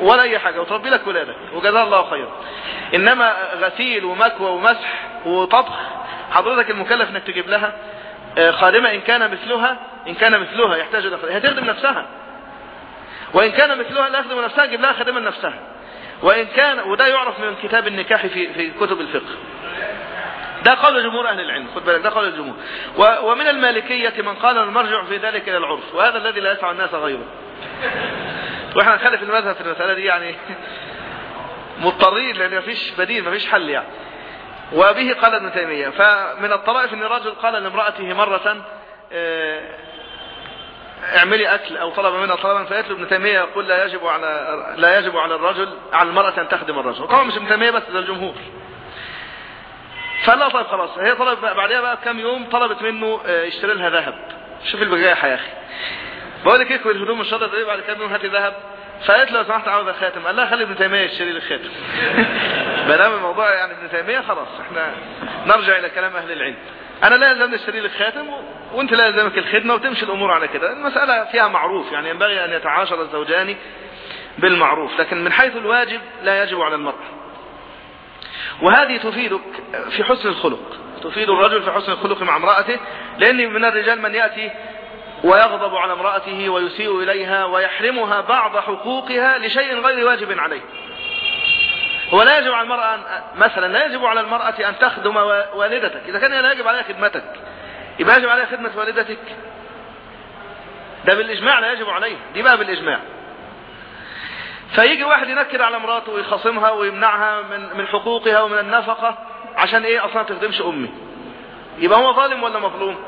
Speaker 1: ولا أي حاجة. وتربي لك ولادك. وجزاه الله خيرا إنما غسيل ومكوى ومسح وطبخ حضرتك المكلف إنك تجيب لها خادمة إن كان مثلها إن كان مثلها يحتاج إلى هي تخدم نفسها. وإن كان مثلها لا يخدم نفسها جيب لها خادمة نفسها وإن كان وده يعرف من كتاب النكاح في في كتب الفقه. ده قول جمهور أهل العلم خد بالك ده قول الجمهور. ومن المالكية من قال المرجع في ذلك إلى العرف وهذا الذي لا يسع الناس غيره. وإحنا نخالف المذهب في المسألة دي يعني مضطرين لأن مفيش بديل مفيش حل يعني. وبه قال ابن تيمية فمن الطرائف أن الرجل قال لامرأته مرة اعملي أكل أو طلب منها طلبا فقالت له ابن تيمية يقول لا يجب على لا يجب على الرجل على المرأة أن تخدم الرجل. طبعا مش ابن تيمية بس ده الجمهور. فلا طيب خلاص. هي طلب بعدها بقى بكام يوم طلبت منه يشتري لها ذهب. شوف البجاحة يا أخي. بقول لك إيه الهدوم الشرطة دي بعد كام يوم هاتي ذهب. فقالت له لو سمحت عاوز خاتم قال لها خلي ابن تيمية يشتري لي الخاتم. ما الموضوع يعني ابن تيمية خلاص إحنا نرجع إلى كلام أهل العلم. أنا لا يلزمني اشتري لك خاتم وأنت لا يلزمك الخدمة وتمشي الأمور على كده. المسألة فيها معروف يعني ينبغي أن يتعاشر الزوجان بالمعروف لكن من حيث الواجب لا يجب على المرأة. وهذه تفيدك في حسن الخلق. تفيد الرجل في حسن الخلق مع امرأته لأن من الرجال من يأتي ويغضب على امرأته ويسيء إليها ويحرمها بعض حقوقها لشيء غير واجب عليه. هو لا يجب على المرأة مثلا لا يجب على المرأة أن تخدم والدتك. إذا كان لا يجب عليها خدمتك. يبقى يجب عليها خدمة والدتك. ده بالإجماع لا يجب عليه دي بقى بالإجماع. فيجي واحد ينكر على مراته ويخاصمها ويمنعها من من حقوقها ومن النفقة عشان إيه؟ أصلا تخدمش أمي. يبقى هو ظالم ولا مظلوم؟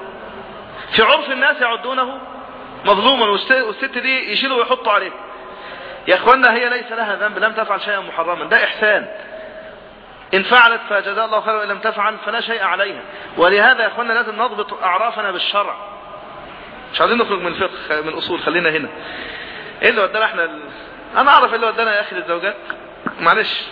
Speaker 1: في عرف الناس يعدونه مظلوما والست دي يشيلوا ويحطوا عليه يا اخوانا هي ليس لها ذنب لم تفعل شيئا محرما. ده إحسان. إن فعلت فجزاء الله خيرا وإن لم تفعل فلا شيء عليها. ولهذا يا اخوانا لازم نضبط أعرافنا بالشرع. مش عايزين نخرج من الفقه من الاصول خلينا هنا. إيه اللي ودانا إحنا ال... أنا أعرف اللي ودانا يا أخي للزوجات. معلش.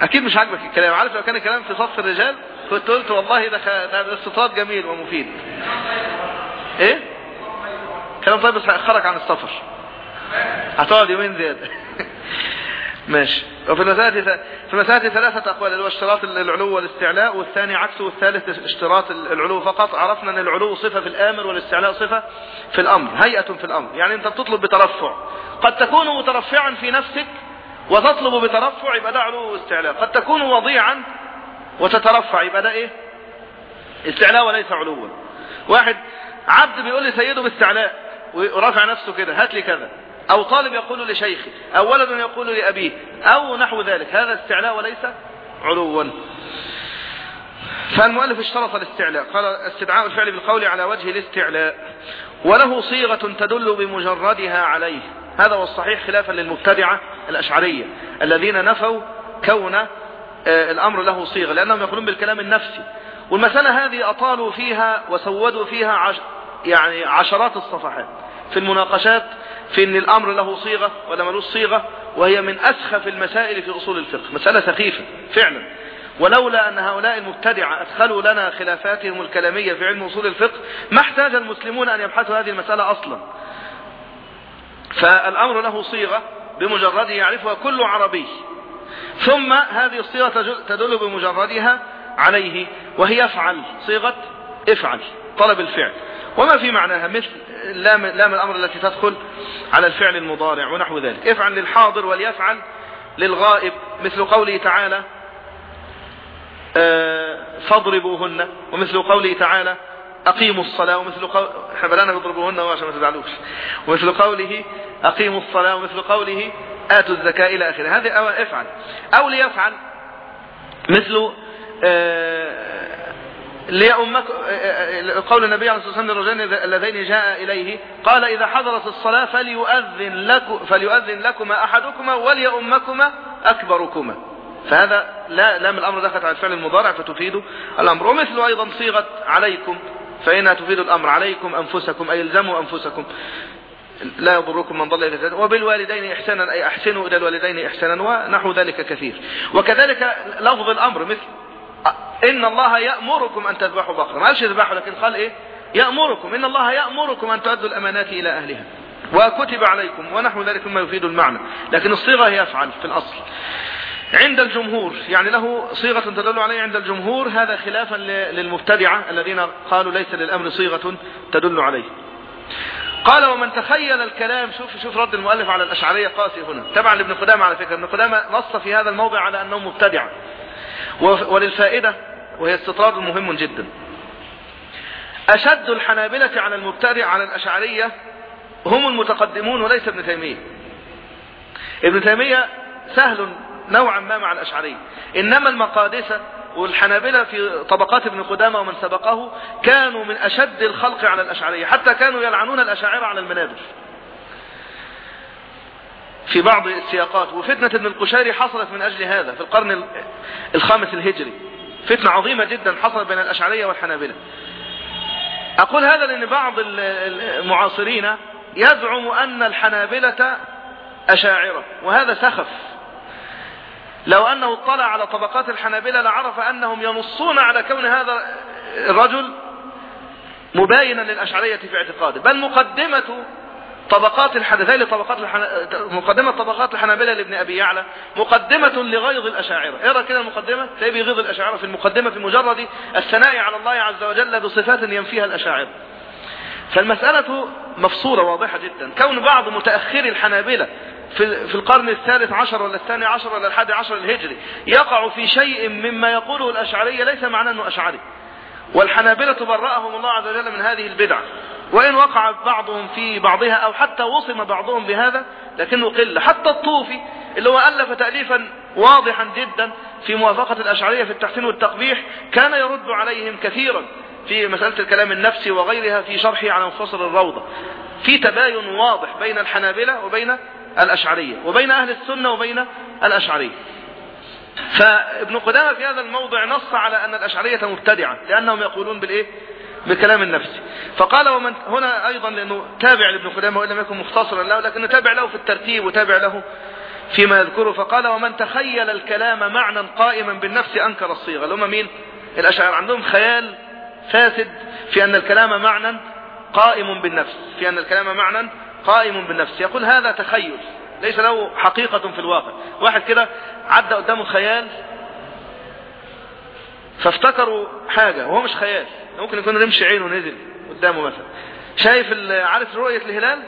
Speaker 1: أكيد مش عاجبك الكلام. عارف لو كان الكلام في صف الرجال؟ كنت قلت والله ده. ده استطراد جميل ومفيد. إيه؟ كلام طيب بس هيأخرك عن السفر. هتقعد يومين زيادة. ماشي. وفي المسألة في المسألة ثلاثة أقوال اللي هو اشتراط العلو والاستعلاء والثاني عكسه والثالث اشتراط العلو فقط. عرفنا أن العلو صفة في الآمر والاستعلاء صفة في الأمر هيئة في الأمر. يعني أنت بتطلب بترفع. قد تكون مترفعا في نفسك وتطلب بترفع يبقى ده علو واستعلاء. قد تكون وضيعا وتترفع يبقى ده إيه؟ استعلاء وليس علوا. واحد عبد بيقول لسيده باستعلاء ورافع نفسه كده هات لي كذا. أو طالب يقول لشيخه أو ولد يقول لأبيه أو نحو ذلك. هذا استعلاء وليس علوا. فالمؤلف اشترط الاستعلاء قال استدعاء الفعل بالقول على وجه الاستعلاء. وله صيغة تدل بمجردها عليه. هذا هو الصحيح خلافا للمبتدعة الأشعرية الذين نفوا كون الأمر له صيغة لأنهم يقولون بالكلام النفسي. والمسألة هذه أطالوا فيها وسودوا فيها عش يعني عشرات الصفحات. في المناقشات في إن الأمر له صيغة ولا ملوش صيغة وهي من أسخف المسائل في أصول الفقه. مسألة سخيفة فعلا. ولولا أن هؤلاء المبتدعة أدخلوا لنا خلافاتهم الكلامية في علم أصول الفقه ما احتاج المسلمون أن يبحثوا هذه المسألة أصلا. فالأمر له صيغة بمجرده يعرفها كل عربي. ثم هذه الصيغة تدل بمجردها عليه وهي افعل صيغة افعل طلب الفعل. وما في معناها؟ مثل لام, لام الأمر التي تدخل على الفعل المضارع ونحو ذلك. افعل للحاضر وليفعل للغائب مثل قوله تعالى آه، فاضربوهن ومثل قوله تعالى أقيموا الصلاة ومثل قول حبلانا يضربوهن عشان ما تزعلوش. ومثل قوله أقيموا الصلاة ومثل قوله آتوا الزكاة إلى آخره. هذه أو افعل. أو ليفعل مثل ليأمك آه، قول النبي عليه الصلاة والسلام للرجلين اللذين جاء إليه قال إذا حضرت الصلاة فليؤذن, لك فليؤذن لكما أحدكما وليأمكما أكبركما. فهذا لا لام الأمر دخلت على الفعل المضارع فتفيد الأمر. ومثل أيضا صيغة عليكم فإنها تفيد الأمر. عليكم أنفسكم أي الزموا أنفسكم. لا يضركم من ضل إلى وبالوالدين إحسانا أي أحسنوا إلى الوالدين إحسانا ونحو ذلك كثير. وكذلك لفظ الأمر مثل إن الله يأمركم أن تذبحوا بقرة. ما قالش يذبحوا لكن قال إيه؟ يأمركم. إن الله يأمركم أن تؤدوا الأمانات إلى أهلها. وكتب عليكم ونحو ذلك مما يفيد المعنى. لكن الصيغة هي أفعل في الأصل. عند الجمهور يعني له صيغة تدل عليه عند الجمهور هذا خلافا للمبتدعة الذين قالوا ليس للأمر صيغة تدل عليه. قال ومن تخيل الكلام شوف شوف رد المؤلف على الأشعرية قاسي هنا. تبعا لابن قدامة على فكرة. ابن قدامة نص في هذا الموضع على أنه مبتدع. وللفائدة وهي استطراد مهم جدا. أشد الحنابلة على المبتدع على الأشعرية هم المتقدمون وليس ابن تيمية. ابن تيمية سهل نوعا ما مع الأشعرية. إنما المقادسة والحنابلة في طبقات ابن قدامة ومن سبقه كانوا من أشد الخلق على الأشعرية. حتى كانوا يلعنون الأشاعرة على المنابر. في بعض السياقات وفتنة ابن القشيري حصلت من أجل هذا في القرن الخامس الهجري. فتنة عظيمة جدا حصلت بين الأشعرية والحنابلة. أقول هذا لأن بعض المعاصرين يزعم أن الحنابلة أشاعرة وهذا سخف. لو أنه اطلع على طبقات الحنابلة لعرف أنهم ينصون على كون هذا الرجل مباينا للأشعرية في اعتقاده. بل مقدمة طبقات الحنابلة لطبقات الحن... مقدمة طبقات الحنابلة لابن أبي يعلى مقدمة لغيظ الأشاعرة. اقرأ كده المقدمة تلاقيه بيغيظ الأشاعرة في المقدمة في مجرد الثناء على الله عز وجل بصفات ينفيها الأشاعرة. فالمسألة مفصولة واضحة جدا. كون بعض متأخري الحنابلة في, في القرن الثالث عشر ولا الثاني عشر ولا الحادي عشر الهجري يقع في شيء مما يقوله الأشعرية ليس معناه أنه أشعري. والحنابلة برأهم الله عز وجل من هذه البدعة. وإن وقع بعضهم في بعضها أو حتى وصم بعضهم بهذا لكنه قلة. حتى الطوفي اللي هو ألف تأليفا واضحا جدا في موافقة الأشعرية في التحسين والتقبيح كان يرد عليهم كثيرا في مسألة الكلام النفسي وغيرها في شرحه على مفصل الروضة. في تباين واضح بين الحنابلة وبين الأشعرية وبين أهل السنة وبين الأشعرية. فابن قدامة في هذا الموضع نص على أن الأشعرية مبتدعة لأنهم يقولون بالإيه؟ بالكلام النفسي فقال ومن هنا أيضا لأنه تابع لابن قدامة وإن لم يكن مختصرا له لكنه تابع له في الترتيب وتابع له فيما يذكره. فقال ومن تخيل الكلام معنى قائما بالنفس أنكر الصيغة. اللي هم مين؟ الأشعار عندهم خيال فاسد في أن الكلام معنى قائم بالنفس في أن الكلام معنى قائم بالنفس. يقول هذا تخيل ليس له حقيقة في الواقع. واحد كده عدى قدامه خيال فافتكروا حاجة وهو مش خيال. ممكن يكون رمش عينه نزل قدامه مثلا. شايف عارف رؤية الهلال؟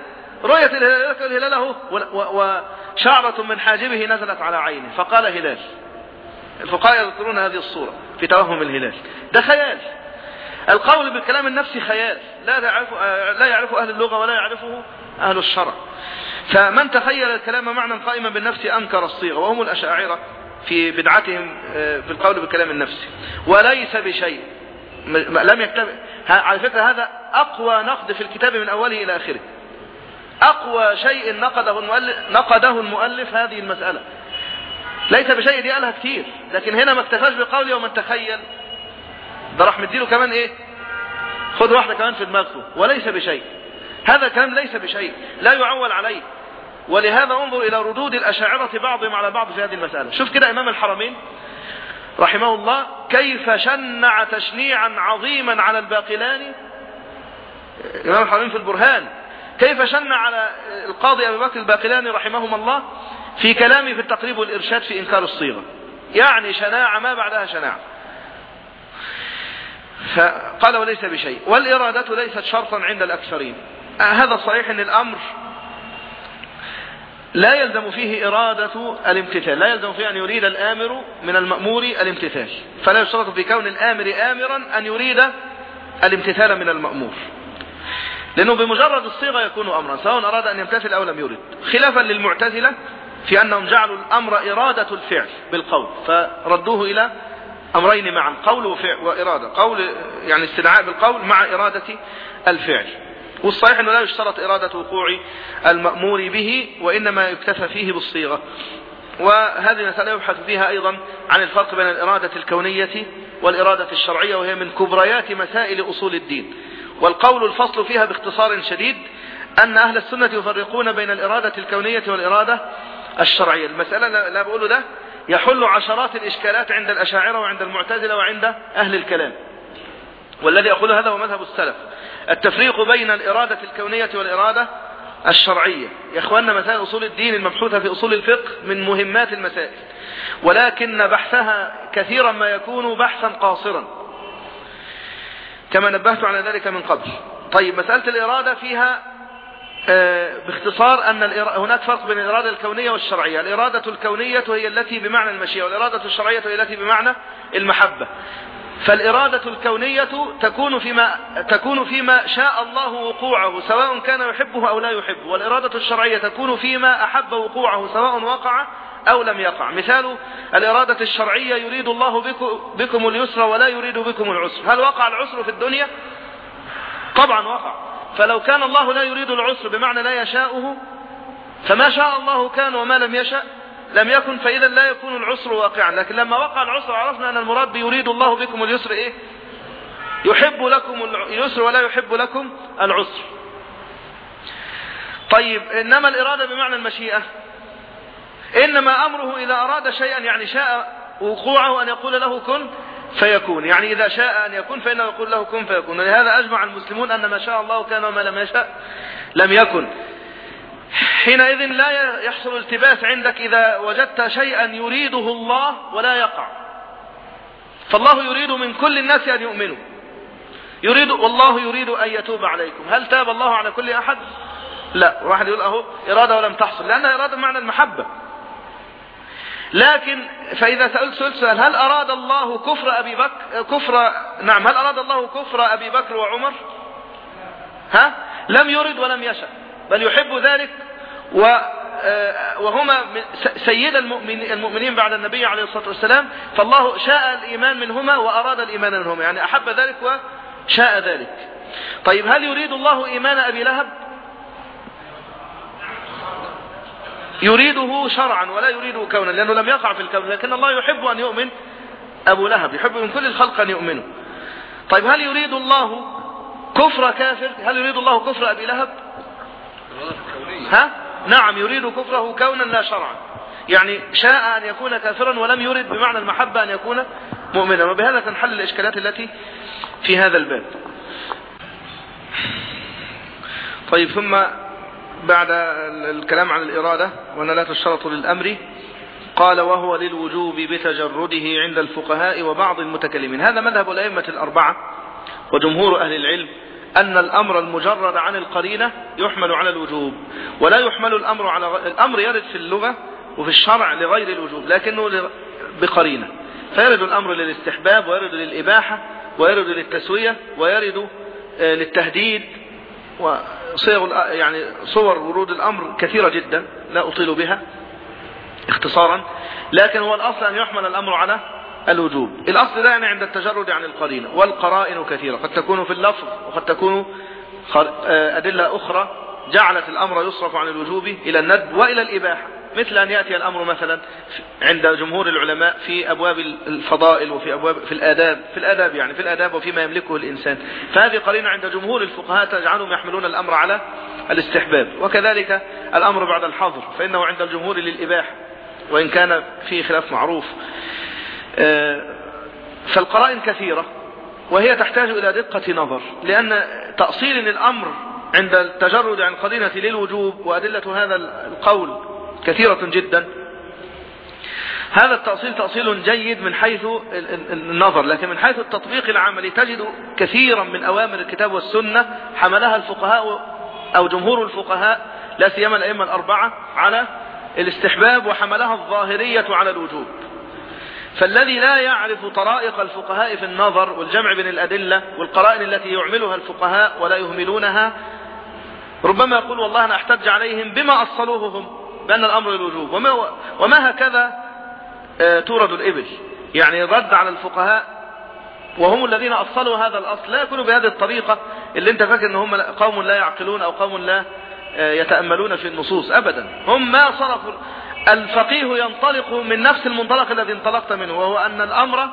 Speaker 1: رؤية الهلال الهلال أهو وشعرة من حاجبه نزلت على عينه. فقال هلال الفقهاء يذكرون هذه الصورة في توهم الهلال. ده خيال. القول بالكلام النفسي خيال. لا يعرف لا يعرفه أهل اللغة ولا يعرفه أهل الشرع. فمن تخيل الكلام معنى قائما بالنفس أنكر الصيغة وهم الأشاعرة في بدعتهم آه، في القول بالكلام النفسي وليس بشيء. لم يكتب على فكرة هذا أقوى نقد في الكتاب من أوله إلى آخره. أقوى شيء نقده المؤلف, نقده المؤلف هذه المسألة. ليس بشيء دي قالها كتير لكن هنا ما اكتفاش بقوله ومن تخيل. ده راح مديله كمان إيه؟ خد واحدة كمان في دماغه. وليس بشيء. هذا كلام ليس بشيء. لا يعول عليه. ولهذا انظر إلى ردود الأشاعرة بعضهم على بعض في هذه المسألة. شوف كده إمام الحرمين. رحمه الله كيف شنع تشنيعا عظيما على الباقلاني إمام الحرمين في البرهان. كيف شنع على القاضي أبي بكر الباقلاني رحمهما الله في كلامه في التقريب والإرشاد في إنكار الصيغة. يعني شناعة ما بعدها شناعة. فقال وليس بشيء. والإرادة ليست شرطا عند الأكثرين. هذا صحيح أن الأمر لا يلزم فيه إرادة الامتثال لا يلزم فيه أن يريد الآمر من المأمور الامتثال فلا يشترط في كون الآمر آمرا أن يريد الامتثال من المأمور. لأنه بمجرد الصيغة يكون أمرا سواء أراد أن يمتثل أو لم يرد. خلافا للمعتزلة في أنهم جعلوا الأمر إرادة الفعل بالقول فردوه إلى أمرين معا قول وفعل وإرادة قول يعني استدعاء بالقول مع إرادة الفعل. والصحيح أنه لا يشترط إرادة وقوع المأمور به وإنما يكتفى فيه بالصيغة. وهذه مسألة يبحث فيها أيضا عن الفرق بين الإرادة الكونية والإرادة الشرعية وهي من كبريات مسائل أصول الدين. والقول الفصل فيها باختصار شديد أن أهل السنة يفرقون بين الإرادة الكونية والإرادة الشرعية. المسألة لا بقوله ده يحل عشرات الإشكالات عند الأشاعرة وعند المعتزلة وعند أهل الكلام. والذي أقول هذا هو مذهب السلف. التفريق بين الإرادة الكونية والإرادة الشرعية. يا أخواننا مسائل أصول الدين المبحوثة في أصول الفقه من مهمات المسائل. ولكن بحثها كثيرا ما يكون بحثا قاصرا. كما نبهت على ذلك من قبل. طيب مسألة الإرادة فيها آه، باختصار أن هناك فرق بين الإرادة الكونية والشرعية. الإرادة الكونية هي التي بمعنى المشيئة والإرادة الشرعية هي التي بمعنى المحبة. فالإرادة الكونية تكون فيما تكون فيما شاء الله وقوعه سواء كان يحبه أو لا يحبه. والإرادة الشرعية تكون فيما أحب وقوعه سواء وقع أو لم يقع. مثال الإرادة الشرعية يريد الله بكم اليسر ولا يريد بكم العسر. هل وقع العسر في الدنيا؟ طبعا وقع. فلو كان الله لا يريد العسر بمعنى لا يشاؤه فما شاء الله كان وما لم يشأ لم يكن فإذا لا يكون العسر واقعا. لكن لما وقع العسر عرفنا أن المراد يريد الله بكم اليسر إيه؟ يحب لكم اليسر ولا يحب لكم العسر. طيب إنما الإرادة بمعنى المشيئة. إنما أمره إذا أراد شيئا يعني شاء وقوعه أن يقول له كن فيكون. يعني إذا شاء أن يكون فإنه يقول له كن فيكون. ولهذا أجمع المسلمون أن ما شاء الله كان وما لم يشاء لم يكن. حينئذ لا يحصل التباس عندك إذا وجدت شيئا يريده الله ولا يقع. فالله يريد من كل الناس أن يؤمنوا. يريد والله يريد أن يتوب عليكم. هل تاب الله على كل أحد؟ لا. واحد يقول أهو إرادة ولم تحصل لأنها إرادة معنى المحبة. لكن فإذا سألت سؤال سؤال هل أراد الله كفر أبي بكر كفر نعم هل أراد الله كفر أبي بكر وعمر؟ ها؟ لم يرد ولم يشأ. بل يحب ذلك و آه، وهما سيد المؤمنين بعد النبي عليه الصلاة والسلام فالله شاء الإيمان منهما وأراد الإيمان منهما يعني أحب ذلك وشاء ذلك. طيب هل يريد الله إيمان أبي لهب؟ يريده شرعا ولا يريده كونا لأنه لم يقع في الكون لكن الله يحب أن يؤمن أبو لهب يحب من كل الخلق أن يؤمنوا. طيب هل يريد الله كفر كافر؟ هل يريد الله كفر أبي لهب؟ ها؟ نعم يريد كفره كونا لا شرعا. يعني شاء أن يكون كافرا ولم يرد بمعنى المحبة أن يكون مؤمنا. وبهذا تنحل الإشكالات التي في هذا الباب. طيب ثم بعد الكلام عن الإرادة وأن لا تشترط للأمر قال وهو للوجوب بتجرده عند الفقهاء وبعض المتكلمين. هذا مذهب الأئمة الأربعة وجمهور أهل العلم. أن الأمر المجرد عن القرينة يحمل على الوجوب ولا يحمل الأمر على. الأمر يرد في اللغة وفي الشرع لغير الوجوب لكنه بقرينة فيرد الأمر للاستحباب ويرد للإباحة ويرد للتسوية ويرد آه، للتهديد وصيغ يعني صور ورود الأمر كثيرة جدا لا أطيل بها اختصارا لكن هو الأصل أن يحمل الأمر على الوجوب. الأصل ده يعني عند التجرد عن القرينة والقرائن كثيرة. قد تكون في اللفظ وقد تكون آه، أدلة أخرى جعلت الأمر يصرف عن الوجوب إلى الندب وإلى الإباحة. مثل أن يأتي الأمر مثلا عند جمهور العلماء في أبواب الفضائل وفي أبواب في الآداب في الآداب يعني في الآداب وفيما يملكه الإنسان. فهذه قرينة عند جمهور الفقهاء تجعلهم يحملون الأمر على الاستحباب. وكذلك الأمر بعد الحظر فإنه عند الجمهور للإباحة وإن كان فيه خلاف معروف. فالقرائن كثيرة وهي تحتاج إلى دقة نظر لأن تأصيل الأمر عند التجرد عن قرينة للوجوب وأدلة هذا القول كثيرة جدا. هذا التأصيل تأصيل جيد من حيث النظر لكن من حيث التطبيق العملي تجد كثيرا من أوامر الكتاب والسنة حملها الفقهاء أو جمهور الفقهاء لا سيما الأئمة الأربعة على الاستحباب وحملها الظاهرية على الوجوب. فالذي لا يعرف طرائق الفقهاء في النظر والجمع بين الأدلة والقرائن التي يعملها الفقهاء ولا يهملونها ربما يقول والله أنا أحتج عليهم بما أصلوه هم بأن الأمر للوجوب. وما, وما هكذا آه، تورد الإبل. يعني رد على الفقهاء وهم الذين أصلوا هذا الأصل لا يكونوا بهذه الطريقة اللي أنت فاكر ان هم قوم لا يعقلون أو قوم لا آه، يتأملون في النصوص أبدا. هم ما صرفوا الفقيه ينطلق من نفس المنطلق الذي انطلقت منه وهو أن الأمر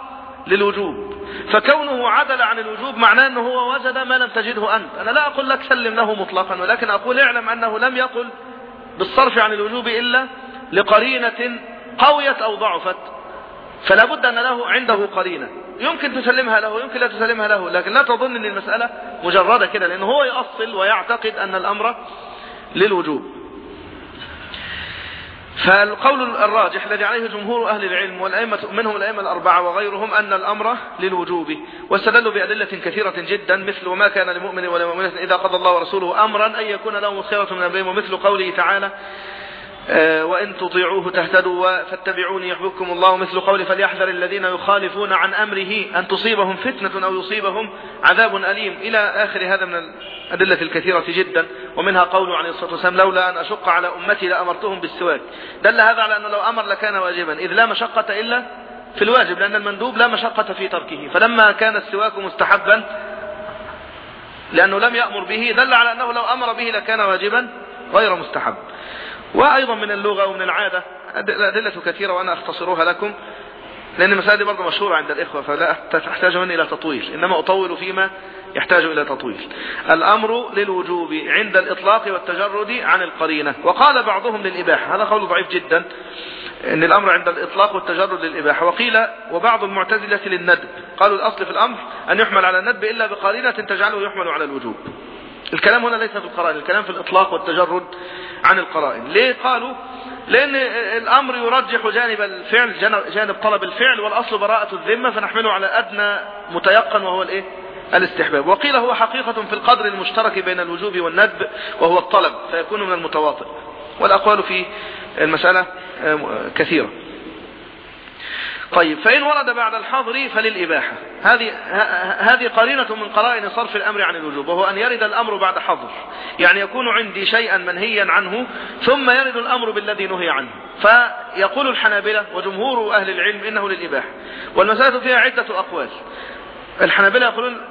Speaker 1: للوجوب. فكونه عدل عن الوجوب معناه أنه هو وجد ما لم تجده أنت. أنا لا أقول لك سلم له مطلقا ولكن أقول اعلم أنه لم يقل بالصرف عن الوجوب إلا لقرينة قويت أو ضعفت. فلا بد أن له عنده قرينة. يمكن تسلمها له يمكن لا تسلمها له لكن لا تظن أن المسألة مجردة كده لأنه هو يأصل ويعتقد أن الأمر للوجوب. فالقول الراجح الذي عليه جمهور أهل العلم والأئمة منهم الأئمة الأربعة وغيرهم أن الأمر للوجوب واستدلوا بأدلة كثيرة جدا مثل وما كان لمؤمن ولا مؤمنة إذا قضى الله ورسوله أمرا أن يكون لهم الخيرة من أمرهم ومثل قوله تعالى وإن تطيعوه تهتدوا فاتبعوني يحببكم الله مثل قول فليحذر الذين يخالفون عن أمره أن تصيبهم فتنة أو يصيبهم عذاب أليم. إلى آخر هذا من الأدلة الكثيرة جدا ومنها قوله عليه الصلاة والسلام لولا أن أشق على أمتي لأمرتهم بالسواك. دل هذا على أنه لو أمر لكان واجبا إذ لا مشقة إلا في الواجب لأن المندوب لا مشقة في تركه. فلما كان السواك مستحبا لأنه لم يأمر به دل على أنه لو أمر به لكان واجبا غير مستحب. وأيضا من اللغة ومن العادة أدلة كثيرة وأنا أختصرها لكم لأن المسألة دي برضه مشهورة عند الإخوة فلا تحتاج مني إلى تطويل إنما أطول فيما يحتاج إلى تطويل. الأمر للوجوب عند الإطلاق والتجرد عن القرينة. وقال بعضهم للإباحة هذا قول ضعيف جدا إن الأمر عند الإطلاق والتجرد للإباحة. وقيل وبعض المعتزلة للندب قالوا الأصل في الأمر أن يحمل على الندب إلا بقرينة تجعله يحمل على الوجوب. الكلام هنا ليس في القرائن الكلام في الإطلاق والتجرد عن القرائن. ليه قالوا؟ لأن الأمر يرجح جانب الفعل جانب طلب الفعل والأصل براءة الذمة فنحمله على أدنى متيقن وهو الإيه؟ الاستحباب. وقيل هو حقيقة في القدر المشترك بين الوجوب والندب وهو الطلب فيكون من المتواطئ. والأقوال في المسألة كثيرة. طيب فإن ورد بعد الحظر فللإباحة. هذه هذه قرينة من قرائن صرف الأمر عن الوجوب وهو أن يرد الأمر بعد حظر. يعني يكون عندي شيئا منهيا عنه ثم يرد الأمر بالذي نهي عنه. فيقول الحنابلة وجمهور أهل العلم إنه للإباحة. والمسألة فيها عدة أقوال. الحنابلة يقولون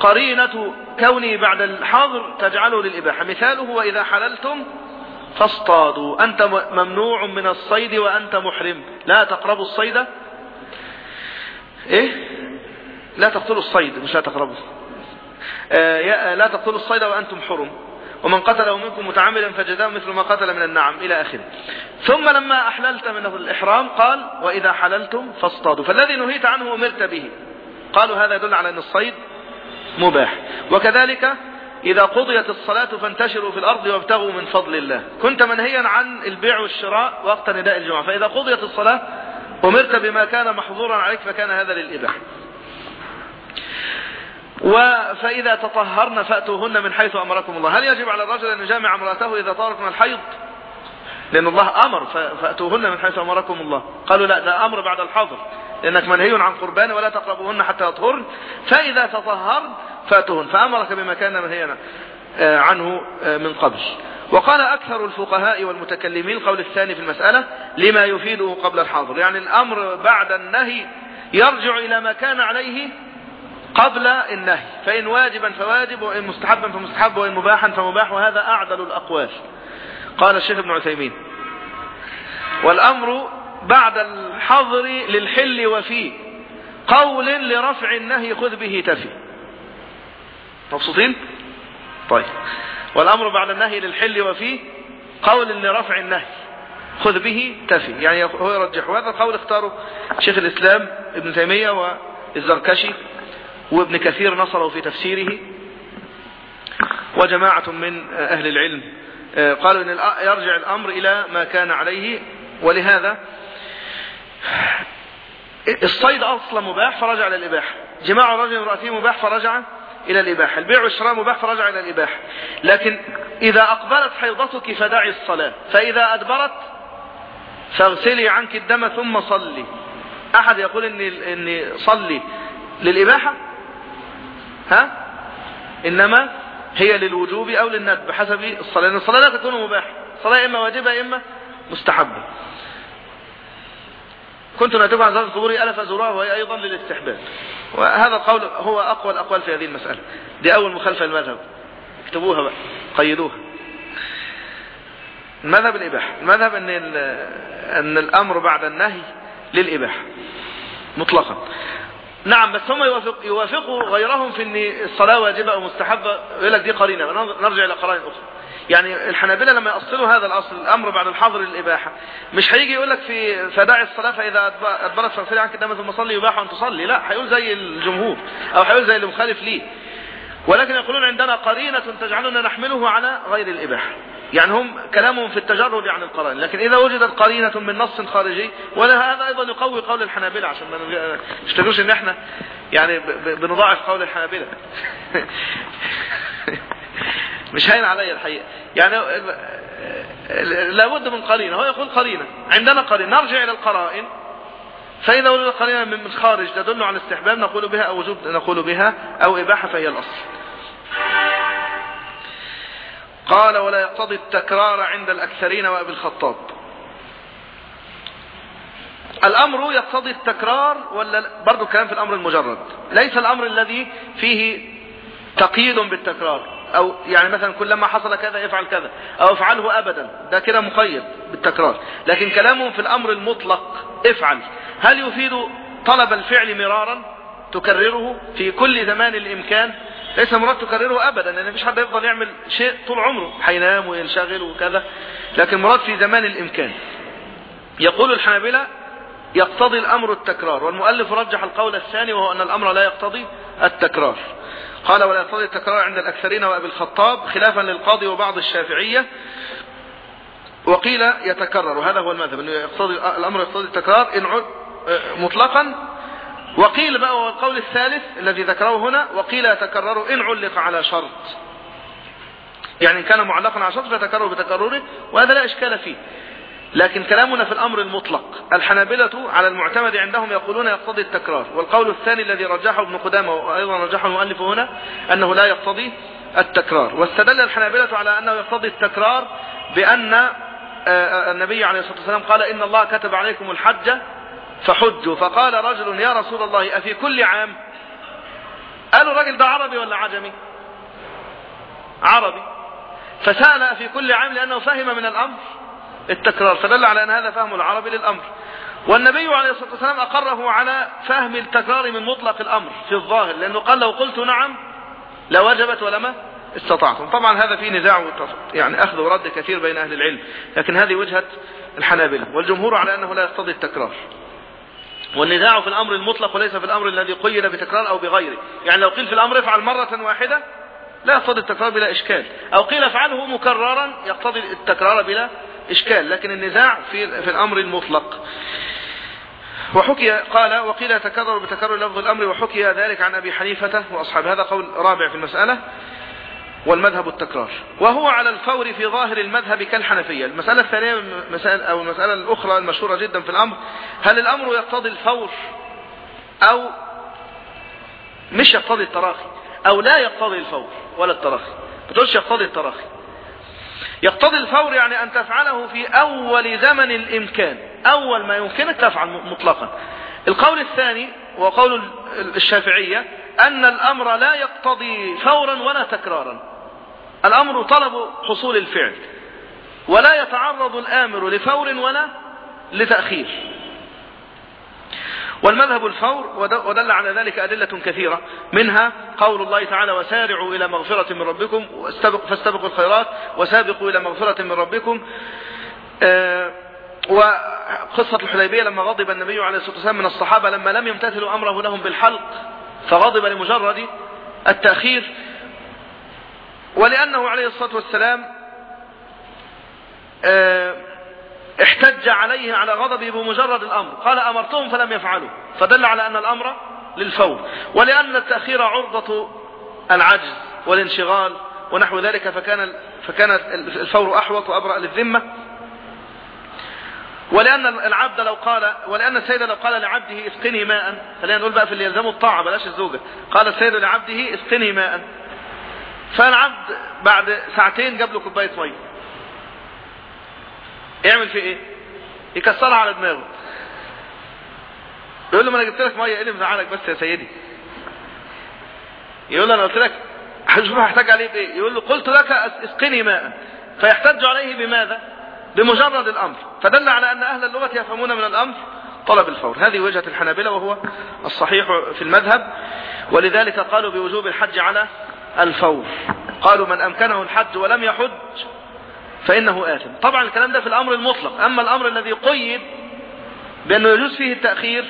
Speaker 1: قرينة كوني بعد الحظر تجعله للإباحة. مثاله وإذا حللتم فاصطادوا. أنت ممنوع من الصيد وأنت محرم. لا تقربوا الصيد إيه؟ لا تقتلوا الصيد مش لا تقربوا آه لا تقتلوا الصيد وأنتم حرم. ومن قتله منكم متعمدا فجزاء مثل ما قتل من النعم إلى آخره. ثم لما أحللت من الإحرام قال وإذا حللتم فاصطادوا. فالذي نهيت عنه أمرت به. قالوا هذا يدل على أن الصيد مباح. وكذلك إذا قضيت الصلاة فانتشروا في الأرض وابتغوا من فضل الله. كنت منهيا عن البيع والشراء وقت نداء الجمعة. فإذا قضيت الصلاة أمرت بما كان محظورا عليك فكان هذا للإباحة. فإذا تطهرن فأتوهن من حيث أمركم الله. هل يجب على الرجل أن يجامع امرأته إذا طارت من الحيض؟ لأن الله أمر فأتوهن من حيث أمركم الله. قالوا لا ده أمر بعد الحظر. لأنك منهي عن قربان ولا تقربوهن حتى يطهرن. فإذا تطهرن فأتوهن. فأمرك بما كان منهيا آه، عنه آه، من قبل. وقال أكثر الفقهاء والمتكلمين القول الثاني في المسألة لما يفيده قبل الحاضر. يعني الأمر بعد النهي يرجع إلى ما كان عليه قبل النهي. فإن واجبا فواجب وإن مستحبا فمستحب وإن مباحا فمباح وهذا أعدل الأقوال. قال الشيخ ابن عثيمين والأمر بعد الحظر للحل وفيه قول لرفع النهي خذ به تفي. مبسوطين؟ طيب. والأمر بعد النهي للحل وفيه قول لرفع النهي. خذ به تفي. يعني هو يرجح. وهذا القول اختاره شيخ الإسلام ابن تيمية والزركشي وابن كثير نصره في تفسيره. وجماعة من أهل العلم آه، قالوا أن يرجع الأمر إلى ما كان عليه. ولهذا الصيد أصلا مباح فرجع إلى الإباحة جماع الرجل امرأته مباح فرجع إلى الإباحة. البيع والشراء مباح فرجع إلى الإباحة. لكن إذا أقبلت حيضتك فدعي الصلاة. فإذا أدبرت فاغسلي عنك الدم ثم صلي. أحد يقول إني, إني صلي للإباحة؟ ها؟ إنما هي للوجوب أو للندب بحسب الصلاة. لأن الصلاة لا تكون مباحة. الصلاة إما واجبة إما مستحبة. كنت نتبع عن زيارة القبور ألف أزورها وهي أيضا للاستحباب. وهذا القول هو أقوى الأقوال في هذه المسألة. دي أول مخالفة للمذهب. اكتبوها بقى قيدوها. المذهب الإباحة. المذهب أن, أن الأمر بعد النهي للإباحة. مطلقا. نعم بس هم يوافق يوافقوا غيرهم في إن الصلاة واجبة أو مستحبة. يقول لك دي قرينة. نرجع إلى قرائن أخرى. يعني الحنابلة لما يأصلوا هذا الأصل الأمر بعد الحظر للإباحة. مش هيجي يقول لك في فداعي الصلاة فإذا أدبرت فاغسلي عنك الدم ثم صلي يباح أن تصلي. لا هيقول زي الجمهور أو هيقول زي اللي مخالف ليه. ولكن يقولون عندنا قرينة تجعلنا نحمله على غير الإباحة. يعني هم كلامهم في التجرد عن القرائن. لكن إذا وجدت قرينة من نص خارجي ولا هذا أيضا يقوي قول الحنابلة عشان ما نشتغلوش إن إحنا يعني بنضاعف قول الحنابلة. مش هين علي الحقيقة. يعني لابد من قرينة. هو يقول قرينة. عندنا قرينة. نرجع إلى القرائن. فإذا وجد قرينة من خارج تدل على الاستحباب نقول بها أو وجوب نقول بها أو إباحة فهي الأصل. قال ولا يقتضي التكرار عند الأكثرين وأبي الخطاب. الأمر يقتضي التكرار ولا برضو الكلام في الأمر المجرد. ليس الأمر الذي فيه تقييد بالتكرار. أو يعني مثلا كلما حصل كذا يفعل كذا أو افعله أبدا ده كده مقيد بالتكرار. لكن كلامهم في الأمر المطلق افعل. هل يفيد طلب الفعل مرارا؟ تكرره في كل زمان الإمكان. ليس مراد تكرره أبدا لأن مفيش حد يفضل يعمل شيء طول عمره. حينام وينشغل وكذا. لكن مراد في زمان الإمكان. يقول الحنابلة يقتضي الأمر التكرار. والمؤلف رجح القول الثاني وهو أن الأمر لا يقتضي التكرار. قال ولا يقتضي التكرار عند الأكثرين وأبي الخطاب خلافا للقاضي وبعض الشافعية. وقيل يتكرر وهذا هو المذهب أنه يقتضي الأمر يقتضي التكرار إن مطلقا. وقيل بقى هو القول الثالث الذي ذكره هنا وقيل يتكرر إن علق على شرط. يعني إن كان معلقا على شرط فتكرر بتكرره وهذا لا إشكال فيه. لكن كلامنا في الأمر المطلق. الحنابلة على المعتمد عندهم يقولون يقتضي التكرار. والقول الثاني الذي رجحه ابن قدامة وأيضا رجحه المؤلف هنا أنه لا يقتضي التكرار. واستدل الحنابلة على أنه يقتضي التكرار بأن آه، آه، النبي عليه الصلاة والسلام قال إن الله كتب عليكم الحج فحجوا. فقال رجل يا رسول الله أفي كل عام؟ قالوا الراجل ده عربي ولا عجمي؟ عربي. فسأل أفي كل عام لأنه فهم من الأمر. التكرار. فدل على أن هذا فهم العربي للأمر. والنبي عليه الصلاة والسلام أقره على فهم التكرار من مطلق الأمر في الظاهر لأنه قال لو قلت نعم لوجبت ولما استطعتم. طبعا هذا فيه نزاع يعني أخذ ورد كثير بين أهل العلم لكن هذه وجهة الحنابلة. والجمهور على أنه لا يقتضي التكرار. والنزاع في الأمر المطلق وليس في الأمر الذي قيد بتكرار أو بغيره. يعني لو قيل في الأمر افعل مرة واحدة لا يقتضي التكرار بلا إشكال. أو قيل افعله مكررا يقتضي التكرار بلا إشكال لكن النزاع في, في الأمر المطلق. وحكي قال وقيل يتكرر بتكرر لفظ الأمر وحكي ذلك عن أبي حنيفة وأصحاب هذا قول رابع في المسألة والمذهب التكرار. وهو على الفور في ظاهر المذهب كالحنفية. المسألة الثانية أو المسألة الأخرى المشهورة جدا في الأمر هل الأمر يقتضي الفور أو مش يقتضي التراخي؟ أو لا يقتضي الفور ولا التراخي؟ بتقولش يقتضي التراخي. يقتضي الفور يعني أن تفعله في أول زمن الإمكان. أول ما يمكنك تفعل مطلقا. القول الثاني وقول الشافعية أن الأمر لا يقتضي فورا ولا تكرارا. الأمر طلب حصول الفعل. ولا يتعرض الآمر لفور ولا لتأخير. والمذهب الفور ودل على ذلك أدلة كثيرة. منها قول الله تعالى وسارعوا إلى مغفرة من ربكم فاستبقوا الخيرات وسابقوا إلى مغفرة من ربكم. آه، وقصة الحديبية لما غضب النبي عليه الصلاة والسلام من الصحابة لما لم يمتثلوا أمره لهم بالحلق فغضب لمجرد التأخير. ولأنه عليه الصلاة والسلام آه، احتج عليه على غضبه بمجرد الأمر. قال أمرتهم فلم يفعلوا. فدل على أن الأمر للفور. ولأن التأخير عرضة العجز والانشغال ونحو ذلك فكان فكان الفور أحوط وأبرأ للذمة. ولأن العبد لو قال ولأن السيد لو قال لعبده اسقني ماء. خلينا نقول بقى في اللي يلزمه الطاعة بلاش الزوجة. قال السيد لعبده اسقني ماء. فالعبد بعد ساعتين جاب له كوباية مية. يعمل فيه إيه؟ يكسرها على دماغه. يقول له ما أنا جبت لك مية إيه اللي مزعلك بس يا سيدي؟ يقول له أنا قلت لك شوف هحتاج عليك إيه؟ يقول له قلت لك أسقني ماء. فيحتج عليه بماذا؟ بمجرد الأمر. فدل على أن أهل اللغة يفهمون من الأمر طلب الفور. هذه وجهة الحنابلة وهو الصحيح في المذهب. ولذلك قالوا بوجوب الحج على الفور. قالوا من أمكنه الحج ولم يحج فإنه آثم. طبعا الكلام ده في الأمر المطلق. أما الأمر الذي قيد بأنه يجوز فيه التأخير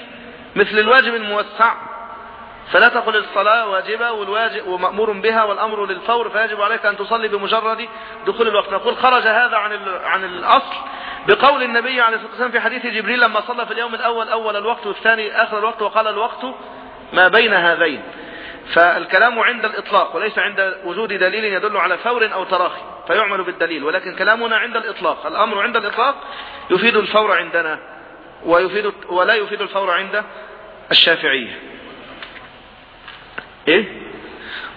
Speaker 1: مثل الواجب الموسع فلا تقل الصلاة واجبة والواجب ومأمور بها والأمر للفور فيجب عليك أن تصلي بمجرد دخول الوقت. نقول خرج هذا عن عن الأصل بقول النبي عليه الصلاة والسلام في حديث جبريل لما صلى في اليوم الأول أول الوقت والثاني آخر الوقت وقال الوقت ما بين هذين. فالكلام عند الإطلاق وليس عند وجود دليل يدل على فور أو تراخي فيعمل بالدليل ولكن كلامنا عند الإطلاق. الأمر عند الإطلاق يفيد الفور عندنا ويفيد ولا يفيد الفور عند الشافعية. إيه؟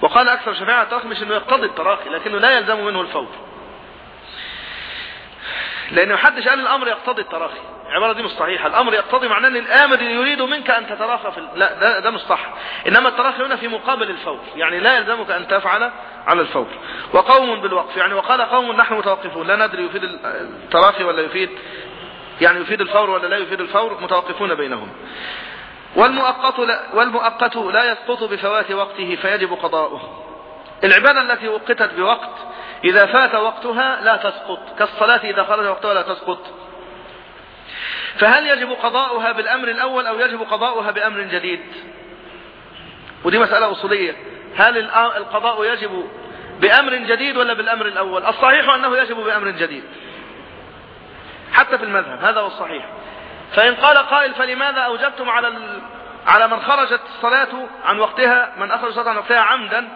Speaker 1: وقال أكثر الشافعية التراخي مش أنه يقتضي التراخي لكنه لا يلزم منه الفور. لأنه ماحدش قال الأمر يقتضي التراخي. العبارة دي مش صحيحة. الأمر يقتضي معناه أن الآمر يريد منك أن تتراخى في لا ده, ده مش صح. إنما التراخي هنا في مقابل الفور. يعني لا يلزمك أن تفعل على الفور. وقوم بالوقف. يعني وقال قوم نحن متوقفون. لا ندري يفيد التراخي ولا يفيد يعني يفيد الفور ولا لا يفيد الفور. متوقفون بينهم والمؤقت لا, والمؤقت لا يسقط بفوات وقته فيجب قضاؤه. العبادة التي وقتت بوقت إذا فات وقتها لا تسقط. كالصلاة إذا خرج وقتها لا تسقط. فهل يجب قضاؤها بالأمر الأول أو يجب قضاؤها بأمر جديد؟ ودي مسألة أصولية. هل القضاء يجب بأمر جديد ولا بالأمر الأول؟ الصحيح أنه يجب بأمر جديد. حتى في المذهب هذا هو الصحيح. فإن قال قائل فلماذا أوجبتم على على من خرجت الصلاة عن وقتها من أخرج الصلاة عن وقتها عمدا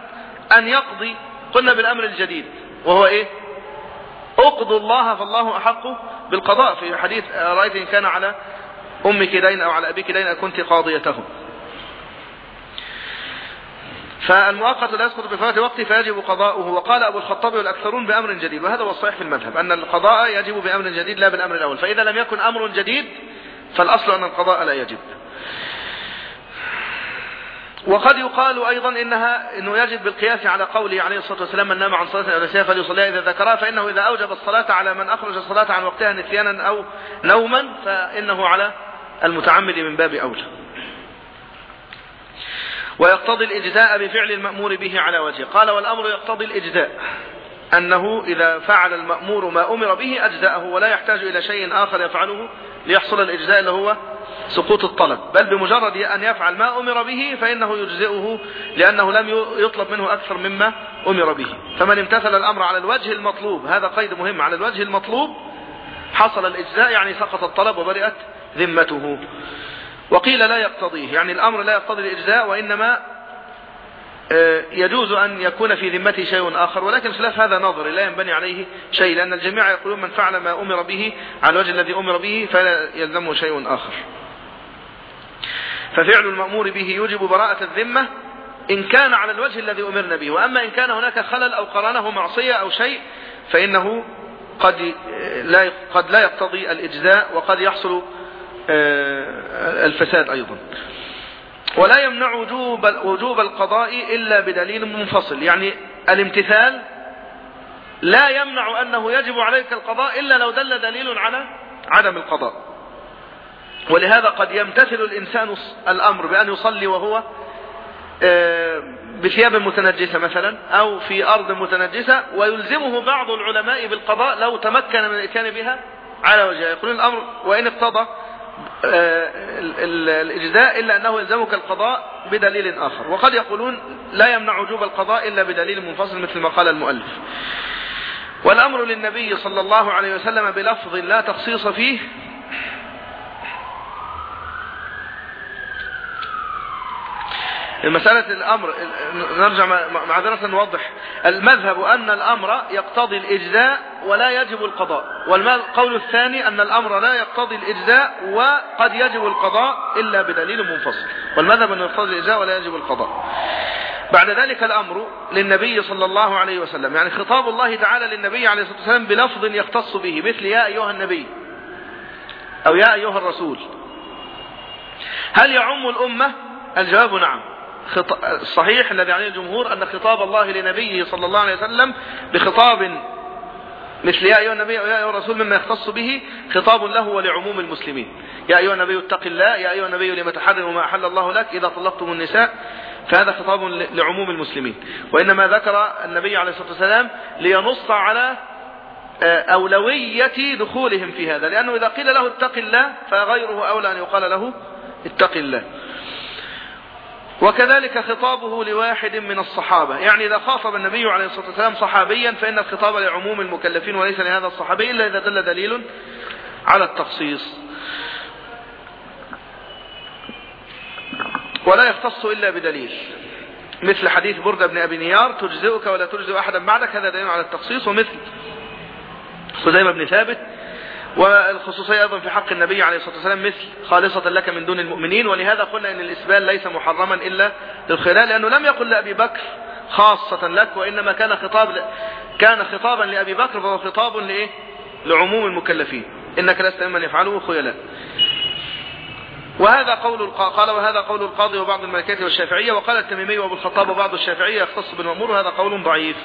Speaker 1: أن يقضي؟ قلنا بالأمر الجديد. وهو إيه؟ اقضوا الله فالله أحق بالقضاء. في حديث رأيت إن كان على أمك دين أو على أبيك دين كنت قاضيته. فالمؤقت لا يسقط بفوات وقته فيجب قضاؤه. وقال أبو الخطاب والأكثرون بأمر جديد. وهذا هو الصحيح في المذهب أن القضاء يجب بأمر جديد لا بالأمر الأول. فإذا لم يكن أمر جديد فالأصل أن القضاء لا يجب. وقد يقال أيضا إنها إنه يجب بالقياس على قوله عليه الصلاة والسلام من نام عن صلاة أو نسيها فليصليها إذا ذكرها فإنه إذا أوجب الصلاة على من أخرج الصلاة عن وقتها نسيانا أو نوما فإنه على المتعمد من باب أولى ويقتضي الإجزاء بفعل المأمور به على وجهه قال والأمر يقتضي الإجزاء أنه إذا فعل المأمور ما أمر به أجزاءه ولا يحتاج إلى شيء آخر يفعله ليحصل الإجزاء اللي هو سقوط الطلب بل بمجرد أن يفعل ما أمر به فإنه يجزئه لأنه لم يطلب منه أكثر مما أمر به. فمن امتثل الأمر على الوجه المطلوب هذا قيد مهم على الوجه المطلوب حصل الإجزاء يعني سقط الطلب وبرئت ذمته. وقيل لا يقتضيه يعني الأمر لا يقتضي الإجزاء وإنما آه، يجوز أن يكون في ذمته شيء آخر. ولكن خلاف هذا نظري لا ينبني عليه شيء لأن الجميع يقولون من فعل ما أمر به على الوجه الذي أمر به فلا يلزمه شيء آخر. ففعل المأمور به يوجب براءة الذمة إن كان على الوجه الذي أمرنا به. وأما إن كان هناك خلل أو قرانه معصية أو شيء فإنه قد لا قد لا يقتضي الإجزاء وقد يحصل آه، الفساد أيضا. ولا يمنع وجوب وجوب القضاء إلا بدليل منفصل. يعني الامتثال لا يمنع أنه يجب عليك القضاء إلا لو دل دليل على عدم القضاء. ولهذا قد يمتثل الإنسان الأمر بأن يصلي وهو آه، بثياب متنجسة مثلا أو في أرض متنجسة ويلزمه بعض العلماء بالقضاء لو تمكن من الإتيان بها على وجهه. يقولون الأمر وإن اقتضى آه، الإجزاء إلا أنه يلزمك القضاء بدليل آخر. وقد يقولون لا يمنع وجوب القضاء إلا بدليل منفصل مثل ما قال المؤلف. والأمر للنبي صلى الله عليه وسلم بلفظ لا تخصيص فيه مسألة الأمر نرجع معذرة نوضح. المذهب أن الأمر يقتضي الإجزاء ولا يجب القضاء والقول الثاني أن الأمر لا يقتضي الإجزاء وقد يجب القضاء إلا بدليل منفصل. والمذهب أنه يقتضي الإجزاء ولا يجب القضاء. بعد ذلك الأمر للنبي صلى الله عليه وسلم يعني خطاب الله تعالى للنبي عليه الصلاة والسلام بلفظ يختص به مثل يا أيها النبي أو يا أيها الرسول. هل يعم الأمة؟ الجواب نعم. الصحيح الذي عليه الجمهور أن خطاب الله لنبيه صلى الله عليه وسلم بخطاب مثل يا أيها النبي يا أيها الرسول مما يختص به خطاب له ولعموم المسلمين. يا أيها النبي اتق الله يا أيها النبي لما تحرم ما أحل الله لك إذا طلقتم النساء. فهذا خطاب لعموم المسلمين. وإنما ذكر النبي عليه الصلاة والسلام لينص على آه، أولوية دخولهم في هذا. لأنه إذا قيل له اتق الله فغيره أولى أن يقال له اتق الله. وكذلك خطابه لواحد من الصحابة. يعني إذا خاطب النبي عليه الصلاة والسلام صحابيا فإن الخطاب لعموم المكلفين وليس لهذا الصحابي إلا إذا دل دليل على التخصيص. ولا يختص إلا بدليل. مثل حديث بردة بن أبي نيار تجزئك ولا تجزئ أحدا بعدك هذا دليل على التخصيص ومثل خزيمة بن ثابت والخصوصية أيضا في حق النبي عليه الصلاة والسلام مثل خالصة لك من دون المؤمنين ولهذا قلنا أن الإسبال ليس محرما إلا للخلال لأنه لم يقل لأبي بكر خاصة لك وإنما كان خطاب كان خطابا لأبي بكر فهو خطاب لإيه؟ لعموم المكلفين. إنك لست ممن يفعله خيلاء وهذا قول قال وهذا قول القاضي وبعض الملكات والشافعية وقال التميمي وأبو الخطاب وبعض الشافعية يختص بالمأمور وهذا قول ضعيف.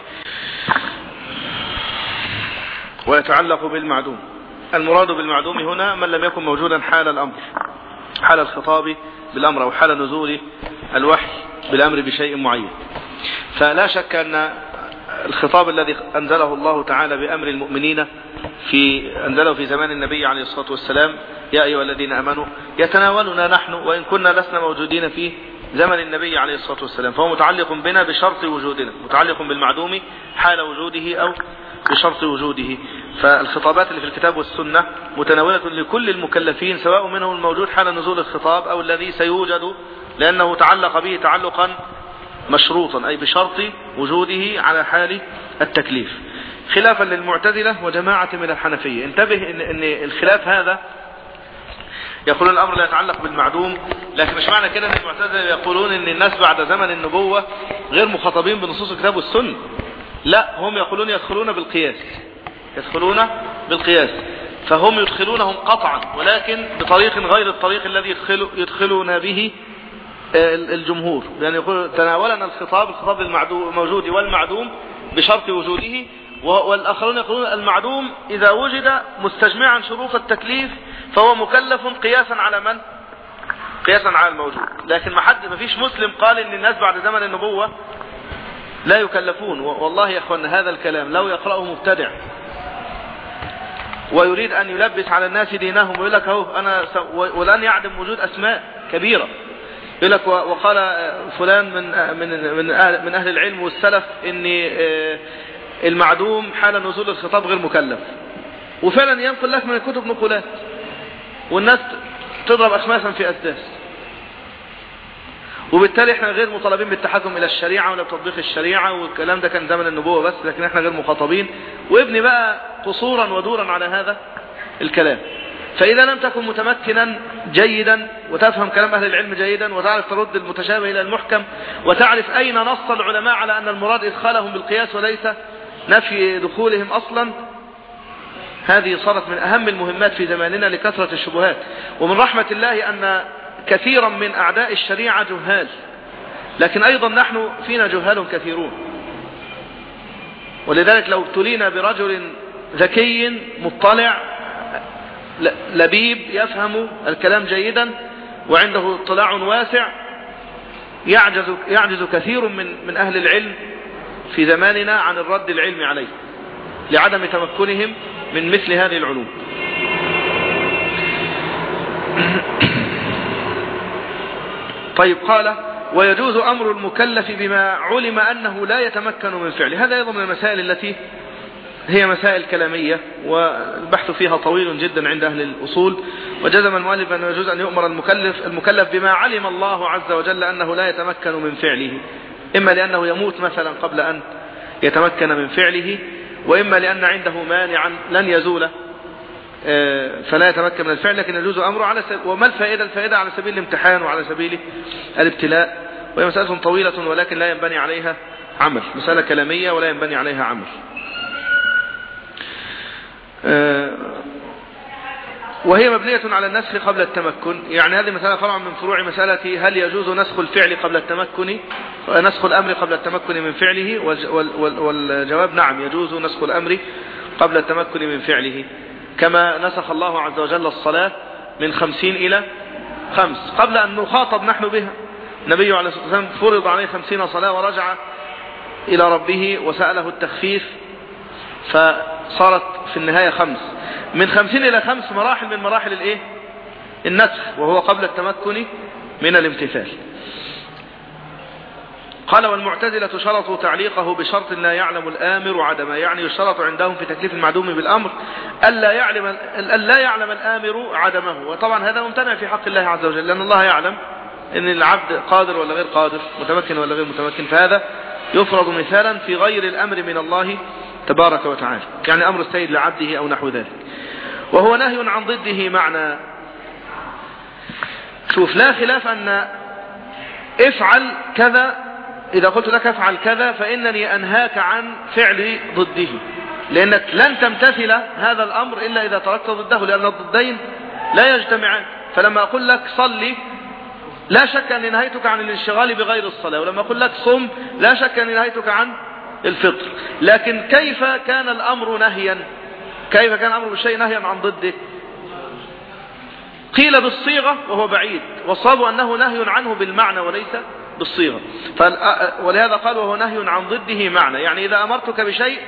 Speaker 1: ويتعلق بالمعدوم. المراد بالمعدوم هنا من لم يكن موجودا حال الأمر حال الخطاب بالأمر أو حال نزول الوحي بالأمر بشيء معين. فلا شك أن الخطاب الذي أنزله الله تعالى بأمر المؤمنين في أنزله في زمان النبي عليه الصلاة والسلام يا أيها الذين أمنوا يتناولنا نحن وإن كنا لسنا موجودين في زمن النبي عليه الصلاة والسلام. فهو متعلق بنا بشرط وجودنا متعلق بالمعدوم حال وجوده أو بشرط وجوده. فالخطابات اللي في الكتاب والسنة متناولة لكل المكلفين سواء منهم الموجود حال نزول الخطاب أو الذي سيوجد لأنه تعلق به تعلقا مشروطا أي بشرط وجوده على حال التكليف. خلافا للمعتزلة وجماعة من الحنفية. انتبه إن, إن الخلاف هذا يقولون الأمر لا يتعلق بالمعدوم لكن مش معنى كده أن المعتزلة يقولون أن الناس بعد زمن النبوة غير مخاطبين بنصوص الكتاب والسنة. لا هم يقولون يدخلون بالقياس. يدخلون بالقياس. فهم يدخلونهم قطعا ولكن بطريق غير الطريق الذي يدخلون به آه، الجمهور. يعني يقول تناولنا الخطاب الخطاب الموجود والمعدوم بشرط وجوده والآخرون يقولون المعدوم إذا وجد مستجمعا شروط التكليف فهو مكلف قياسا على من؟ قياسا على الموجود. لكن ما حد ما فيش مسلم قال إن الناس بعد زمن النبوة لا يكلفون. والله يا اخوان هذا الكلام لو يقرأه مبتدع ويريد أن يلبس على الناس دينهم ويقول لك أهو أنا ولن يعدم وجود أسماء كبيرة. يقول لك وقال فلان من من من أهل, من أهل العلم والسلف إن آه، المعدوم حال نزول الخطاب غير مكلف. وفعلا ينقل لك من الكتب نقولات والناس تضرب أخماسا في أسداس وبالتالي إحنا غير مطالبين بالتحكم إلى الشريعة ولا بتطبيق الشريعة والكلام ده كان زمن النبوة بس لكن إحنا غير مخاطبين. وابني بقى قصورا ودورا على هذا الكلام. فإذا لم تكن متمكنا جيدا وتفهم كلام أهل العلم جيدا وتعرف ترد المتشابه إلى المحكم وتعرف أين نص العلماء على أن المراد إدخالهم بالقياس وليس نفي دخولهم أصلا هذه صارت من أهم المهمات في زماننا لكثرة الشبهات. ومن رحمة الله أن كثيرا من أعداء الشريعة جهال. لكن أيضا نحن فينا جهال كثيرون. ولذلك لو ابتلينا برجل ذكي مطلع لبيب يفهم الكلام جيدا وعنده اطلاع واسع يعجز, يعجز كثير من, من أهل العلم في زماننا عن الرد العلمي عليه لعدم تمكنهم من مثل هذه العلوم. طيب قال ويجوز أمر المكلف بما علم أنه لا يتمكن من فعله. هذا أيضا من المسائل التي هي مسائل كلامية والبحث فيها طويل جدا عند أهل الأصول. وجزم المؤلف أنه يجوز أن يؤمر المكلف, المكلف بما علم الله عز وجل أنه لا يتمكن من فعله. إما لأنه يموت مثلا قبل أن يتمكن من فعله وإما لأن عنده مانعا لن يزول فلا يتمكن من الفعل لكن يجوز أمره على سبيل وما الفائدة؟ الفائدة على سبيل الامتحان وعلى سبيل الابتلاء. وهي مسألة طويلة ولكن لا ينبني عليها عمل. مسألة كلامية ولا ينبني عليها عمل. آه، وهي مبنية على النسخ قبل التمكن. يعني هذه مسألة فرع من فروع مسألة هل يجوز نسخ الفعل قبل التمكن؟ نسخ الأمر قبل التمكن من فعله والجواب نعم يجوز نسخ الأمر قبل التمكن من فعله. كما نسخ الله عز وجل الصلاة من خمسين إلى خمس. قبل أن نخاطب نحن بها النبي عليه الصلاة والسلام فرض عليه خمسين صلاة ورجع إلى ربه وسأله التخفيف فصارت في النهاية خمس. من خمسين إلى خمس مراحل من مراحل الإيه؟ النسخ وهو قبل التمكن من الامتثال. قال والمعتزلة شرطوا تعليقه بشرط لا يعلم الآمر عدما يعني يشترط عندهم في تكليف المعدوم بالأمر ألا يعلم, ألا يعلم الآمر عدمه. وطبعا هذا ممتنع في حق الله عز وجل لأن الله يعلم أن العبد قادر ولا غير قادر متمكن ولا غير متمكن. فهذا يفرض مثالا في غير الأمر من الله تبارك وتعالى يعني أمر السيد لعبده أو نحو ذلك. وهو نهي عن ضده معنى. شوف لا خلاف أن افعل كذا إذا قلت لك افعل كذا فإنني أنهاك عن فعل ضده. لأنك لن تمتثل هذا الأمر إلا إذا تركت ضده لأن الضدين لا يجتمعان. فلما أقول لك صلي لا شك أني نهيتك عن الانشغال بغير الصلاة. ولما أقول لك صم لا شك أني نهيتك عن الفطر. لكن كيف كان الأمر نهيا؟ كيف كان الأمر بالشيء نهيا عن ضده؟ قيل بالصيغة وهو بعيد. والصواب أنه نهي عنه بالمعنى وليس بالصيغة. ولهذا قال وهو نهي عن ضده معنى. يعني إذا أمرتك بشيء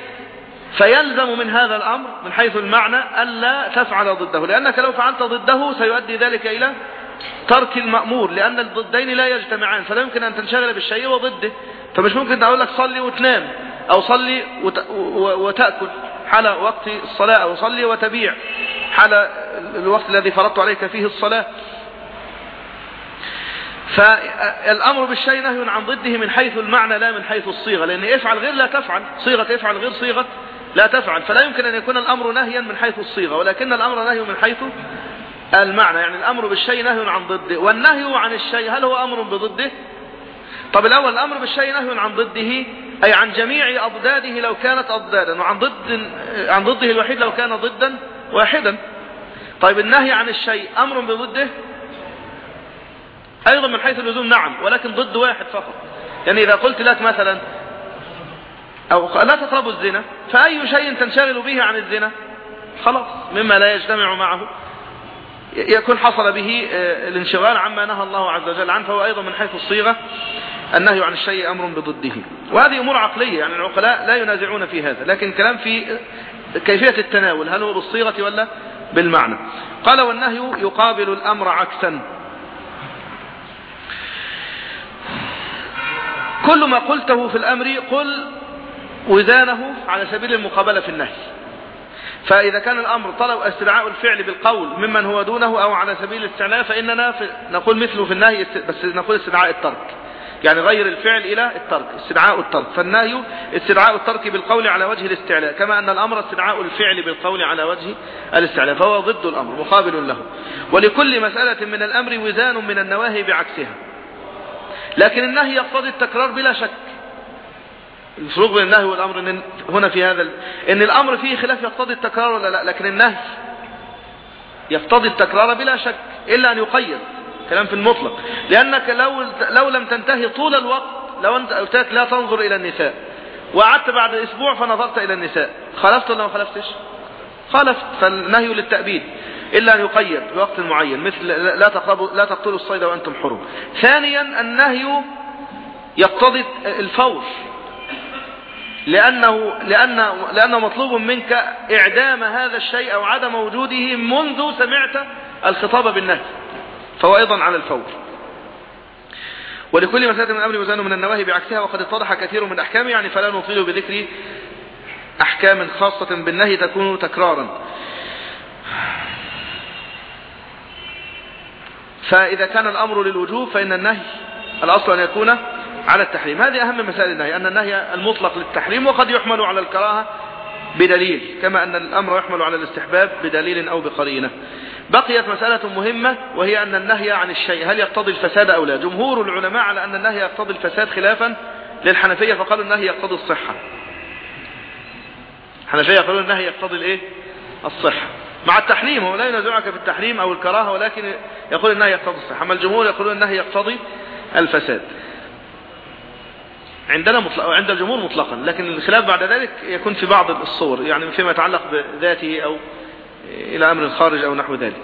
Speaker 1: فيلزم من هذا الأمر من حيث المعنى ألا تفعل ضده. لأنك لو فعلت ضده سيؤدي ذلك إلى ترك المأمور لأن الضدين لا يجتمعان. فلا يمكن أن تنشغل بالشيء وضده. فمش ممكن أقول لك صلي وتنام أو صلي وتأكل حال وقت الصلاة أو صلي وتبيع حال الوقت الذي فرضت عليك فيه الصلاة. فالأمر بالشيء نهي عن ضده من حيث المعنى لا من حيث الصيغة لأن افعل غير لا تفعل صيغة افعل غير صيغة لا تفعل فلا يمكن أن يكون الأمر نهيا من حيث الصيغة ولكن الأمر نهي من حيث المعنى يعني الأمر بالشيء نهي عن ضده والنهي عن الشيء هل هو أمر بضده؟ طب الأول الأمر بالشيء نهي عن ضده أي عن جميع أضداده لو كانت أضدادا وعن ضد عن ضده الوحيد لو كان ضدا واحدا. طيب النهي عن الشيء أمر بضده؟ أيضا من حيث اللزوم نعم ولكن ضد واحد فقط. يعني إذا قلت لك مثلا أو لا تقربوا الزنا فأي شيء تنشغل به عن الزنا؟ خلاص مما لا يجتمع معه. يكون حصل به آه، الانشغال عما نهى الله عز وجل عنه فهو أيضا من حيث الصيغة. النهي عن الشيء أمر بضده. وهذه أمور عقلية يعني العقلاء لا ينازعون في هذا لكن كلام في كيفية التناول هل هو بالصيغة ولا بالمعنى؟ قال والنهي يقابل الأمر عكسا. كل ما قلته في الأمر قل وزانه على سبيل المقابلة في النهي. فإذا كان الأمر طلب استدعاء الفعل بالقول ممن هو دونه أو على سبيل الاستعلاء فإننا نقول مثله في النهي بس نقول استدعاء الترك. يعني غير الفعل إلى الترك استدعاء الترك. فالنهي استدعاء الترك بالقول على وجه الاستعلاء كما أن الأمر استدعاء الفعل بالقول على وجه الاستعلاء فهو ضد الأمر مقابل له. ولكل مسألة من الأمر وزان من النواهي بعكسها. لكن النهي يقتضي التكرار بلا شك. الفروق بين النهي والأمر إن هنا في هذا إن الأمر فيه خلاف يقتضي التكرار ولا لا؟ لكن النهي يقتضي التكرار بلا شك إلا أن يقيد. كلام في المطلق. لأنك لو, لو لم تنتهي طول الوقت لو أنت قلت لك لا تنظر إلى النساء وقعدت بعد أسبوع فنظرت إلى النساء. خلفت ولا ما خلفتش؟ خلفت فالنهي للتأبيد إلا أن يقيد بوقت معين مثل لا تقربوا لا تقتلوا الصيد وأنتم حرم. ثانيا النهي يقتضي الفور لأنه, لأنه, لأنه مطلوب منك إعدام هذا الشيء أو عدم وجوده منذ سمعت الخطاب بالنهي فهو أيضا على الفور ولكل مسألة من الأمر وزن من النواهي بعكسها وقد اتضح كثير من أحكامه يعني فلا نطيل بذكر أحكام خاصة بالنهي تكون تكرارا. فإذا كان الأمر للوجوب فإن النهي الأصل أن يكون على التحريم. هذه أهم مسائل النهي أن النهي المطلق للتحريم وقد يحمل على الكراهة بدليل كما أن الأمر يحمل على الاستحباب بدليل أو بقرينة. بقيت مسألة مهمة وهي أن النهي عن الشيء هل يقتضي الفساد أو لا؟ جمهور العلماء على أن النهي يقتضي الفساد خلافا للحنفية فقالوا النهي يقتضي الصحة. الحنفية يقولون النهي يقتضي الإيه؟ الصحة. مع التحريم هو لا ينازعك في التحريم أو الكراهة ولكن يقول النهي يقتضي الصحة. أما الجمهور يقولون النهي يقتضي الفساد. عندنا مطلق عند الجمهور مطلقا لكن الخلاف بعد ذلك يكون في بعض الصور يعني فيما يتعلق بذاته أو إلى أمر خارج أو نحو ذلك.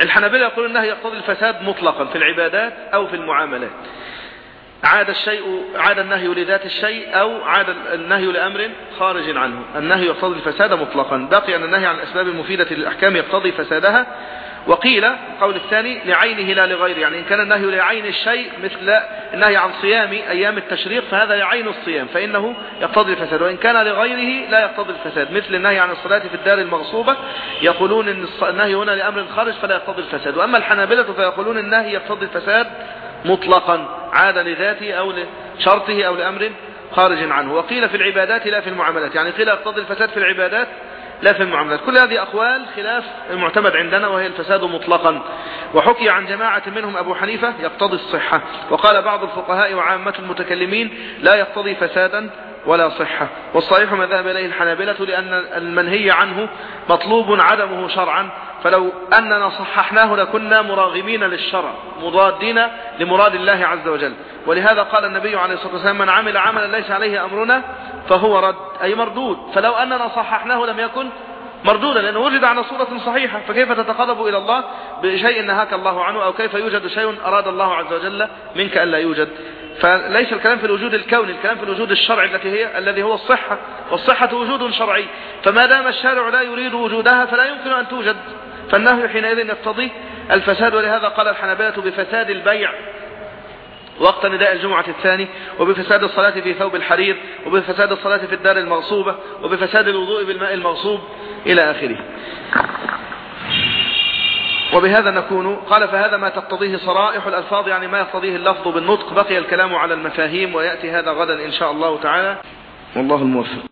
Speaker 1: الحنابلة يقولون أنه يقتضي الفساد مطلقا في العبادات أو في المعاملات. عاد الشيء عاد النهي لذات الشيء أو عاد النهي لأمر خارج عنه. النهي يقتضي الفساد مطلقا. باقي أن النهي عن الأسباب المفيدة للأحكام يقتضي فسادها. وقيل القول الثاني لعينه لا لغيره. يعني إن كان النهي لعين الشيء مثل النهي عن صيام أيام التشريق فهذا لعين الصيام فإنه يقتضي الفساد. وإن كان لغيره لا يقتضي الفساد. مثل النهي عن الصلاة في الدار المغصوبة يقولون أن النهي هنا لأمر خارج فلا يقتضي الفساد. وأما الحنابلة فيقولون النهي يقتضي الفساد مطلقا عاد لذاته أو لشرطه أو لأمر خارج عنه. وقيل في العبادات لا في المعاملات. يعني قيل يقتضي الفساد في العبادات لا في المعاملات. كل هذه أقوال خلاف المعتمد عندنا وهي الفساد مطلقا. وحكي عن جماعة منهم أبو حنيفة يقتضي الصحة. وقال بعض الفقهاء وعامة المتكلمين لا يقتضي فسادا ولا صحة. والصحيح ما ذهب إليه الحنابلة لأن المنهي عنه مطلوب عدمه شرعا. فلو أننا صححناه لكنا مراغمين للشرع مضادين لمراد الله عز وجل. ولهذا قال النبي عليه الصلاة والسلام من عمل عملا ليس عليه أمرنا فهو رد أي مردود. فلو أننا صححناه لم يكن مردودا لأنه وجد على صورة صحيحة فكيف تتقرب إلى الله بشيء نهاك الله عنه أو كيف يوجد شيء أراد الله عز وجل منك أن لا يوجد؟ فليس الكلام في الوجود الكوني الكلام في الوجود الشرعي التي هي الذي هو الصحة والصحة وجود شرعي. فما دام الشارع لا يريد وجودها فلا يمكن أن توجد. فالنهي حينئذ يقتضي الفساد ولهذا قال الحنابلة بفساد البيع وقت نداء الجمعة الثاني وبفساد الصلاة في ثوب الحرير وبفساد الصلاة في الدار المغصوبة وبفساد الوضوء بالماء المغصوب إلى آخره. وبهذا نكون قال فهذا ما تقتضيه صرائح الألفاظ يعني ما يقتضيه اللفظ بالنطق بقي الكلام على المفاهيم ويأتي هذا غدا إن شاء الله تعالى. والله الموفق.